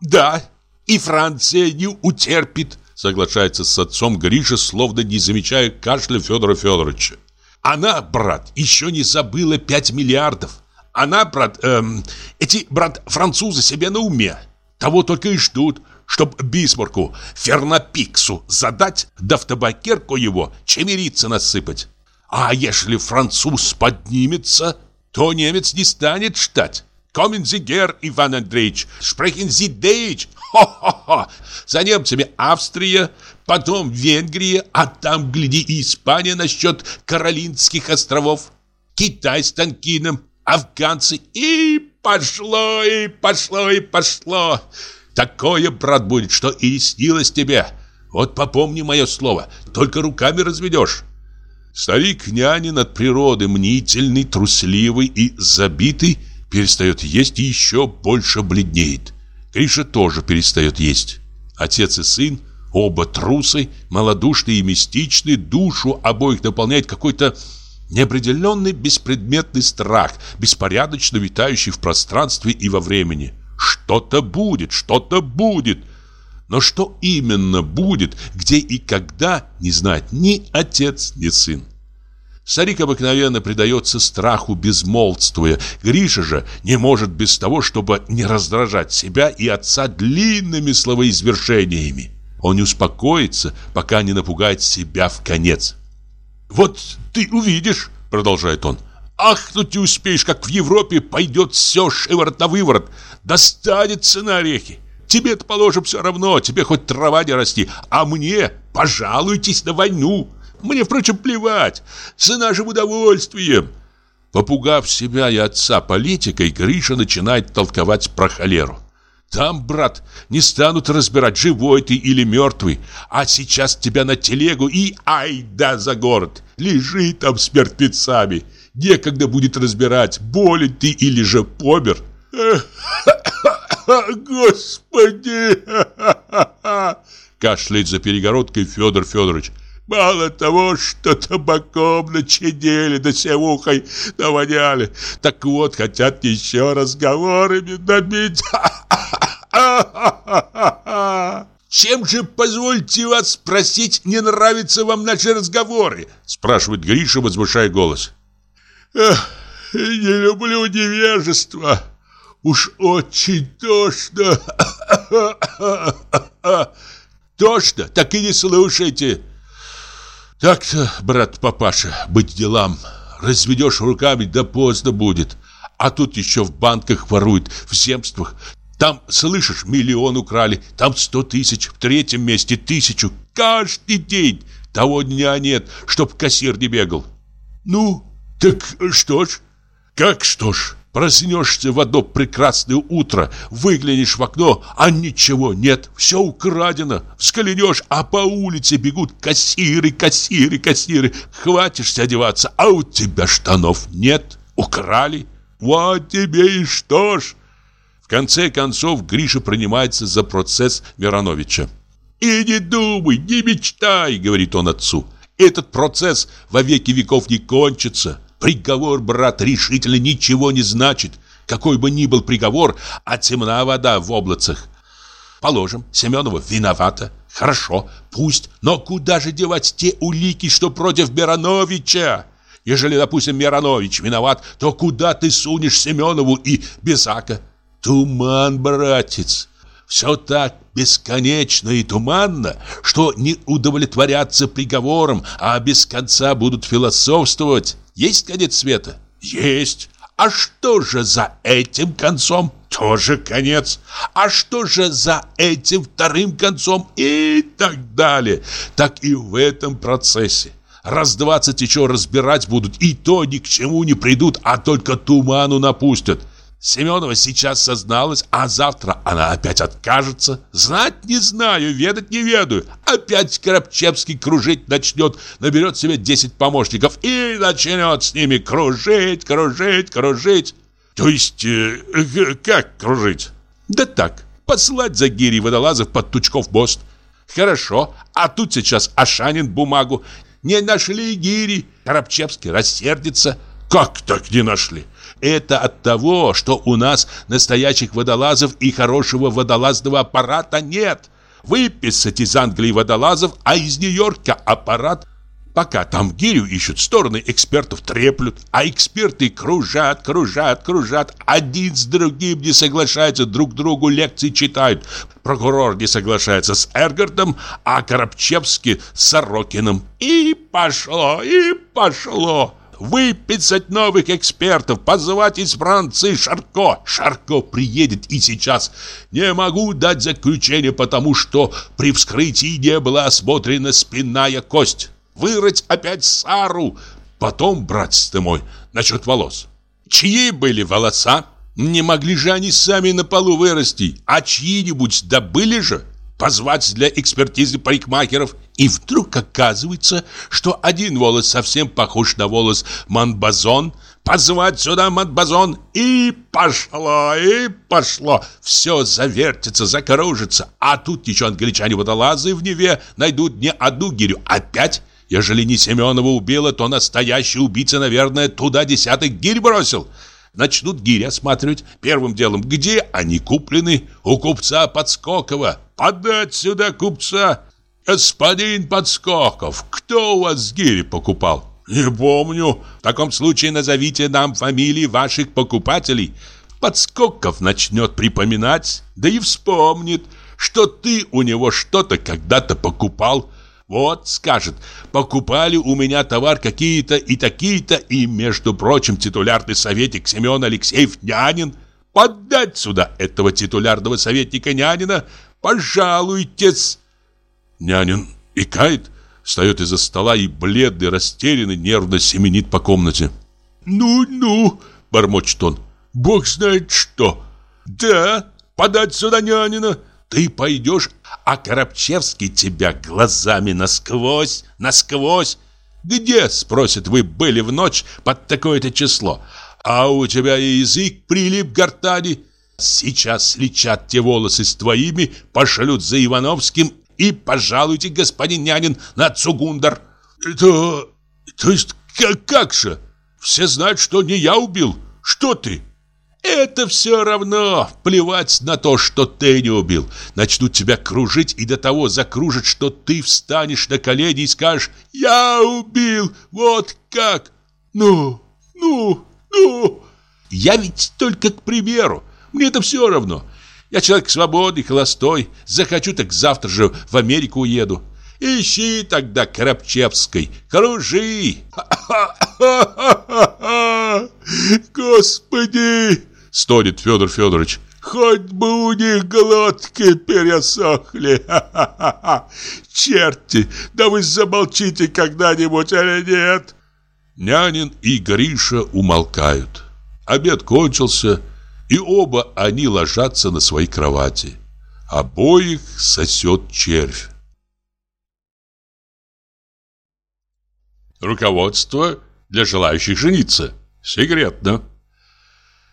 S5: Да, и Франция не утерпит,
S1: соглашается с отцом Гриша, словно не замечая кашля Федора Федоровича.
S5: Она, брат, еще не забыла 5 миллиардов. Она, брат, эм, эти, брат, французы себе на уме. Того только и ждут, чтоб Бисмарку, Фернапиксу задать, да в табакерку его чемерица насыпать. А если француз поднимется, то немец не станет ждать. Коммен Зигер, Иван Андреевич, Sie Deutsch? Хо-хо-хо! За немцами Австрия, потом Венгрия, а там, гляди, и Испания насчет Каролинских островов. Китай с Танкином, афганцы, и пошло, и пошло, и пошло. Такое, брат, будет, что и снилось тебе. Вот попомни мое слово, только руками разведешь.
S1: Старик нянин от природы мнительный, трусливый и забитый, перестает есть и еще больше бледнеет. Гриша тоже перестает есть. Отец и сын, оба трусы, малодушные и мистичные, душу обоих наполняет какой-то неопределенный беспредметный страх, беспорядочно витающий в пространстве и во времени. Что-то будет, что-то будет. Но что именно будет, где и когда, не знает ни отец, ни сын. Старик обыкновенно предается страху безмолвствуя. Гриша же не может без того, чтобы не раздражать себя и отца длинными словоизвершениями. Он не успокоится, пока не напугает себя в конец. «Вот ты увидишь», — продолжает он, — «ахнуть не успеешь, как в Европе пойдет все шиворот на выворот, достанется на орехи. Тебе-то, положим, все равно, тебе хоть трава не расти, а мне пожалуйтесь на войну». Мне, впрочем, плевать. С нашим удовольствием. Попугав себя и отца политикой, Гриша начинает толковать про холеру. Там, брат, не станут разбирать, живой ты или мертвый. А сейчас тебя на телегу и ай да за город. Лежи там с мертвецами. Некогда будет разбирать, болен ты или же помер. <coughs>
S2: Господи! <coughs>
S1: Кашляет за перегородкой Федор Федорович.
S2: Мало того, что табаком начинили, да севухой навоняли, так вот хотят еще разговорами набить. <laughs>
S5: Чем же, позвольте вас спросить, не нравятся вам наши разговоры?
S1: Спрашивает Гриша, возвышая голос.
S2: Эх, не люблю невежество. Уж очень тошно. <laughs>
S5: Тошно? Так и не слушайте.
S1: Так-то, брат папаша, быть делам. Разведешь руками, да поздно будет. А тут еще в банках воруют, в земствах. Там, слышишь, миллион украли, там сто тысяч, в третьем месте тысячу. Каждый день. Того дня нет, чтоб кассир не бегал.
S2: Ну, так что ж?
S1: Как что ж? Проснешься в одно прекрасное утро, выглянешь в окно, а ничего нет, все украдено. Взглянешь, а по улице бегут кассиры, кассиры, кассиры. Хватишься одеваться, а у тебя штанов нет, украли.
S2: Вот тебе и что ж.
S1: конце концов Гриша принимается за процесс Мироновича. «И не думай, не мечтай», — говорит он отцу. «Этот процесс во веки веков не кончится. Приговор, брат, решительно ничего не значит. Какой бы ни был приговор, а темна вода в облацах. Положим, Семенова виновата. Хорошо, пусть. Но куда же девать те улики, что против Мироновича? Ежели, допустим, Миронович виноват, то куда ты сунешь Семенову и Безака? Туман, братец. Все так бесконечно и туманно, что не удовлетворятся приговором, а без конца будут философствовать. Есть конец света? Есть. А что же за этим концом? Тоже конец. А что же за этим вторым концом? И так далее. Так и в этом процессе. Раз двадцать еще разбирать будут, и то ни к чему не придут, а только туману напустят. Семенова сейчас созналась, а завтра она опять откажется. Знать не знаю, ведать не ведаю. Опять Коробчевский кружить начнет, наберет себе 10 помощников и начнет с ними кружить, кружить, кружить. То есть, э, как кружить? Да так, послать за гири водолазов под Тучков мост. Хорошо, а тут сейчас Ашанин бумагу. Не нашли гири. Коробчевский рассердится. Как так не нашли? Это от того, что у нас настоящих водолазов и хорошего водолазного аппарата нет. Выписать из Англии водолазов, а из Нью-Йорка аппарат. Пока там гирю ищут, стороны экспертов треплют, а эксперты кружат, кружат, кружат, один с другим не соглашаются, друг другу лекции читают. Прокурор не соглашается с Эргартом, а Коробчевский с Сорокиным. И пошло, и пошло выписать новых экспертов, позвать из Франции Шарко. Шарко приедет и сейчас. Не могу дать заключение, потому что при вскрытии не была осмотрена спинная кость. Вырыть опять Сару. Потом, братец ты мой, насчет волос. Чьи были волоса? Не могли же они сами на полу вырасти, а чьи-нибудь добыли же? Позвать для экспертизы парикмахеров и вдруг оказывается, что один волос совсем похож на волос Монбазон. Позвать сюда Монбазон. И пошло, и пошло. Все завертится, закружится. А тут еще англичане-водолазы в Неве найдут не одну гирю, а пять. Ежели не Семенова убила, то настоящий убийца, наверное, туда десяток гирь бросил. Начнут гири осматривать. Первым делом, где они куплены? У купца Подскокова. Подать сюда купца. «Господин Подскоков, кто у вас гири покупал?» «Не помню. В таком случае назовите нам фамилии ваших покупателей». Подскоков начнет припоминать, да и вспомнит, что ты у него что-то когда-то покупал. Вот, скажет, покупали у меня товар какие-то и такие-то, и, между прочим, титулярный советник Семен Алексеев Нянин. Подать сюда этого титулярного советника Нянина, пожалуйтесь. Нянин икает, встает из-за стола и бледный, растерянный, нервно семенит по комнате. «Ну-ну», — бормочет он, — «бог знает что». «Да, подать сюда нянина». Ты пойдешь, а Коробчевский тебя глазами насквозь, насквозь. Где, спросит, вы были в ночь под такое-то число? А у тебя язык прилип к гортани. Сейчас сличат те волосы с твоими, пошлют за Ивановским и пожалуйте, господин Нянин, на Цугундар. То, то есть, как, как же? Все знают, что не я убил. Что ты? Это все равно. Плевать на то, что ты не убил. Начнут тебя кружить и до того закружат, что ты встанешь на колени и скажешь «Я убил! Вот как!» Ну, ну, ну. Я ведь только к примеру. Мне это все равно. Я человек свободный, холостой. Захочу, так завтра же в Америку уеду. Ищи тогда Коробчевской, кружи. <laughs> Господи, стонет Федор Федорович. Хоть бы у них глотки пересохли. Черти, да вы замолчите когда-нибудь или нет? Нянин и Гриша умолкают. Обед кончился, и оба они ложатся на свои кровати. Обоих сосет червь. Руководство для желающих жениться. Секретно.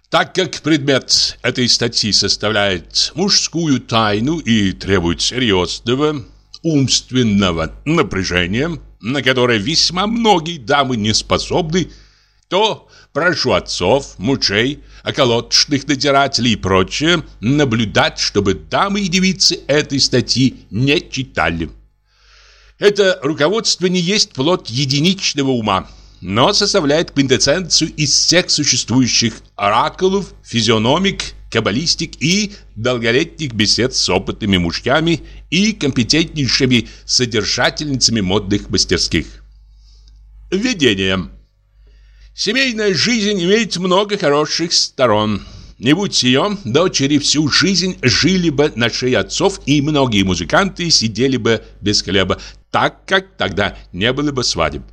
S1: Так как предмет этой статьи составляет мужскую тайну и требует серьезного, умственного напряжения, на которое весьма многие дамы не способны, то прошу отцов, мужей, околоточных надзирателей и прочее наблюдать, чтобы дамы и девицы этой статьи не читали. Это руководство не есть плод единичного ума, но составляет квинтэссенцию из всех существующих оракулов, физиономик, каббалистик и долголетних бесед с опытными мужьями и компетентнейшими содержательницами модных мастерских. Введение. Семейная жизнь имеет много хороших сторон. Не будь ее, дочери всю жизнь жили бы на шее отцов, и многие музыканты сидели бы без хлеба, так как тогда не было бы свадеб.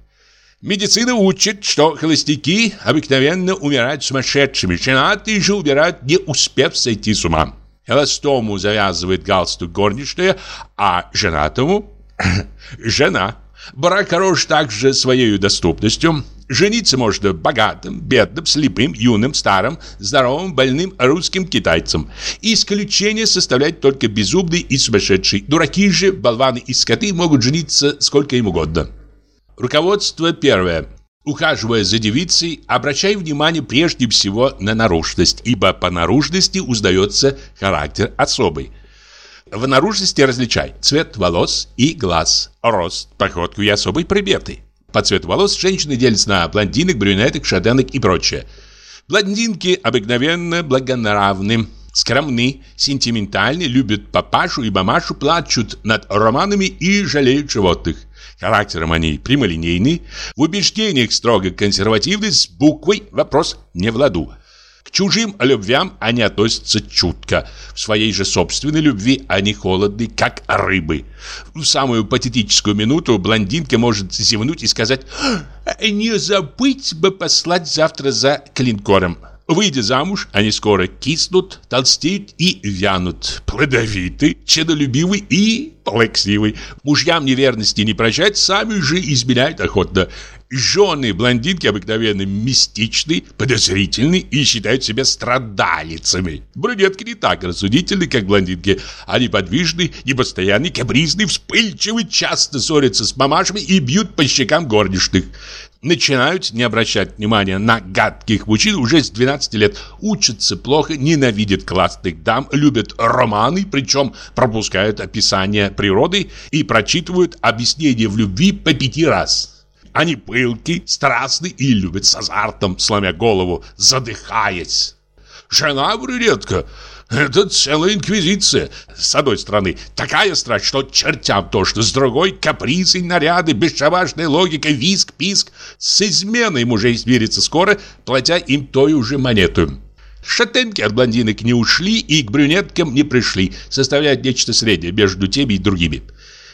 S1: Медицина учит, что холостяки обыкновенно умирают сумасшедшими, женатые же умирают, не успев сойти с ума. Холостому завязывает галстук горничная, а женатому <coughs> – жена. Брак хорош также своей доступностью. Жениться можно богатым, бедным, слепым, юным, старым, здоровым, больным русским китайцам. Исключение составляет только безумный и сумасшедший. Дураки же, болваны и скоты могут жениться сколько им угодно. Руководство первое. Ухаживая за девицей, обращай внимание прежде всего на наружность, ибо по наружности узнается характер особый. В наружности различай цвет волос и глаз, рост, походку и особые приметы. По цвету волос женщины делятся на блондинок, брюнеток, шатенок и прочее. Блондинки обыкновенно благонравны, скромны, сентиментальны, любят папашу и мамашу, плачут над романами и жалеют животных. Характером они прямолинейны, в убеждениях строго консервативны, с буквой вопрос не в ладу. К чужим любвям они относятся чутко. В своей же собственной любви они холодны, как рыбы. В самую патетическую минуту блондинка может зевнуть и сказать «Не забыть бы послать завтра за клинкором». Выйдя замуж, они скоро киснут, толстеют и вянут. Плодовиты, чадолюбивы и плаксивы. Мужьям неверности не прощать, сами же изменяют охотно. Жены блондинки обыкновенно мистичны, подозрительны и считают себя страдалицами. Брюнетки не так рассудительны, как блондинки. Они подвижны, непостоянны, капризны, вспыльчивы, часто ссорятся с мамашами и бьют по щекам горничных. Начинают не обращать внимания на гадких мужчин уже с 12 лет. Учатся плохо, ненавидят классных дам, любят романы, причем пропускают описание природы и прочитывают объяснение в любви по пяти раз. Они пылки, страстны и любят с азартом, сломя голову, задыхаясь. Жена брюнетка – это целая инквизиция. С одной стороны, такая страсть, что чертям тошно. С другой – капризы, наряды, бесшабашная логика, виск, писк. С изменой мужей смирится скоро, платя им той уже монету. Шатенки от блондинок не ушли и к брюнеткам не пришли, составляют нечто среднее между теми и другими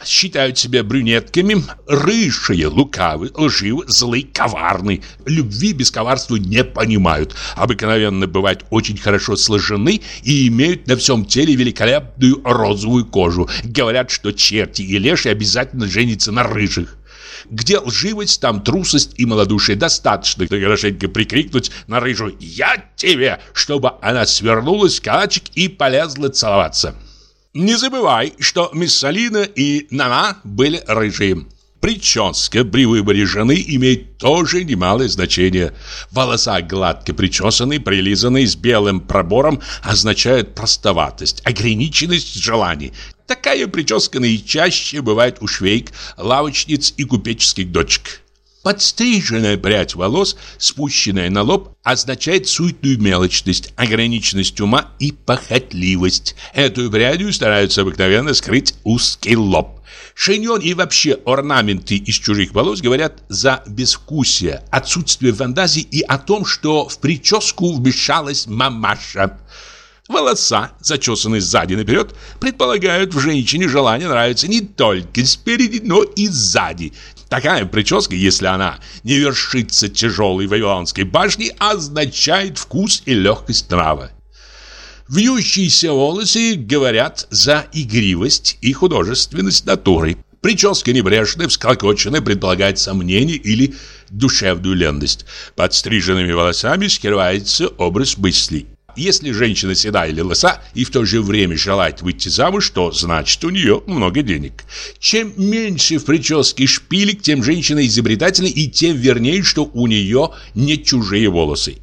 S1: считают себя брюнетками, рыжие, лукавы, лживы, злы, коварны. Любви без коварства не понимают. Обыкновенно бывают очень хорошо сложены и имеют на всем теле великолепную розовую кожу. Говорят, что черти и леши обязательно женятся на рыжих. Где лживость, там трусость и малодушие. Достаточно хорошенько прикрикнуть на рыжую «Я тебе!», чтобы она свернулась калачик и полезла целоваться. Не забывай, что Миссалина и Нана были рыжие. Прическа при выборе жены имеет тоже немалое значение. Волоса гладко причесанные, прилизанные, с белым пробором означают простоватость, ограниченность желаний. Такая прическа наичаще бывает у швейк, лавочниц и купеческих дочек. Подстриженная прядь волос, спущенная на лоб, означает суетную мелочность, ограниченность ума и похотливость. Эту прядью стараются обыкновенно скрыть узкий лоб. Шиньон и вообще орнаменты из чужих волос говорят за безвкусие, отсутствие фантазии и о том, что в прическу вмешалась мамаша. Волоса, зачесанные сзади наперед, предполагают в женщине желание нравиться не только спереди, но и сзади. Такая прическа, если она не вершится тяжелой вавилонской башней, означает вкус и легкость нрава. Вьющиеся волосы говорят за игривость и художественность натуры.
S5: Прическа небрежная, всклокоченная, предполагает сомнение или душевную ленность. Под стриженными волосами скрывается образ мыслей. Если женщина седая или лоса и в то же время желает выйти замуж, то значит у нее много денег. Чем меньше в прическе шпилек, тем женщина изобретательна и тем вернее, что у нее не чужие волосы.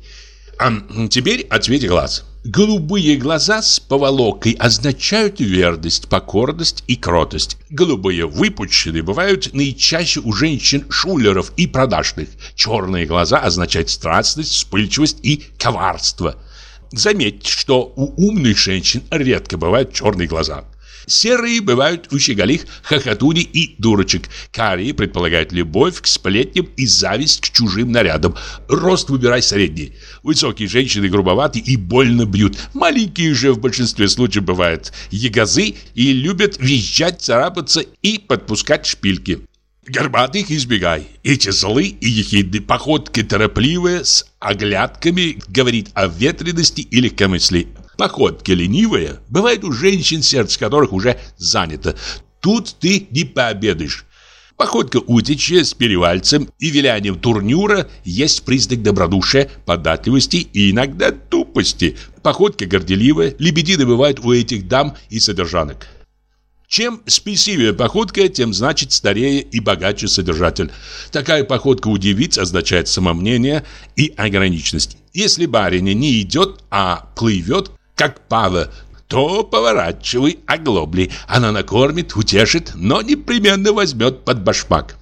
S5: А теперь о цвете глаз. Голубые глаза с поволокой означают верность, покорность и кротость. Голубые выпученные бывают наичаще у женщин-шулеров и продажных. Черные глаза означают страстность, вспыльчивость и коварство – Заметьте, что у умных женщин редко бывают черные глаза. Серые бывают у щеголих, хохотуни и дурочек. Карие предполагают любовь к сплетням и зависть к чужим нарядам. Рост выбирай средний. Высокие женщины грубоваты и больно бьют. Маленькие же в большинстве случаев бывают ягозы и любят визжать, царапаться и подпускать шпильки. Горбатых избегай. Эти злы и ехидны, походки торопливые, с оглядками, говорит о ветрености и легкомыслии. Походки ленивые, бывает у женщин, сердце которых уже занято. Тут ты не пообедаешь. Походка утечья с перевальцем и вилянием турнюра есть признак добродушия, податливости и иногда тупости. Походка горделивая, лебедины бывают у этих дам и содержанок. Чем спесивее походка, тем значит старее и богаче содержатель. Такая походка у девиц означает самомнение и ограниченность. Если барыня не идет, а плывет, как пава, то поворачивай оглобли. Она накормит, утешит, но непременно возьмет под башмак.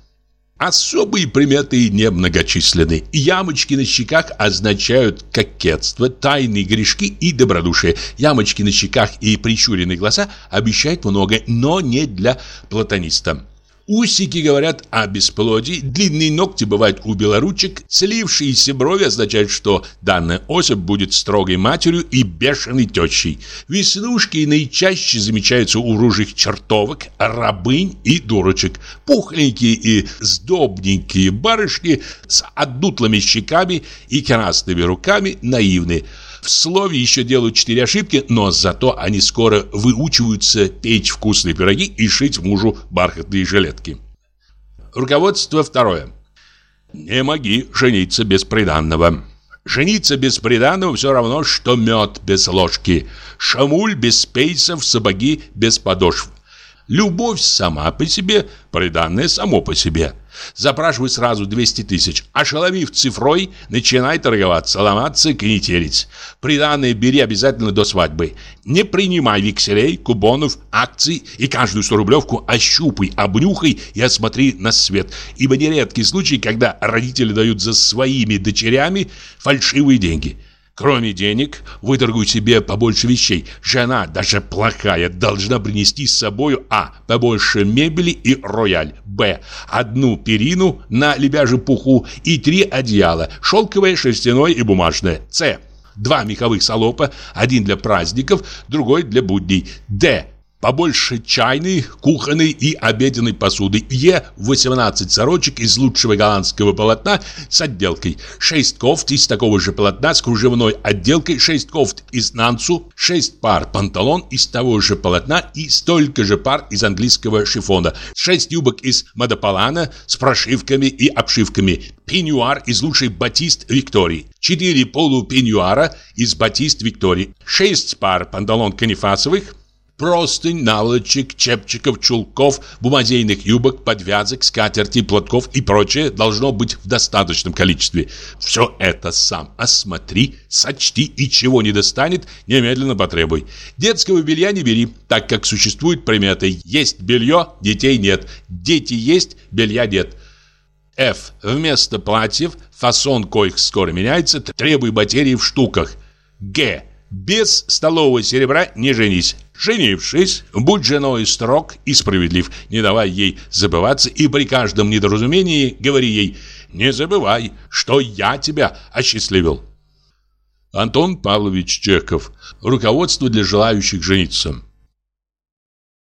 S5: Особые приметы немногочисленны. Ямочки на щеках означают кокетство, тайные грешки и добродушие. Ямочки на щеках и прищуренные глаза обещают много, но не для платониста. Усики говорят о бесплодии, длинные ногти бывают у белоручек, слившиеся брови означают, что данная особь будет строгой матерью и бешеной тещей. Веснушки наичаще замечаются у ружих чертовок, рабынь и дурочек. Пухленькие и сдобненькие барышни с отдутлыми щеками и красными руками наивны. В слове еще делают четыре ошибки, но зато они скоро выучиваются печь вкусные пироги и шить мужу бархатные жилетки. Руководство второе. Не моги жениться без приданного. Жениться без приданного все равно, что мед без ложки. Шамуль без пейсов, сапоги без подошв. Любовь сама по себе, приданное само по себе – Запрашивай сразу 200 тысяч. Ошеломив цифрой, начинай торговаться, ломаться, конетерить. Приданное бери обязательно до свадьбы. Не принимай векселей, кубонов, акций и каждую 100 рублевку ощупай, обнюхай и осмотри на свет. Ибо нередки случаи, когда родители дают за своими дочерями фальшивые деньги – Кроме денег, выторгуй себе побольше вещей. Жена, даже плохая, должна принести с собой А. Побольше мебели и рояль. Б. Одну перину на лебяжий пуху и три одеяла. Шелковое, шерстяное и бумажное. С. Два меховых салопа, один для праздников, другой для будней. Д. Побольше чайной, кухонной и обеденной посуды. Е. 18 сорочек из лучшего голландского полотна с отделкой. 6 кофт из такого же полотна с кружевной отделкой. 6 кофт из нансу. 6 пар панталон из того же полотна и столько же пар из английского шифона. 6 юбок из мадополана с прошивками и обшивками. Пеньюар из лучшей батист Виктории. 4 полупеньюара из батист Виктории. 6 пар панталон канифасовых простынь, наволочек, чепчиков, чулков, бумазейных юбок, подвязок, скатерти, платков и прочее должно быть в достаточном количестве. Все это сам осмотри, сочти и чего не достанет, немедленно потребуй. Детского белья не бери, так как существует приметы «есть белье, детей нет», «дети есть, белья нет». F. Вместо платьев, фасон коих скоро меняется, требуй материи в штуках. Г. Без столового серебра не женись. Женившись, будь женой строг и справедлив, не давай ей забываться и при каждом недоразумении говори ей «Не забывай, что я тебя осчастливил». Антон Павлович Чехов. Руководство для желающих жениться.